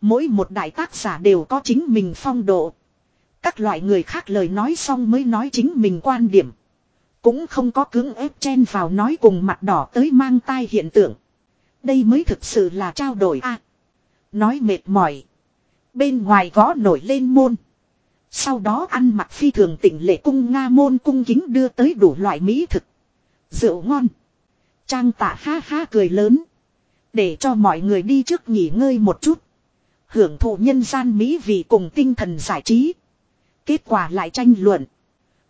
Mỗi một đại tác giả đều có chính mình phong độ. Các loại người khác lời nói xong mới nói chính mình quan điểm. Cũng không có cưỡng ép chen vào nói cùng mặt đỏ tới mang tai hiện tượng. Đây mới thực sự là trao đổi a Nói mệt mỏi. Bên ngoài gõ nổi lên môn. Sau đó ăn mặc phi thường tỉnh lệ cung Nga môn cung kính đưa tới đủ loại mỹ thực. Rượu ngon. Trang tạ ha ha cười lớn. Để cho mọi người đi trước nghỉ ngơi một chút. Hưởng thụ nhân gian mỹ vì cùng tinh thần giải trí. Kết quả lại tranh luận.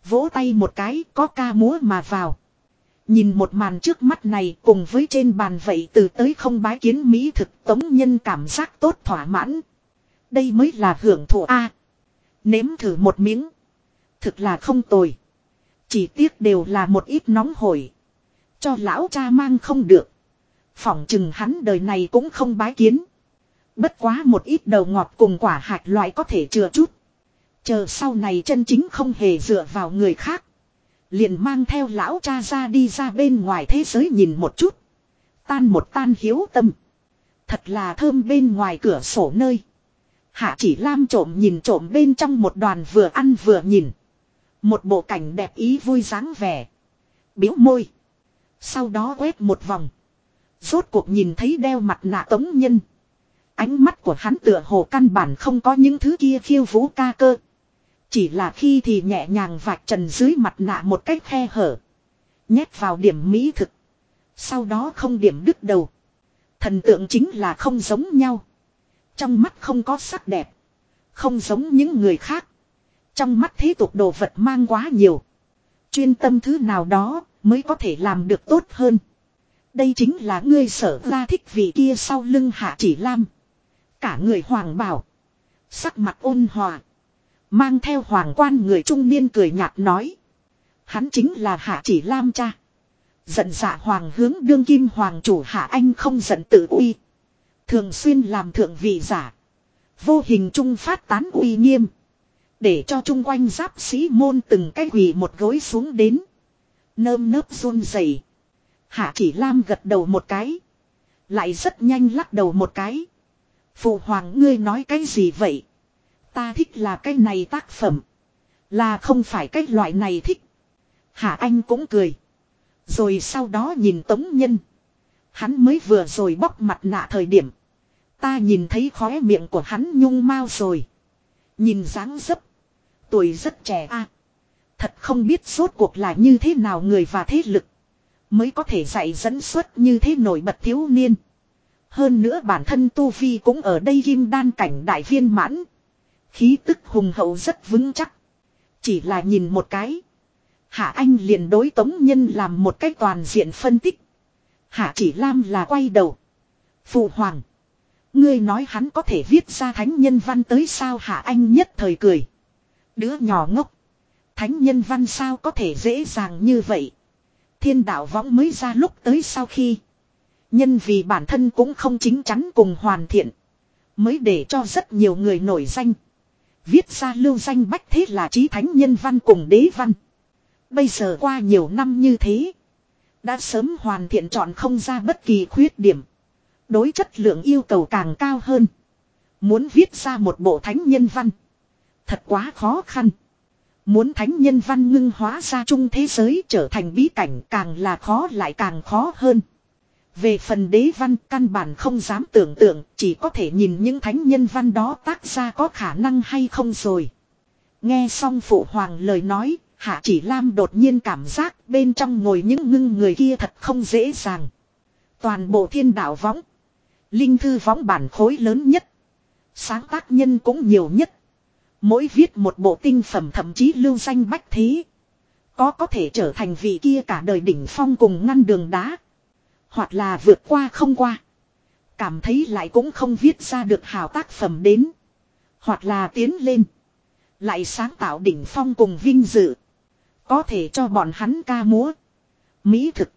Vỗ tay một cái, có ca múa mà vào. Nhìn một màn trước mắt này, cùng với trên bàn vậy từ tới không bái kiến mỹ thực, tống nhân cảm giác tốt thỏa mãn. Đây mới là hưởng thụ A. nếm thử một miếng. Thực là không tồi. Chỉ tiếc đều là một ít nóng hổi. Cho lão cha mang không được. Phỏng chừng hắn đời này cũng không bái kiến. Bất quá một ít đầu ngọt cùng quả hạt loại có thể chừa chút. Chờ sau này chân chính không hề dựa vào người khác. Liền mang theo lão cha ra đi ra bên ngoài thế giới nhìn một chút. Tan một tan hiếu tâm. Thật là thơm bên ngoài cửa sổ nơi. Hạ chỉ lam trộm nhìn trộm bên trong một đoàn vừa ăn vừa nhìn. Một bộ cảnh đẹp ý vui dáng vẻ. Biếu môi. Sau đó quét một vòng. Rốt cuộc nhìn thấy đeo mặt nạ tống nhân. Ánh mắt của hắn tựa hồ căn bản không có những thứ kia khiêu vũ ca cơ. Chỉ là khi thì nhẹ nhàng vạch trần dưới mặt nạ một cách khe hở. Nhét vào điểm mỹ thực. Sau đó không điểm đứt đầu. Thần tượng chính là không giống nhau. Trong mắt không có sắc đẹp. Không giống những người khác. Trong mắt thế tục đồ vật mang quá nhiều. Chuyên tâm thứ nào đó mới có thể làm được tốt hơn. Đây chính là ngươi sở ra thích vị kia sau lưng hạ chỉ lam. Cả người hoàng bảo. Sắc mặt ôn hòa. Mang theo hoàng quan người trung niên cười nhạt nói. Hắn chính là hạ chỉ lam cha. Giận dạ hoàng hướng đương kim hoàng chủ hạ anh không giận tự uy. Thường xuyên làm thượng vị giả. Vô hình trung phát tán uy nghiêm. Để cho chung quanh giáp sĩ môn từng cái quỳ một gối xuống đến. Nơm nớp run rẩy. Hạ chỉ lam gật đầu một cái. Lại rất nhanh lắc đầu một cái. Phụ hoàng ngươi nói cái gì vậy? Ta thích là cái này tác phẩm. Là không phải cái loại này thích. Hạ Anh cũng cười. Rồi sau đó nhìn Tống Nhân. Hắn mới vừa rồi bóc mặt nạ thời điểm. Ta nhìn thấy khóe miệng của hắn nhung mau rồi. Nhìn dáng dấp. Tuổi rất trẻ a Thật không biết suốt cuộc là như thế nào người và thế lực. Mới có thể dạy dẫn xuất như thế nổi bật thiếu niên. Hơn nữa bản thân Tu Vi cũng ở đây kim đan cảnh đại viên mãn. Khí tức hùng hậu rất vững chắc. Chỉ là nhìn một cái. Hạ Anh liền đối Tống Nhân làm một cách toàn diện phân tích. Hạ chỉ Lam là quay đầu. Phụ Hoàng. Ngươi nói hắn có thể viết ra thánh nhân văn tới sao Hạ Anh nhất thời cười. Đứa nhỏ ngốc. Thánh nhân văn sao có thể dễ dàng như vậy. Thiên đạo võng mới ra lúc tới sau khi. Nhân vì bản thân cũng không chính chắn cùng hoàn thiện. Mới để cho rất nhiều người nổi danh. Viết ra lưu danh bách thế là trí thánh nhân văn cùng đế văn. Bây giờ qua nhiều năm như thế. Đã sớm hoàn thiện chọn không ra bất kỳ khuyết điểm. Đối chất lượng yêu cầu càng cao hơn. Muốn viết ra một bộ thánh nhân văn. Thật quá khó khăn. Muốn thánh nhân văn ngưng hóa ra chung thế giới trở thành bí cảnh càng là khó lại càng khó hơn. Về phần đế văn căn bản không dám tưởng tượng, chỉ có thể nhìn những thánh nhân văn đó tác ra có khả năng hay không rồi. Nghe xong phụ hoàng lời nói, Hạ Chỉ Lam đột nhiên cảm giác bên trong ngồi những ngưng người kia thật không dễ dàng. Toàn bộ thiên đạo võng. Linh thư võng bản khối lớn nhất. Sáng tác nhân cũng nhiều nhất. Mỗi viết một bộ tinh phẩm thậm chí lưu danh bách thế. Có có thể trở thành vị kia cả đời đỉnh phong cùng ngăn đường đá. Hoặc là vượt qua không qua. Cảm thấy lại cũng không viết ra được hào tác phẩm đến. Hoặc là tiến lên. Lại sáng tạo đỉnh phong cùng vinh dự. Có thể cho bọn hắn ca múa. Mỹ thực.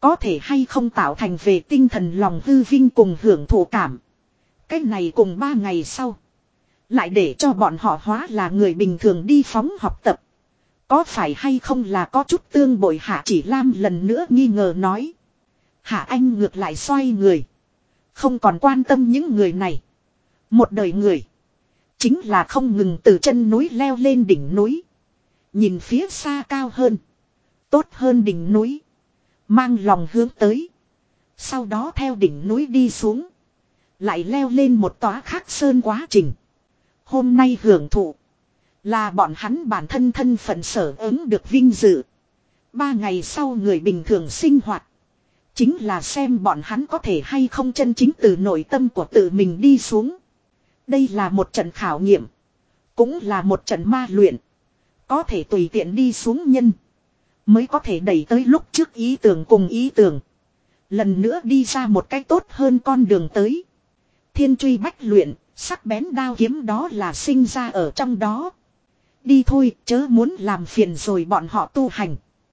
Có thể hay không tạo thành về tinh thần lòng hư vinh cùng hưởng thụ cảm. Cách này cùng ba ngày sau. Lại để cho bọn họ hóa là người bình thường đi phóng học tập. Có phải hay không là có chút tương bội Hạ Chỉ Lam lần nữa nghi ngờ nói. Hạ Anh ngược lại xoay người. Không còn quan tâm những người này. Một đời người. Chính là không ngừng từ chân núi leo lên đỉnh núi. Nhìn phía xa cao hơn. Tốt hơn đỉnh núi. Mang lòng hướng tới. Sau đó theo đỉnh núi đi xuống. Lại leo lên một tòa khác sơn quá trình. Hôm nay hưởng thụ. Là bọn hắn bản thân thân phận sở ứng được vinh dự. Ba ngày sau người bình thường sinh hoạt. Chính là xem bọn hắn có thể hay không chân chính từ nội tâm của tự mình đi xuống. Đây là một trận khảo nghiệm. Cũng là một trận ma luyện. Có thể tùy tiện đi xuống nhân. Mới có thể đẩy tới lúc trước ý tưởng cùng ý tưởng. Lần nữa đi ra một cách tốt hơn con đường tới. Thiên truy bách luyện, sắc bén đao kiếm đó là sinh ra ở trong đó. Đi thôi, chớ muốn làm phiền rồi bọn họ tu hành.